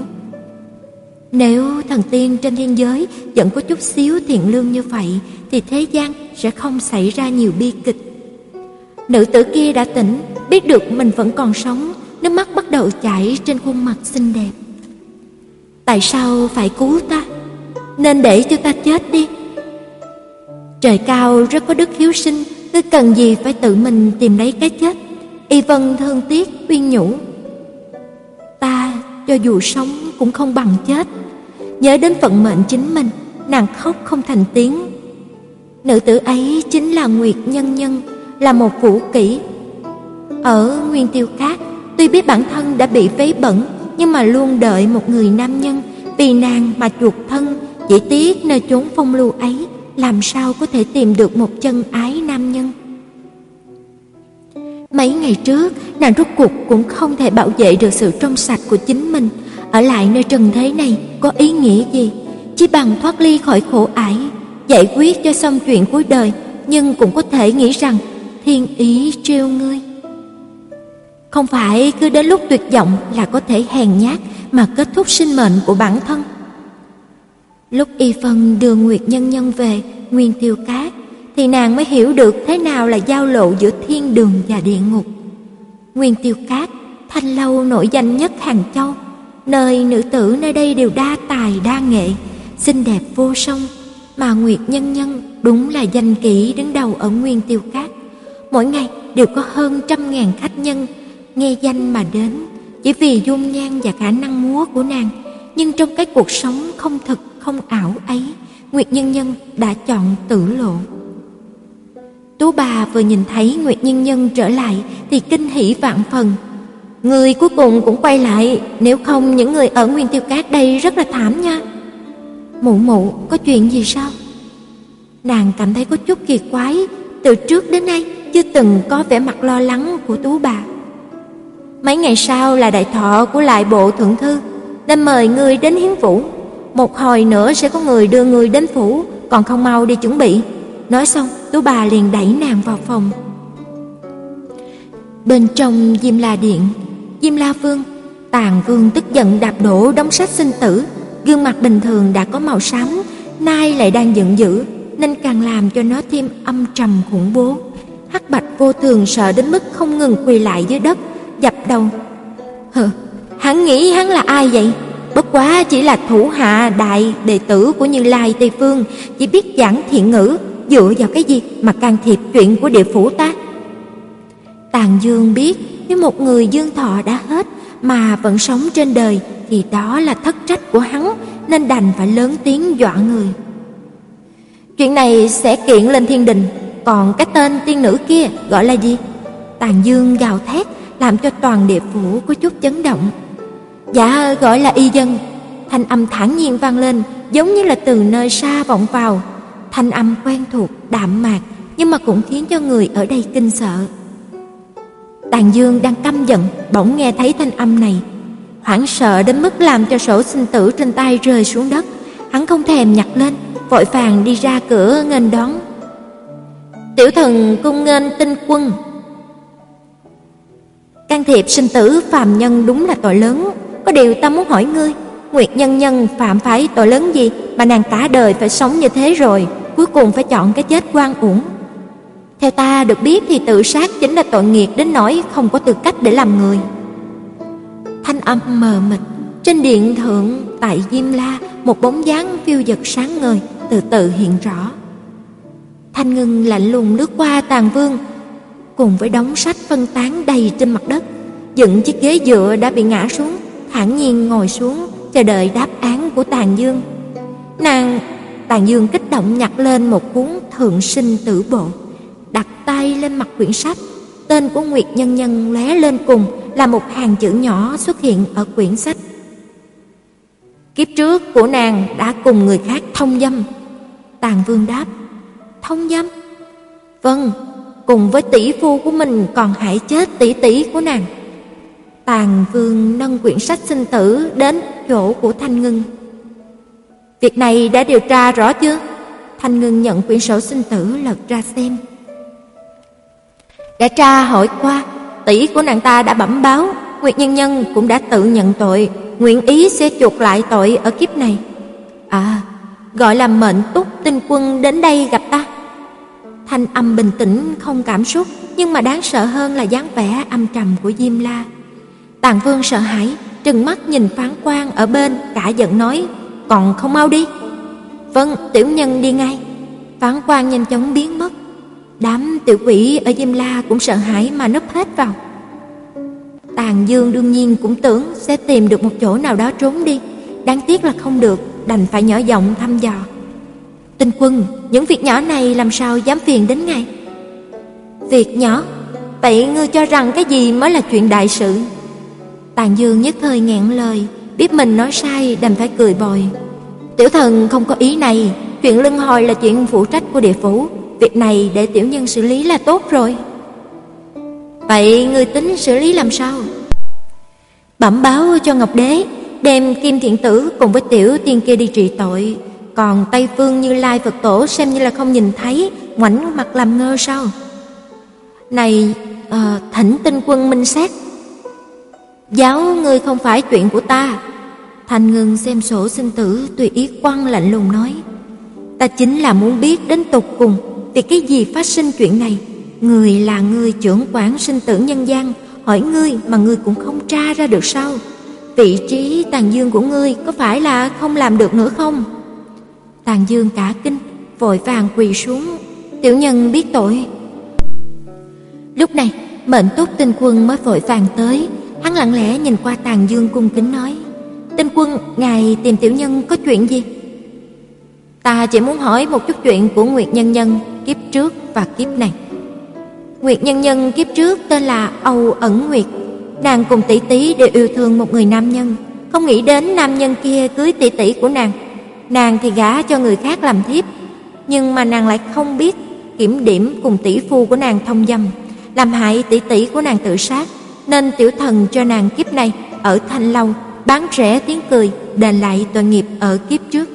Nếu thần tiên trên thiên giới vẫn có chút xíu thiện lương như vậy thì thế gian sẽ không xảy ra nhiều bi kịch. Nữ tử kia đã tỉnh, biết được mình vẫn còn sống, nước mắt bắt đầu chảy trên khuôn mặt xinh đẹp. Tại sao phải cứu ta? Nên để cho ta chết đi. Trời cao rất có đức hiếu sinh, cứ cần gì phải tự mình tìm lấy cái chết? Y Vân thương tiếc uyên nhủ. Ta cho dù sống cũng không bằng chết. Nhớ đến phận mệnh chính mình, nàng khóc không thành tiếng. Nữ tử ấy chính là Nguyệt Nhân Nhân, là một vũ kỹ. Ở Nguyên Tiêu Cát, tuy biết bản thân đã bị vấy bẩn, nhưng mà luôn đợi một người nam nhân vì nàng mà chuộc thân, chỉ tiếc nơi chốn phong lưu ấy làm sao có thể tìm được một chân ái nam nhân. Mấy ngày trước, nàng rốt cuộc cũng không thể bảo vệ được sự trong sạch của chính mình, ở lại nơi trần thế này có ý nghĩa gì? Chỉ bằng thoát ly khỏi khổ ải, giải quyết cho xong chuyện cuối đời, nhưng cũng có thể nghĩ rằng thiên ý trêu ngươi. Không phải cứ đến lúc tuyệt vọng là có thể hèn nhát mà kết thúc sinh mệnh của bản thân. Lúc Y Phân đưa Nguyệt Nhân Nhân về Nguyên Tiêu Cát, thì nàng mới hiểu được thế nào là giao lộ giữa thiên đường và địa ngục. Nguyên Tiêu Cát, thanh lâu nổi danh nhất Hàng Châu, nơi nữ tử nơi đây đều đa tài đa nghệ, xinh đẹp vô song, mà Nguyệt Nhân Nhân đúng là danh kỹ đứng đầu ở Nguyên Tiêu Cát. Mỗi ngày đều có hơn trăm ngàn khách nhân nghe danh mà đến, chỉ vì dung nhan và khả năng múa của nàng, nhưng trong cái cuộc sống không thực không ảo ấy, Nguyệt Nhân Nhân đã chọn tử lộ. Tú bà vừa nhìn thấy Nguyệt Nhân Nhân trở lại thì kinh hỉ vạn phần. Người cuối cùng cũng quay lại, nếu không những người ở Nguyên Tiêu Cát đây rất là thảm nha. Mụ mụ, có chuyện gì sao? Nàng cảm thấy có chút kỳ quái, từ trước đến nay chưa từng có vẻ mặt lo lắng của Tú bà. Mấy ngày sau là đại thọ của lại bộ thượng thư, nên mời người đến hiến vũ. Một hồi nữa sẽ có người đưa người đến phủ, còn không mau đi chuẩn bị. Nói xong, Tú bà liền đẩy nàng vào phòng. Bên trong Diêm La điện, Diêm La Vương, Tàn Vương tức giận đạp đổ đống sách sinh tử, gương mặt bình thường đã có màu xám, nay lại đang giận dữ, nên càng làm cho nó thêm âm trầm khủng bố. Hắc Bạch vô thường sợ đến mức không ngừng quỳ lại dưới đất, dập đầu. Hừ, hắn nghĩ hắn là ai vậy? Bất quá chỉ là thủ hạ đại đệ tử của Như Lai Tây Phương, chỉ biết giảng thiện ngữ, dựa vào cái gì mà can thiệp chuyện của địa phủ ta? Tàn Dương biết nếu một người dương thọ đã hết mà vẫn sống trên đời thì đó là thất trách của hắn nên đành phải lớn tiếng dọa người. Chuyện này sẽ kiện lên thiên đình, còn cái tên tiên nữ kia gọi là gì? Tàn Dương gào thét làm cho toàn địa phủ có chút chấn động. Dạ gọi là y dân. Thanh âm thản nhiên vang lên, giống như là từ nơi xa vọng vào. Thanh âm quen thuộc, đạm mạc, nhưng mà cũng khiến cho người ở đây kinh sợ. Tàn Dương đang căm giận, bỗng nghe thấy thanh âm này, hoảng sợ đến mức làm cho sổ sinh tử trên tay rơi xuống đất. Hắn không thèm nhặt lên, vội vàng đi ra cửa nghênh đón. Tiểu thần cung nghênh tinh quân. Can thiệp sinh tử phàm nhân đúng là tội lớn, có điều ta muốn hỏi ngươi, Nguyệt Nhân Nhân phạm phải tội lớn gì mà nàng cả đời phải sống như thế rồi, cuối cùng phải chọn cái chết oan uổng. Theo ta được biết thì tự sát chính là tội nghiệp đến nỗi không có tư cách để làm người. Thanh âm mờ mịt, Trên điện thượng tại Diêm La, một bóng dáng phiêu dật sáng ngời từ từ hiện rõ. Thanh Ngân lạnh lùng lướt qua Tàn Vương, cùng với đống sách phân tán đầy trên mặt đất, dựng chiếc ghế dựa đã bị ngã xuống, thản nhiên ngồi xuống chờ đợi đáp án của Tàn Dương. Nàng Tàn Dương kích động nhặt lên một cuốn Thượng Sinh Tử Bộ, đặt tay lên mặt quyển sách, tên của Nguyệt Nhân Nhân lóe lên cùng là một hàng chữ nhỏ xuất hiện ở quyển sách. Kiếp trước của nàng đã cùng người khác thông dâm. Tàn Vương đáp: "Thông dâm?" "Vâng, cùng với tỷ phu của mình còn hại chết tỷ tỷ của nàng." Tàn Vương nâng quyển sách sinh tử đến chỗ của Thanh Ngân. Việc này đã điều tra rõ chưa? Thanh Ngân nhận quyển sổ sinh tử lật ra xem. Đã tra hỏi qua, tỷ của nàng ta đã bẩm báo, Nguyệt Nhân Nhân cũng đã tự nhận tội, nguyện ý sẽ chuộc lại tội ở kiếp này. À, gọi là mệnh túc tinh quân đến đây gặp ta. Thanh âm bình tĩnh không cảm xúc, nhưng mà đáng sợ hơn là dáng vẻ âm trầm của Diêm La. Tàng Vương sợ hãi, trừng mắt nhìn phán quan ở bên, cả giận nói, còn không mau đi. Vâng, tiểu nhân đi ngay. Phán quan nhanh chóng biến mất. Đám tiểu quỷ ở Diêm La cũng sợ hãi mà nấp hết vào. Tàn Dương đương nhiên cũng tưởng sẽ tìm được một chỗ nào đó trốn đi. Đáng tiếc là không được, đành phải nhỏ giọng thăm dò. Tinh quân, những việc nhỏ này làm sao dám phiền đến ngài? Việc nhỏ? Vậy ngươi cho rằng cái gì mới là chuyện đại sự? Tàn Dương nhất thời nghẹn lời, biết mình nói sai đành phải cười bồi. Tiểu thần không có ý này, chuyện lưng hồi là chuyện phụ trách của địa phủ, việc này để tiểu nhân xử lý là tốt rồi. Vậy người tính xử lý làm sao? Bẩm báo cho Ngọc Đế, đem Kim Thiện Tử cùng với tiểu tiên kia đi trị tội, còn Tây Phương Như Lai Phật Tổ xem như là không nhìn thấy, ngoảnh mặt làm ngơ sao? Này, à, thỉnh tinh quân minh xét Giáo ngươi không phải chuyện của ta. Thành ngừng xem sổ sinh tử tùy ý quăng lạnh lùng nói. Ta chính là muốn biết đến tục cùng thì cái gì phát sinh chuyện này. Người là người trưởng quản sinh tử nhân gian, hỏi ngươi mà ngươi cũng không tra ra được sao? Vị trí tàn dương của ngươi có phải là không làm được nữa không? Tàn dương cả kinh, vội vàng quỳ xuống. Tiểu nhân biết tội. Lúc này, mệnh túc tinh quân mới vội vàng tới, Hắn lặng lẽ nhìn qua Tàn Dương cung kính nói: tên quân, ngài tìm tiểu nhân có chuyện gì?" "Ta chỉ muốn hỏi một chút chuyện của Nguyệt Nhân Nhân kiếp trước và kiếp này." Nguyệt Nhân Nhân kiếp trước tên là Âu Ẩn Nguyệt, nàng cùng tỷ tỷ đều yêu thương một người nam nhân, không nghĩ đến nam nhân kia cưới tỷ tỷ của nàng. Nàng thì gả cho người khác làm thiếp, nhưng mà nàng lại không biết kiểm điểm cùng tỷ phu của nàng thông dâm, làm hại tỷ tỷ của nàng tự sát nên tiểu thần cho nàng kiếp này ở thanh lâu bán rẻ tiếng cười đền lại tội nghiệp ở kiếp trước.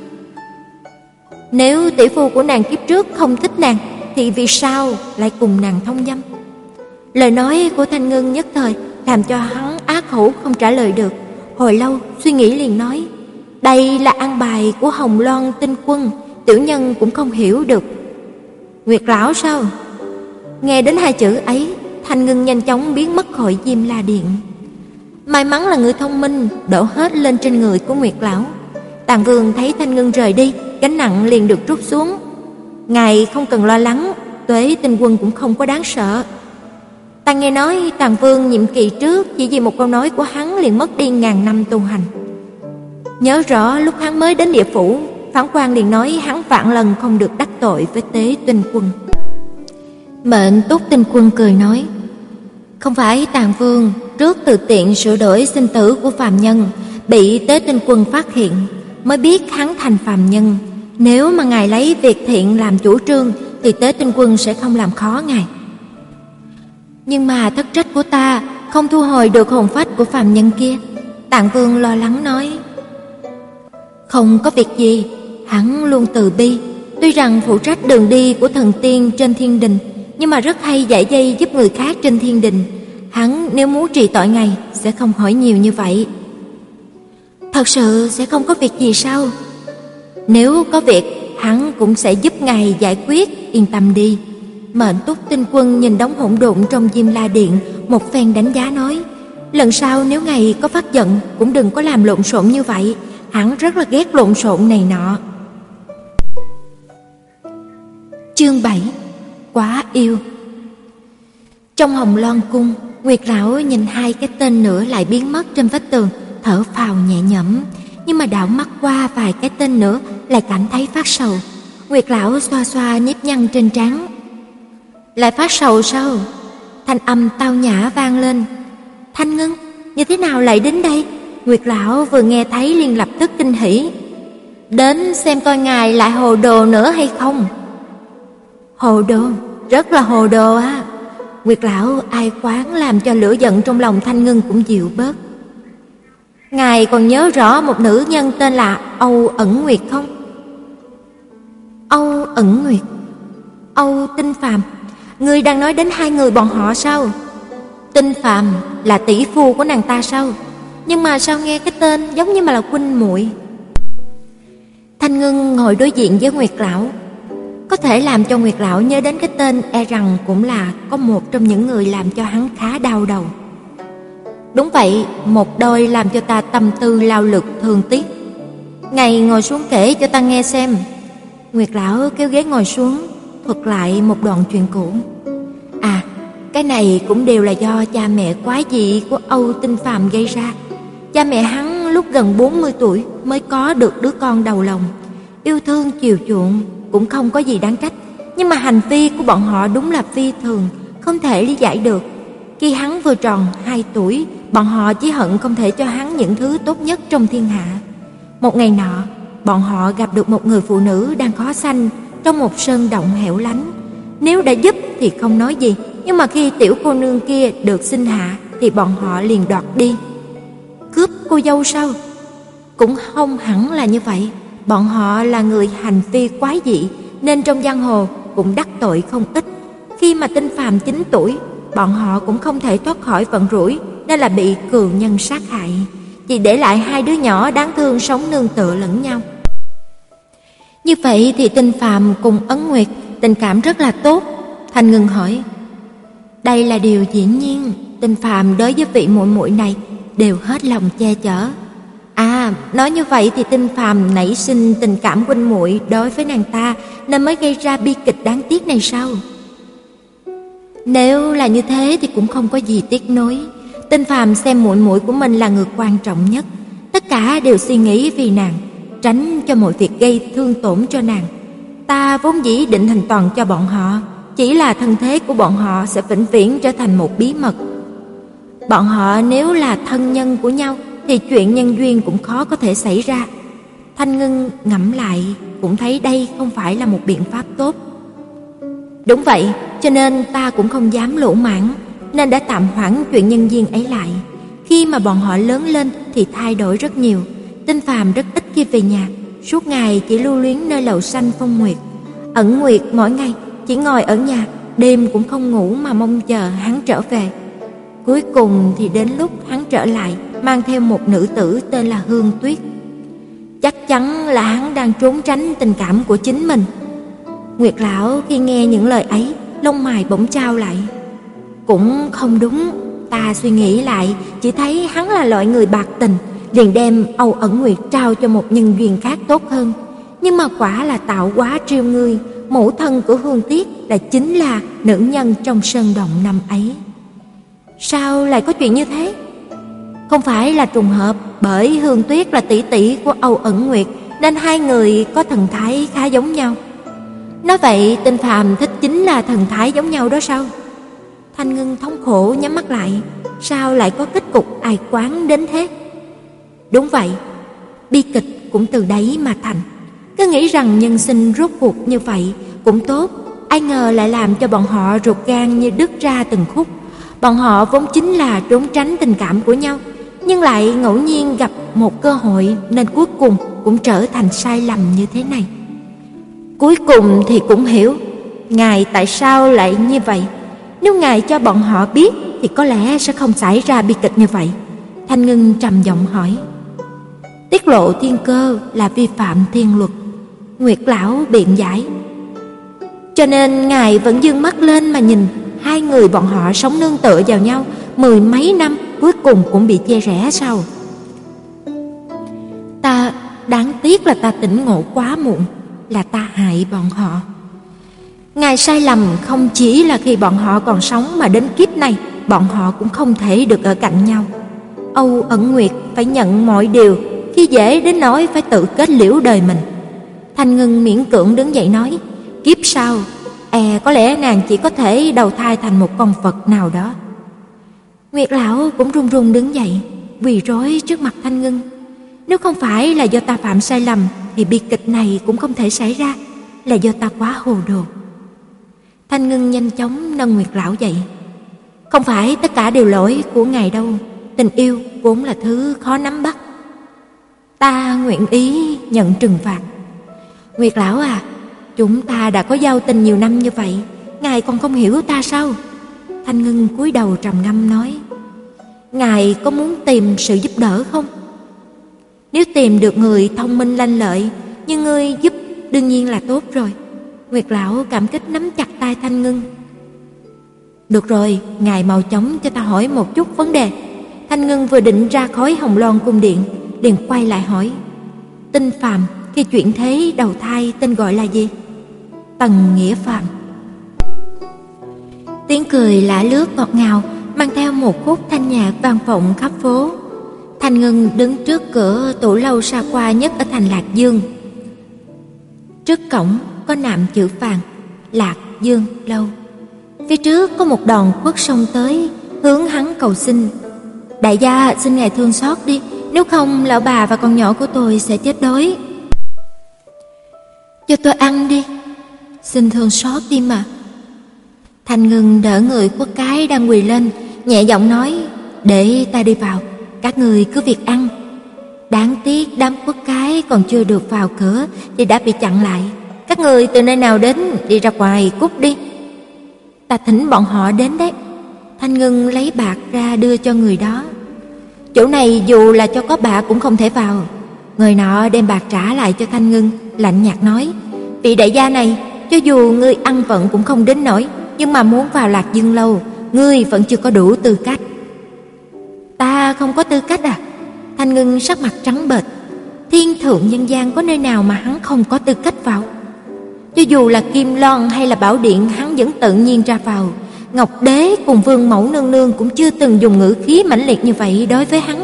Nếu tỷ phu của nàng kiếp trước không thích nàng thì vì sao lại cùng nàng thông dâm? Lời nói của Thanh Ngân nhất thời làm cho hắn á khẩu không trả lời được. Hồi lâu suy nghĩ liền nói: "Đây là ăn bài của Hồng Loan Tinh Quân, tiểu nhân cũng không hiểu được." Nguyệt lão sao? Nghe đến hai chữ ấy, Thanh Ngưng nhanh chóng biến mất khỏi Diêm La Điện. May mắn là người thông minh đổ hết lên trên người của Nguyệt lão. Tàng Vương thấy Thanh Ngưng rời đi, gánh nặng liền được rút xuống. Ngài không cần lo lắng, Tuế Tinh Quân cũng không có đáng sợ. Ta nghe nói Tàng Vương nhiệm kỳ trước chỉ vì một câu nói của hắn liền mất đi ngàn năm tu hành. Nhớ rõ lúc hắn mới đến địa phủ, phán quan liền nói hắn vạn lần không được đắc tội với Tế Tinh Quân. Mệnh Túc Tinh Quân cười nói: không phải Tàng Vương trước từ tiện sửa đổi sinh tử của phàm nhân, bị Tế Tinh Quân phát hiện, mới biết hắn thành phàm nhân. Nếu mà ngài lấy việc thiện làm chủ trương thì Tế Tinh Quân sẽ không làm khó ngài. Nhưng mà thất trách của ta không thu hồi được hồn phách của phàm nhân kia. Tạng Vương lo lắng nói. Không có việc gì, hắn luôn từ bi. Tuy rằng phụ trách đường đi của thần tiên trên thiên đình, nhưng mà rất hay giải dây giúp người khác trên thiên đình. Hắn nếu muốn trị tội ngài sẽ không hỏi nhiều như vậy. Thật sự sẽ không có việc gì sao? Nếu có việc, hắn cũng sẽ giúp ngài giải quyết, yên tâm đi. Mệnh Túc Tinh Quân nhìn đống hỗn độn trong Diêm La Điện, một phen đánh giá nói: Lần sau nếu ngài có phát giận cũng đừng có làm lộn xộn như vậy, hắn rất là ghét lộn xộn này nọ. Chương 7 Quá yêu Trong hồng loan cung, Nguyệt lão nhìn hai cái tên nữa lại biến mất trên vách tường, thở phào nhẹ nhõm, nhưng mà đảo mắt qua vài cái tên nữa lại cảm thấy phát sầu. Nguyệt lão xoa xoa nếp nhăn trên trán. Lại phát sầu sao? Thanh âm tao nhã vang lên. Thanh ngưng như thế nào lại đến đây? Nguyệt lão vừa nghe thấy liền lập tức kinh hỉ. Đến xem coi ngài lại hồ đồ nữa hay không? Hồ đồ, rất là hồ đồ á. Nguyệt lão ai quán làm cho lửa giận trong lòng Thanh Ngân cũng dịu bớt. Ngài còn nhớ rõ một nữ nhân tên là Âu Ẩn Nguyệt không? Âu Ẩn Nguyệt, Âu Tinh Phàm, ngươi đang nói đến hai người bọn họ sao? Tinh Phàm là tỷ phu của nàng ta sao? Nhưng mà sao nghe cái tên giống như mà là huynh muội? Thanh Ngân ngồi đối diện với Nguyệt lão, có thể làm cho Nguyệt lão nhớ đến cái tên e rằng cũng là có một trong những người làm cho hắn khá đau đầu. Đúng vậy, một đôi làm cho ta tâm tư lao lực thường tiếc. Ngày ngồi xuống kể cho ta nghe xem. Nguyệt lão kéo ghế ngồi xuống, thuật lại một đoạn chuyện cũ. À, cái này cũng đều là do cha mẹ quái dị của Âu Tinh Phàm gây ra. Cha mẹ hắn lúc gần 40 tuổi mới có được đứa con đầu lòng. Yêu thương chiều chuộng cũng không có gì đáng trách, nhưng mà hành vi của bọn họ đúng là phi thường, không thể lý giải được. Khi hắn vừa tròn 2 tuổi, bọn họ chỉ hận không thể cho hắn những thứ tốt nhất trong thiên hạ. Một ngày nọ, bọn họ gặp được một người phụ nữ đang khó sanh trong một sơn động hẻo lánh. Nếu đã giúp thì không nói gì, nhưng mà khi tiểu cô nương kia được sinh hạ thì bọn họ liền đoạt đi. Cướp cô dâu sao? Cũng không hẳn là như vậy. Bọn họ là người hành vi quái dị nên trong giang hồ cũng đắc tội không ít. Khi mà tinh phàm 9 tuổi, bọn họ cũng không thể thoát khỏi vận rủi nên là bị cường nhân sát hại, chỉ để lại hai đứa nhỏ đáng thương sống nương tựa lẫn nhau. Như vậy thì Tinh Phàm cùng Ấn Nguyệt tình cảm rất là tốt. Thành ngừng hỏi: "Đây là điều dĩ nhiên, Tinh Phàm đối với vị muội muội này đều hết lòng che chở." À, nói như vậy thì Tinh Phàm nảy sinh tình cảm huynh muội đối với nàng ta nên mới gây ra bi kịch đáng tiếc này sao? Nếu là như thế thì cũng không có gì tiếc nối. Tinh Phàm xem muội muội của mình là người quan trọng nhất, tất cả đều suy nghĩ vì nàng, tránh cho mọi việc gây thương tổn cho nàng. Ta vốn dĩ định thành toàn cho bọn họ, chỉ là thân thế của bọn họ sẽ vĩnh viễn trở thành một bí mật. Bọn họ nếu là thân nhân của nhau thì chuyện nhân duyên cũng khó có thể xảy ra. Thanh Ngân ngẫm lại cũng thấy đây không phải là một biện pháp tốt. Đúng vậy, cho nên ta cũng không dám lỗ mãng, nên đã tạm hoãn chuyện nhân duyên ấy lại. Khi mà bọn họ lớn lên thì thay đổi rất nhiều. Tinh Phàm rất ít khi về nhà, suốt ngày chỉ lưu luyến nơi lầu xanh phong nguyệt. Ẩn Nguyệt mỗi ngày chỉ ngồi ở nhà, đêm cũng không ngủ mà mong chờ hắn trở về. Cuối cùng thì đến lúc hắn trở lại, mang theo một nữ tử tên là Hương Tuyết. Chắc chắn là hắn đang trốn tránh tình cảm của chính mình. Nguyệt lão khi nghe những lời ấy, lông mày bỗng trao lại. Cũng không đúng, ta suy nghĩ lại, chỉ thấy hắn là loại người bạc tình, liền đem Âu Ẩn Nguyệt trao cho một nhân duyên khác tốt hơn. Nhưng mà quả là tạo quá triêu ngươi, mẫu thân của Hương Tiết là chính là nữ nhân trong sơn động năm ấy. Sao lại có chuyện như thế? Không phải là trùng hợp bởi Hương Tuyết là tỷ tỷ của Âu Ẩn Nguyệt nên hai người có thần thái khá giống nhau. Nói vậy Tinh Phàm thích chính là thần thái giống nhau đó sao? Thanh Ngưng thống khổ nhắm mắt lại, sao lại có kết cục ai quán đến thế? Đúng vậy, bi kịch cũng từ đấy mà thành. Cứ nghĩ rằng nhân sinh rốt cuộc như vậy cũng tốt, ai ngờ lại làm cho bọn họ ruột gan như đứt ra từng khúc. Bọn họ vốn chính là trốn tránh tình cảm của nhau, nhưng lại ngẫu nhiên gặp một cơ hội nên cuối cùng cũng trở thành sai lầm như thế này. Cuối cùng thì cũng hiểu, Ngài tại sao lại như vậy. Nếu Ngài cho bọn họ biết Thì có lẽ sẽ không xảy ra bi kịch như vậy. Thanh Ngân trầm giọng hỏi, Tiết lộ thiên cơ là vi phạm thiên luật, Nguyệt Lão biện giải. Cho nên Ngài vẫn dương mắt lên mà nhìn, Hai người bọn họ sống nương tựa vào nhau Mười mấy năm cuối cùng cũng bị che rẽ sau Ta đáng tiếc là ta tỉnh ngộ quá muộn, là ta hại bọn họ. Ngài sai lầm không chỉ là khi bọn họ còn sống mà đến kiếp này bọn họ cũng không thể được ở cạnh nhau. Âu Ẩn Nguyệt phải nhận mọi điều khi dễ đến nỗi phải tự kết liễu đời mình. Thanh Ngân miễn cưỡng đứng dậy nói, kiếp sau, e có lẽ nàng chỉ có thể đầu thai thành một con vật nào đó. Nguyệt lão cũng run run đứng dậy, quỳ rối trước mặt Thanh Ngân. Nếu không phải là do ta phạm sai lầm thì bi kịch này cũng không thể xảy ra, là do ta quá hồ đồ. Thanh Ngân nhanh chóng nâng Nguyệt lão dậy. Không phải tất cả đều lỗi của ngài đâu, tình yêu vốn là thứ khó nắm bắt. Ta nguyện ý nhận trừng phạt. Nguyệt lão à, chúng ta đã có giao tình nhiều năm như vậy, ngài còn không hiểu ta sao? Thanh Ngân cúi đầu trầm ngâm nói, ngài có muốn tìm sự giúp đỡ không? Nếu tìm được người thông minh lanh lợi, như ngươi giúp đương nhiên là tốt rồi. Nguyệt lão cảm kích nắm chặt tay Thanh Ngân. Được rồi, ngài mau chóng cho ta hỏi một chút vấn đề. Thanh Ngân vừa định ra khói hồng loan cung điện, liền quay lại hỏi. Tinh phàm khi chuyển thế đầu thai tên gọi là gì? Tần Nghĩa Phàm. Tiếng cười lả lướt ngọt ngào, mang theo một khúc thanh nhạc vang vọng khắp phố. Thanh Ngân đứng trước cửa tủ lâu xa qua nhất ở thành Lạc Dương. Trước cổng có nạm chữ vàng Lạc Dương Lâu. Phía trước có một đòn khuất sông tới, hướng hắn cầu xin. Đại gia xin ngài thương xót đi, nếu không lão bà và con nhỏ của tôi sẽ chết đói. Cho tôi ăn đi, xin thương xót đi mà. Thanh Ngân đỡ người quốc cái đang quỳ lên, nhẹ giọng nói, để ta đi vào, các người cứ việc ăn. Đáng tiếc đám quốc cái còn chưa được vào cửa thì đã bị chặn lại. Các người từ nơi nào đến đi ra ngoài cút đi. Ta thỉnh bọn họ đến đấy. Thanh Ngân lấy bạc ra đưa cho người đó. Chỗ này dù là cho có bạc cũng không thể vào. Người nọ đem bạc trả lại cho Thanh Ngân, lạnh nhạt nói: "Vị đại gia này, cho dù ngươi ăn vận cũng không đến nổi nhưng mà muốn vào Lạc Dương lâu, ngươi vẫn chưa có đủ tư cách." "Ta không có tư cách à?" Thanh Ngân sắc mặt trắng bệch. Thiên thượng nhân gian có nơi nào mà hắn không có tư cách vào? Cho dù là Kim Loan hay là Bảo Điện hắn vẫn tự nhiên ra vào. Ngọc Đế cùng Vương Mẫu Nương Nương cũng chưa từng dùng ngữ khí mãnh liệt như vậy đối với hắn.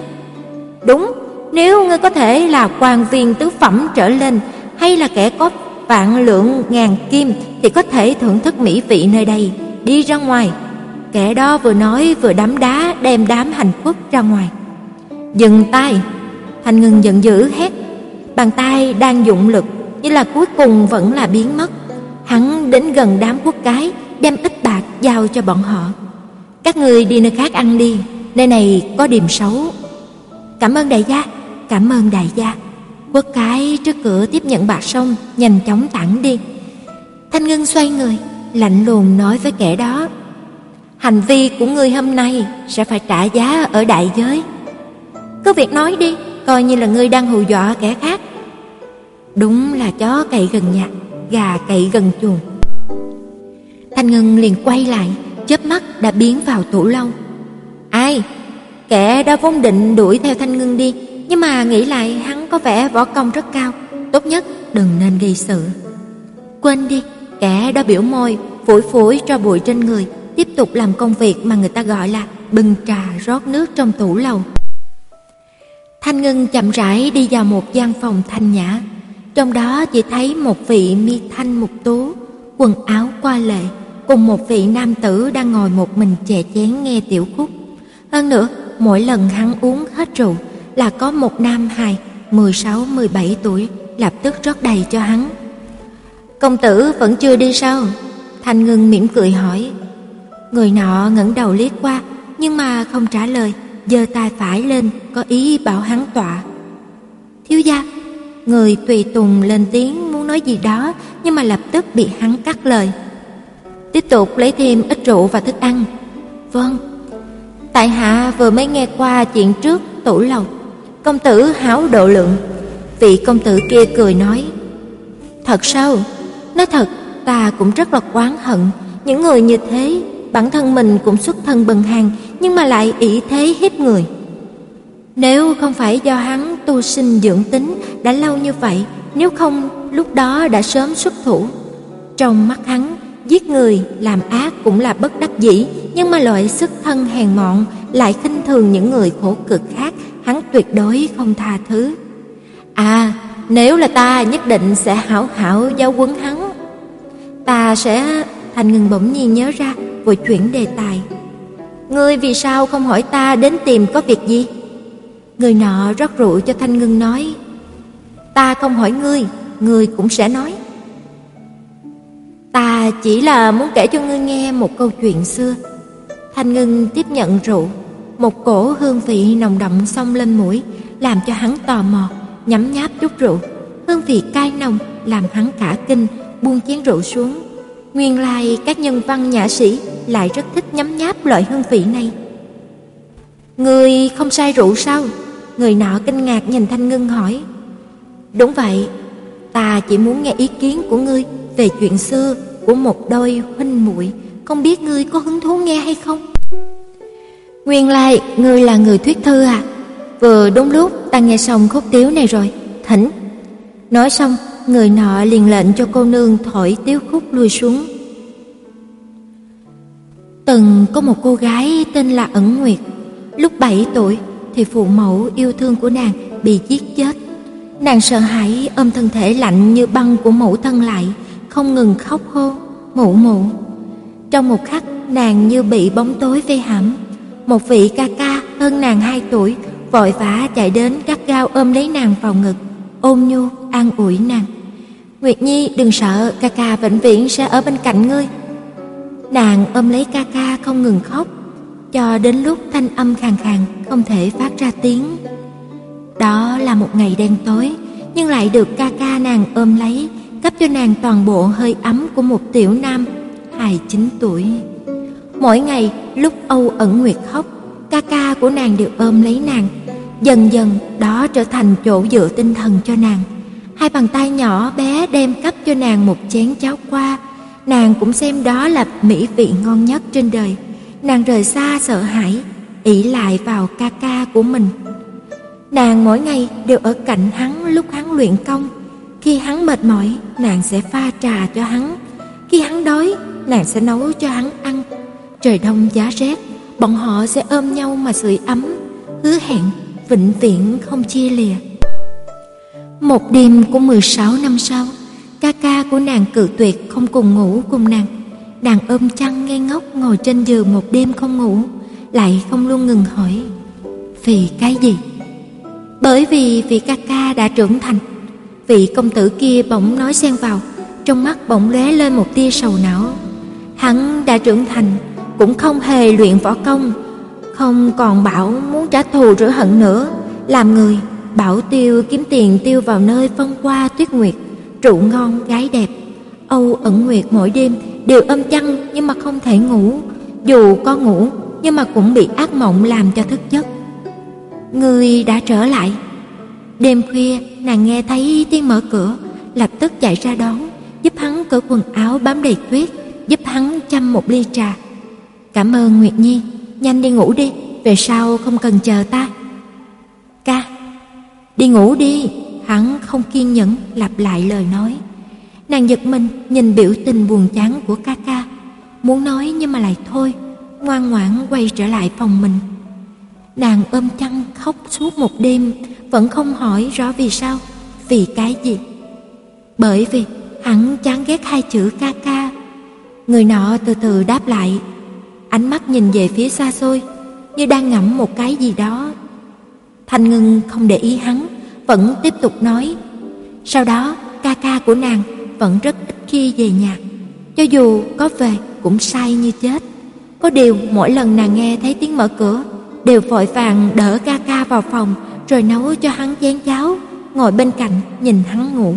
Đúng, nếu ngươi có thể là quan viên tứ phẩm trở lên hay là kẻ có vạn lượng ngàn kim thì có thể thưởng thức mỹ vị nơi đây, đi ra ngoài. Kẻ đó vừa nói vừa đấm đá đem đám hành khuất ra ngoài. Dừng tay, Thành ngừng giận dữ hét, bàn tay đang dụng lực như là cuối cùng vẫn là biến mất. Hắn đến gần đám quốc cái, đem ít bạc giao cho bọn họ. Các người đi nơi khác ăn đi, nơi này có điểm xấu. Cảm ơn đại gia, cảm ơn đại gia quất cái trước cửa tiếp nhận bạc xong, nhanh chóng tản đi. Thanh Ngân xoay người, lạnh lùng nói với kẻ đó: "Hành vi của ngươi hôm nay sẽ phải trả giá ở đại giới. Cứ việc nói đi, coi như là ngươi đang hù dọa kẻ khác." Đúng là chó cậy gần nhà, gà cậy gần chuồng. Thanh Ngân liền quay lại, chớp mắt đã biến vào tủ lâu. Ai? Kẻ đã vốn định đuổi theo Thanh Ngân đi, nhưng mà nghĩ lại hắn có vẻ võ công rất cao, tốt nhất đừng nên gây sự. Quên đi, kẻ đó biểu môi, phủi phủi cho bụi trên người, tiếp tục làm công việc mà người ta gọi là bưng trà rót nước trong tủ lầu. Thanh Ngân chậm rãi đi vào một gian phòng thanh nhã, trong đó chỉ thấy một vị mi thanh mục tú, quần áo qua lệ, cùng một vị nam tử đang ngồi một mình chè chén nghe tiểu khúc. Hơn nữa, mỗi lần hắn uống hết rượu là có một nam hài 16-17 tuổi lập tức rót đầy cho hắn. Công tử vẫn chưa đi sao? Thanh Ngân mỉm cười hỏi. Người nọ ngẩng đầu liếc qua, nhưng mà không trả lời, giơ tay phải lên, có ý bảo hắn tọa. Thiếu gia, người tùy tùng lên tiếng muốn nói gì đó, nhưng mà lập tức bị hắn cắt lời. Tiếp tục lấy thêm ít rượu và thức ăn. Vâng. Tại hạ vừa mới nghe qua chuyện trước tủ lầu. Công tử háo độ lượng. Vị công tử kia cười nói: "Thật sao? Nói thật, ta cũng rất là oán hận những người như thế, bản thân mình cũng xuất thân bần hàn nhưng mà lại ỷ thế hiếp người. Nếu không phải do hắn tu sinh dưỡng tính đã lâu như vậy, nếu không lúc đó đã sớm xuất thủ. Trong mắt hắn, giết người làm ác cũng là bất đắc dĩ, nhưng mà loại xuất thân hèn mọn lại khinh thường những người khổ cực khác, hắn tuyệt đối không tha thứ. À, nếu là ta nhất định sẽ hảo hảo giáo huấn hắn. Ta sẽ Thành ngừng bỗng nhiên nhớ ra, vội chuyển đề tài. Ngươi vì sao không hỏi ta đến tìm có việc gì? Người nọ rót rượu cho Thanh Ngân nói. Ta không hỏi ngươi, ngươi cũng sẽ nói. Ta chỉ là muốn kể cho ngươi nghe một câu chuyện xưa. Thanh Ngân tiếp nhận rượu, một cổ hương vị nồng đậm xông lên mũi, làm cho hắn tò mò, nhấm nháp chút rượu. Hương vị cay nồng làm hắn cả kinh, buông chén rượu xuống. Nguyên lai các nhân văn nhã sĩ lại rất thích nhấm nháp loại hương vị này. Người không say rượu sao? Người nọ kinh ngạc nhìn Thanh Ngân hỏi. Đúng vậy, ta chỉ muốn nghe ý kiến của ngươi về chuyện xưa của một đôi huynh muội, không biết ngươi có hứng thú nghe hay không? Nguyên lai ngươi là người thuyết thư à? Vừa đúng lúc ta nghe xong khúc tiếu này rồi, thỉnh. Nói xong, người nọ liền lệnh cho cô nương thổi tiếu khúc lui xuống. Từng có một cô gái tên là Ẩn Nguyệt, lúc 7 tuổi thì phụ mẫu yêu thương của nàng bị giết chết. Nàng sợ hãi ôm thân thể lạnh như băng của mẫu thân lại, không ngừng khóc hô, "Mụ mụ." Trong một khắc, nàng như bị bóng tối vây hãm. Một vị ca ca hơn nàng 2 tuổi vội vã chạy đến gắt gao ôm lấy nàng vào ngực, ôm nhu an ủi nàng. "Nguyệt Nhi, đừng sợ, ca ca vĩnh viễn sẽ ở bên cạnh ngươi." Nàng ôm lấy ca ca không ngừng khóc, cho đến lúc thanh âm khàn khàn không thể phát ra tiếng. Đó là một ngày đen tối, nhưng lại được ca ca nàng ôm lấy, cấp cho nàng toàn bộ hơi ấm của một tiểu nam hài chín tuổi. Mỗi ngày lúc Âu ẩn nguyệt khóc, ca ca của nàng đều ôm lấy nàng, dần dần đó trở thành chỗ dựa tinh thần cho nàng. Hai bàn tay nhỏ bé đem cấp cho nàng một chén cháo qua, nàng cũng xem đó là mỹ vị ngon nhất trên đời. Nàng rời xa sợ hãi, ỷ lại vào ca ca của mình. Nàng mỗi ngày đều ở cạnh hắn lúc hắn luyện công. Khi hắn mệt mỏi, nàng sẽ pha trà cho hắn. Khi hắn đói, nàng sẽ nấu cho hắn. Trời đông giá rét, bọn họ sẽ ôm nhau mà sưởi ấm, hứa hẹn vĩnh viễn không chia lìa. Một đêm của 16 năm sau, ca ca của nàng cự tuyệt không cùng ngủ cùng nàng. Nàng ôm chăn ngây ngốc ngồi trên giường một đêm không ngủ, lại không luôn ngừng hỏi: "Vì cái gì?" Bởi vì vị ca ca đã trưởng thành. Vị công tử kia bỗng nói xen vào, trong mắt bỗng lóe lên một tia sầu não. Hắn đã trưởng thành, cũng không hề luyện võ công, không còn bảo muốn trả thù rửa hận nữa, làm người bảo tiêu kiếm tiền tiêu vào nơi phong qua tuyết nguyệt, rượu ngon gái đẹp. Âu ẩn nguyệt mỗi đêm đều âm chăn nhưng mà không thể ngủ, dù có ngủ nhưng mà cũng bị ác mộng làm cho thức giấc. Người đã trở lại. Đêm khuya, nàng nghe thấy tiếng mở cửa, lập tức chạy ra đón, giúp hắn cởi quần áo bám đầy tuyết, giúp hắn chăm một ly trà. Cảm ơn Nguyệt Nhi, nhanh đi ngủ đi, về sau không cần chờ ta. Ca, đi ngủ đi, hắn không kiên nhẫn lặp lại lời nói. Nàng giật mình nhìn biểu tình buồn chán của ca ca, muốn nói nhưng mà lại thôi, ngoan ngoãn quay trở lại phòng mình. Nàng ôm chăn khóc suốt một đêm, vẫn không hỏi rõ vì sao, vì cái gì. Bởi vì hắn chán ghét hai chữ ca ca. Người nọ từ từ đáp lại, ánh mắt nhìn về phía xa xôi, như đang ngẫm một cái gì đó. Thanh Ngân không để ý hắn, vẫn tiếp tục nói. Sau đó, ca ca của nàng vẫn rất ít khi về nhà. Cho dù có về cũng say như chết. Có điều mỗi lần nàng nghe thấy tiếng mở cửa, đều vội vàng đỡ ca ca vào phòng rồi nấu cho hắn chén cháo, ngồi bên cạnh nhìn hắn ngủ.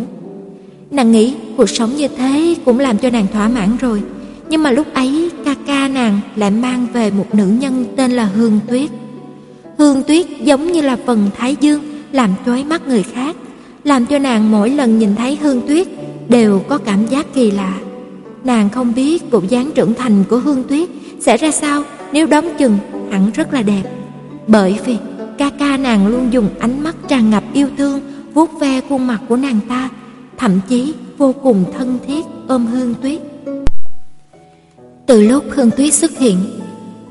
Nàng nghĩ cuộc sống như thế cũng làm cho nàng thỏa mãn rồi, nhưng mà lúc ấy ca ca nàng lại mang về một nữ nhân tên là Hương Tuyết. Hương Tuyết giống như là phần thái dương làm chói mắt người khác, làm cho nàng mỗi lần nhìn thấy Hương Tuyết đều có cảm giác kỳ lạ. Nàng không biết cục dáng trưởng thành của Hương Tuyết sẽ ra sao nếu đóng chừng hẳn rất là đẹp. Bởi vì ca ca nàng luôn dùng ánh mắt tràn ngập yêu thương vuốt ve khuôn mặt của nàng ta, thậm chí vô cùng thân thiết ôm Hương Tuyết. Từ lúc Hương Tuyết xuất hiện,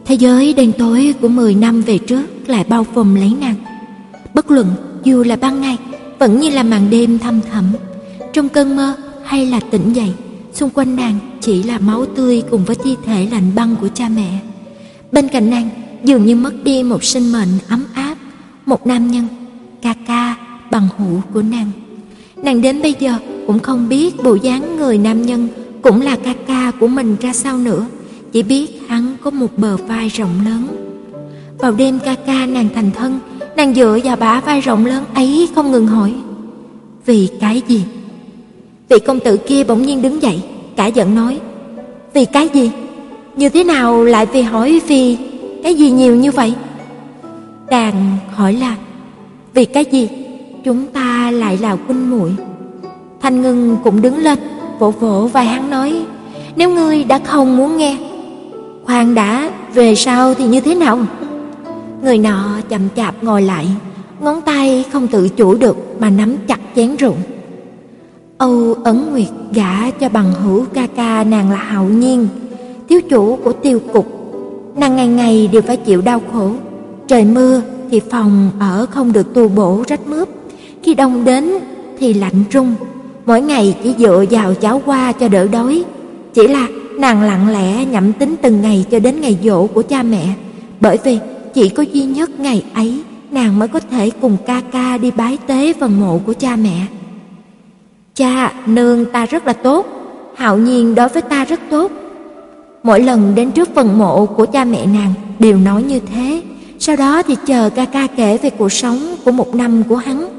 thế giới đen tối của 10 năm về trước lại bao phủ lấy nàng. Bất luận dù là ban ngày, vẫn như là màn đêm thâm thẳm, trong cơn mơ hay là tỉnh dậy, xung quanh nàng chỉ là máu tươi cùng với thi thể lạnh băng của cha mẹ. Bên cạnh nàng dường như mất đi một sinh mệnh ấm áp, một nam nhân, ca ca bằng hữu của nàng. Nàng đến bây giờ cũng không biết bộ dáng người nam nhân cũng là ca ca của mình ra sao nữa, chỉ biết hắn có một bờ vai rộng lớn. Vào đêm ca ca nàng thành thân, nàng dựa vào bả vai rộng lớn ấy không ngừng hỏi: "Vì cái gì?" Vị công tử kia bỗng nhiên đứng dậy, cả giận nói: "Vì cái gì? Như thế nào lại vì hỏi vì cái gì nhiều như vậy?" Đàn hỏi là: "Vì cái gì chúng ta lại là huynh muội?" Thanh ngưng cũng đứng lên, vỗ vỗ vai hắn nói: "Nếu ngươi đã không muốn nghe, khoan đã, về sau thì như thế nào?" Người nọ chậm chạp ngồi lại, ngón tay không tự chủ được mà nắm chặt chén rượu. Âu Ấn Nguyệt gả cho bằng hữu ca ca nàng là Hạo Nhiên, thiếu chủ của tiêu cục. Nàng ngày ngày đều phải chịu đau khổ. Trời mưa thì phòng ở không được tu bổ rách mướp, khi đông đến thì lạnh rung, mỗi ngày chỉ dựa vào cháo qua cho đỡ đói. Chỉ là nàng lặng lẽ nhậm tính từng ngày cho đến ngày dỗ của cha mẹ, bởi vì chỉ có duy nhất ngày ấy nàng mới có thể cùng ca ca đi bái tế phần mộ của cha mẹ. Cha, nương ta rất là tốt, hạo nhiên đối với ta rất tốt. Mỗi lần đến trước phần mộ của cha mẹ nàng đều nói như thế, sau đó thì chờ ca ca kể về cuộc sống của một năm của hắn.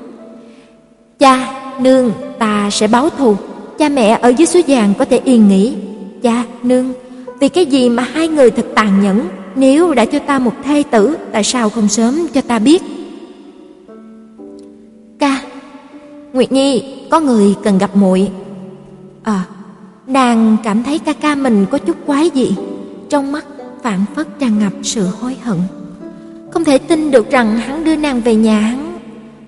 Cha, nương, ta sẽ báo thù, cha mẹ ở dưới suối vàng có thể yên nghỉ. Cha, nương, vì cái gì mà hai người thật tàn nhẫn, nếu đã cho ta một thê tử, tại sao không sớm cho ta biết? Ca, Nguyệt Nhi, có người cần gặp muội. À, nàng cảm thấy ca ca mình có chút quái dị, trong mắt phản phất tràn ngập sự hối hận. Không thể tin được rằng hắn đưa nàng về nhà hắn.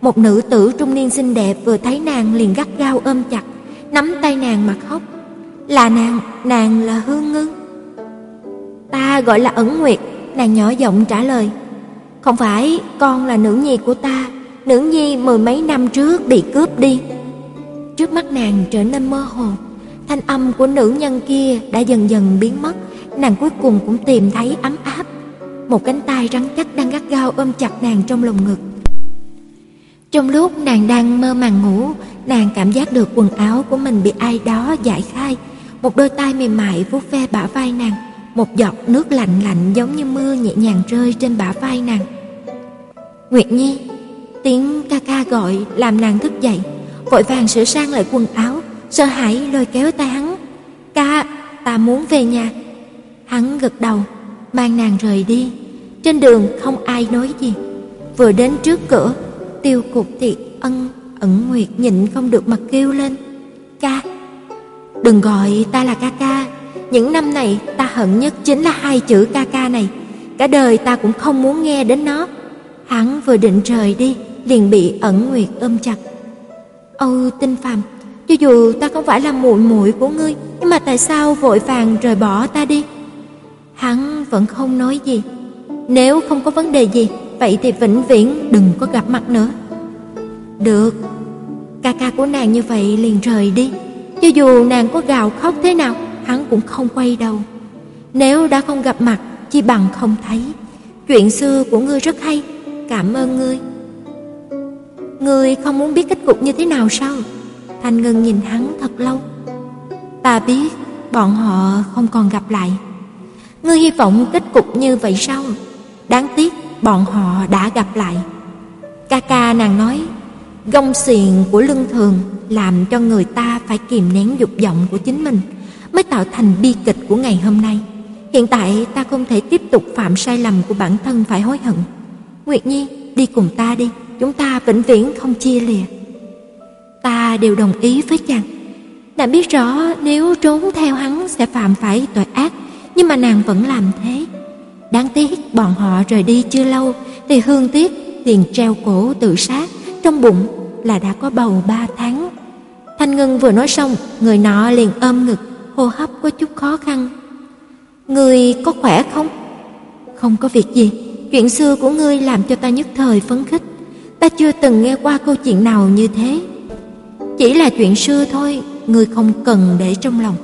Một nữ tử trung niên xinh đẹp vừa thấy nàng liền gắt gao ôm chặt, nắm tay nàng mà khóc. Là nàng, nàng là Hương Ngưng. Ta gọi là Ẩn Nguyệt, nàng nhỏ giọng trả lời. Không phải, con là nữ nhi của ta, nữ nhi mười mấy năm trước bị cướp đi. Trước mắt nàng trở nên mơ hồ, thanh âm của nữ nhân kia đã dần dần biến mất, nàng cuối cùng cũng tìm thấy ấm áp. Một cánh tay rắn chắc đang gắt gao ôm chặt nàng trong lồng ngực. Trong lúc nàng đang mơ màng ngủ, nàng cảm giác được quần áo của mình bị ai đó giải khai, một đôi tay mềm mại vuốt ve bả vai nàng, một giọt nước lạnh lạnh giống như mưa nhẹ nhàng rơi trên bả vai nàng. Nguyệt Nhi, tiếng ca ca gọi làm nàng thức dậy, vội vàng sửa sang lại quần áo, sợ hãi lôi kéo tay hắn. "Ca, ta muốn về nhà." Hắn gật đầu, mang nàng rời đi. Trên đường không ai nói gì. Vừa đến trước cửa, Tiêu Cục thì ân ẩn nguyệt nhịn không được mà kêu lên. "Ca, đừng gọi ta là ca ca, những năm này ta hận nhất chính là hai chữ ca ca này, cả đời ta cũng không muốn nghe đến nó." Hắn vừa định rời đi, liền bị ẩn nguyệt ôm chặt. Âu Tinh Phàm, cho dù ta không phải là muội muội của ngươi, nhưng mà tại sao vội vàng rời bỏ ta đi? Hắn vẫn không nói gì. Nếu không có vấn đề gì, vậy thì vĩnh viễn đừng có gặp mặt nữa. Được. Ca ca của nàng như vậy liền rời đi. Cho dù nàng có gào khóc thế nào, hắn cũng không quay đầu. Nếu đã không gặp mặt, chỉ bằng không thấy. Chuyện xưa của ngươi rất hay, cảm ơn ngươi. Ngươi không muốn biết kết cục như thế nào sao? Thanh Ngân nhìn hắn thật lâu. Ta biết bọn họ không còn gặp lại. Ngươi hy vọng kết cục như vậy sao? Đáng tiếc bọn họ đã gặp lại. Ca ca nàng nói, gông xiềng của lưng thường làm cho người ta phải kìm nén dục vọng của chính mình, mới tạo thành bi kịch của ngày hôm nay. Hiện tại ta không thể tiếp tục phạm sai lầm của bản thân phải hối hận. Nguyệt Nhi, đi cùng ta đi chúng ta vĩnh viễn không chia lìa. Ta đều đồng ý với chàng. Nàng biết rõ nếu trốn theo hắn sẽ phạm phải tội ác, nhưng mà nàng vẫn làm thế. Đáng tiếc bọn họ rời đi chưa lâu thì Hương Tuyết liền treo cổ tự sát, trong bụng là đã có bầu ba tháng. Thanh Ngân vừa nói xong, người nọ liền ôm ngực, hô hấp có chút khó khăn. Người có khỏe không? Không có việc gì, chuyện xưa của ngươi làm cho ta nhất thời phấn khích. Ta chưa từng nghe qua câu chuyện nào như thế. Chỉ là chuyện xưa thôi, ngươi không cần để trong lòng.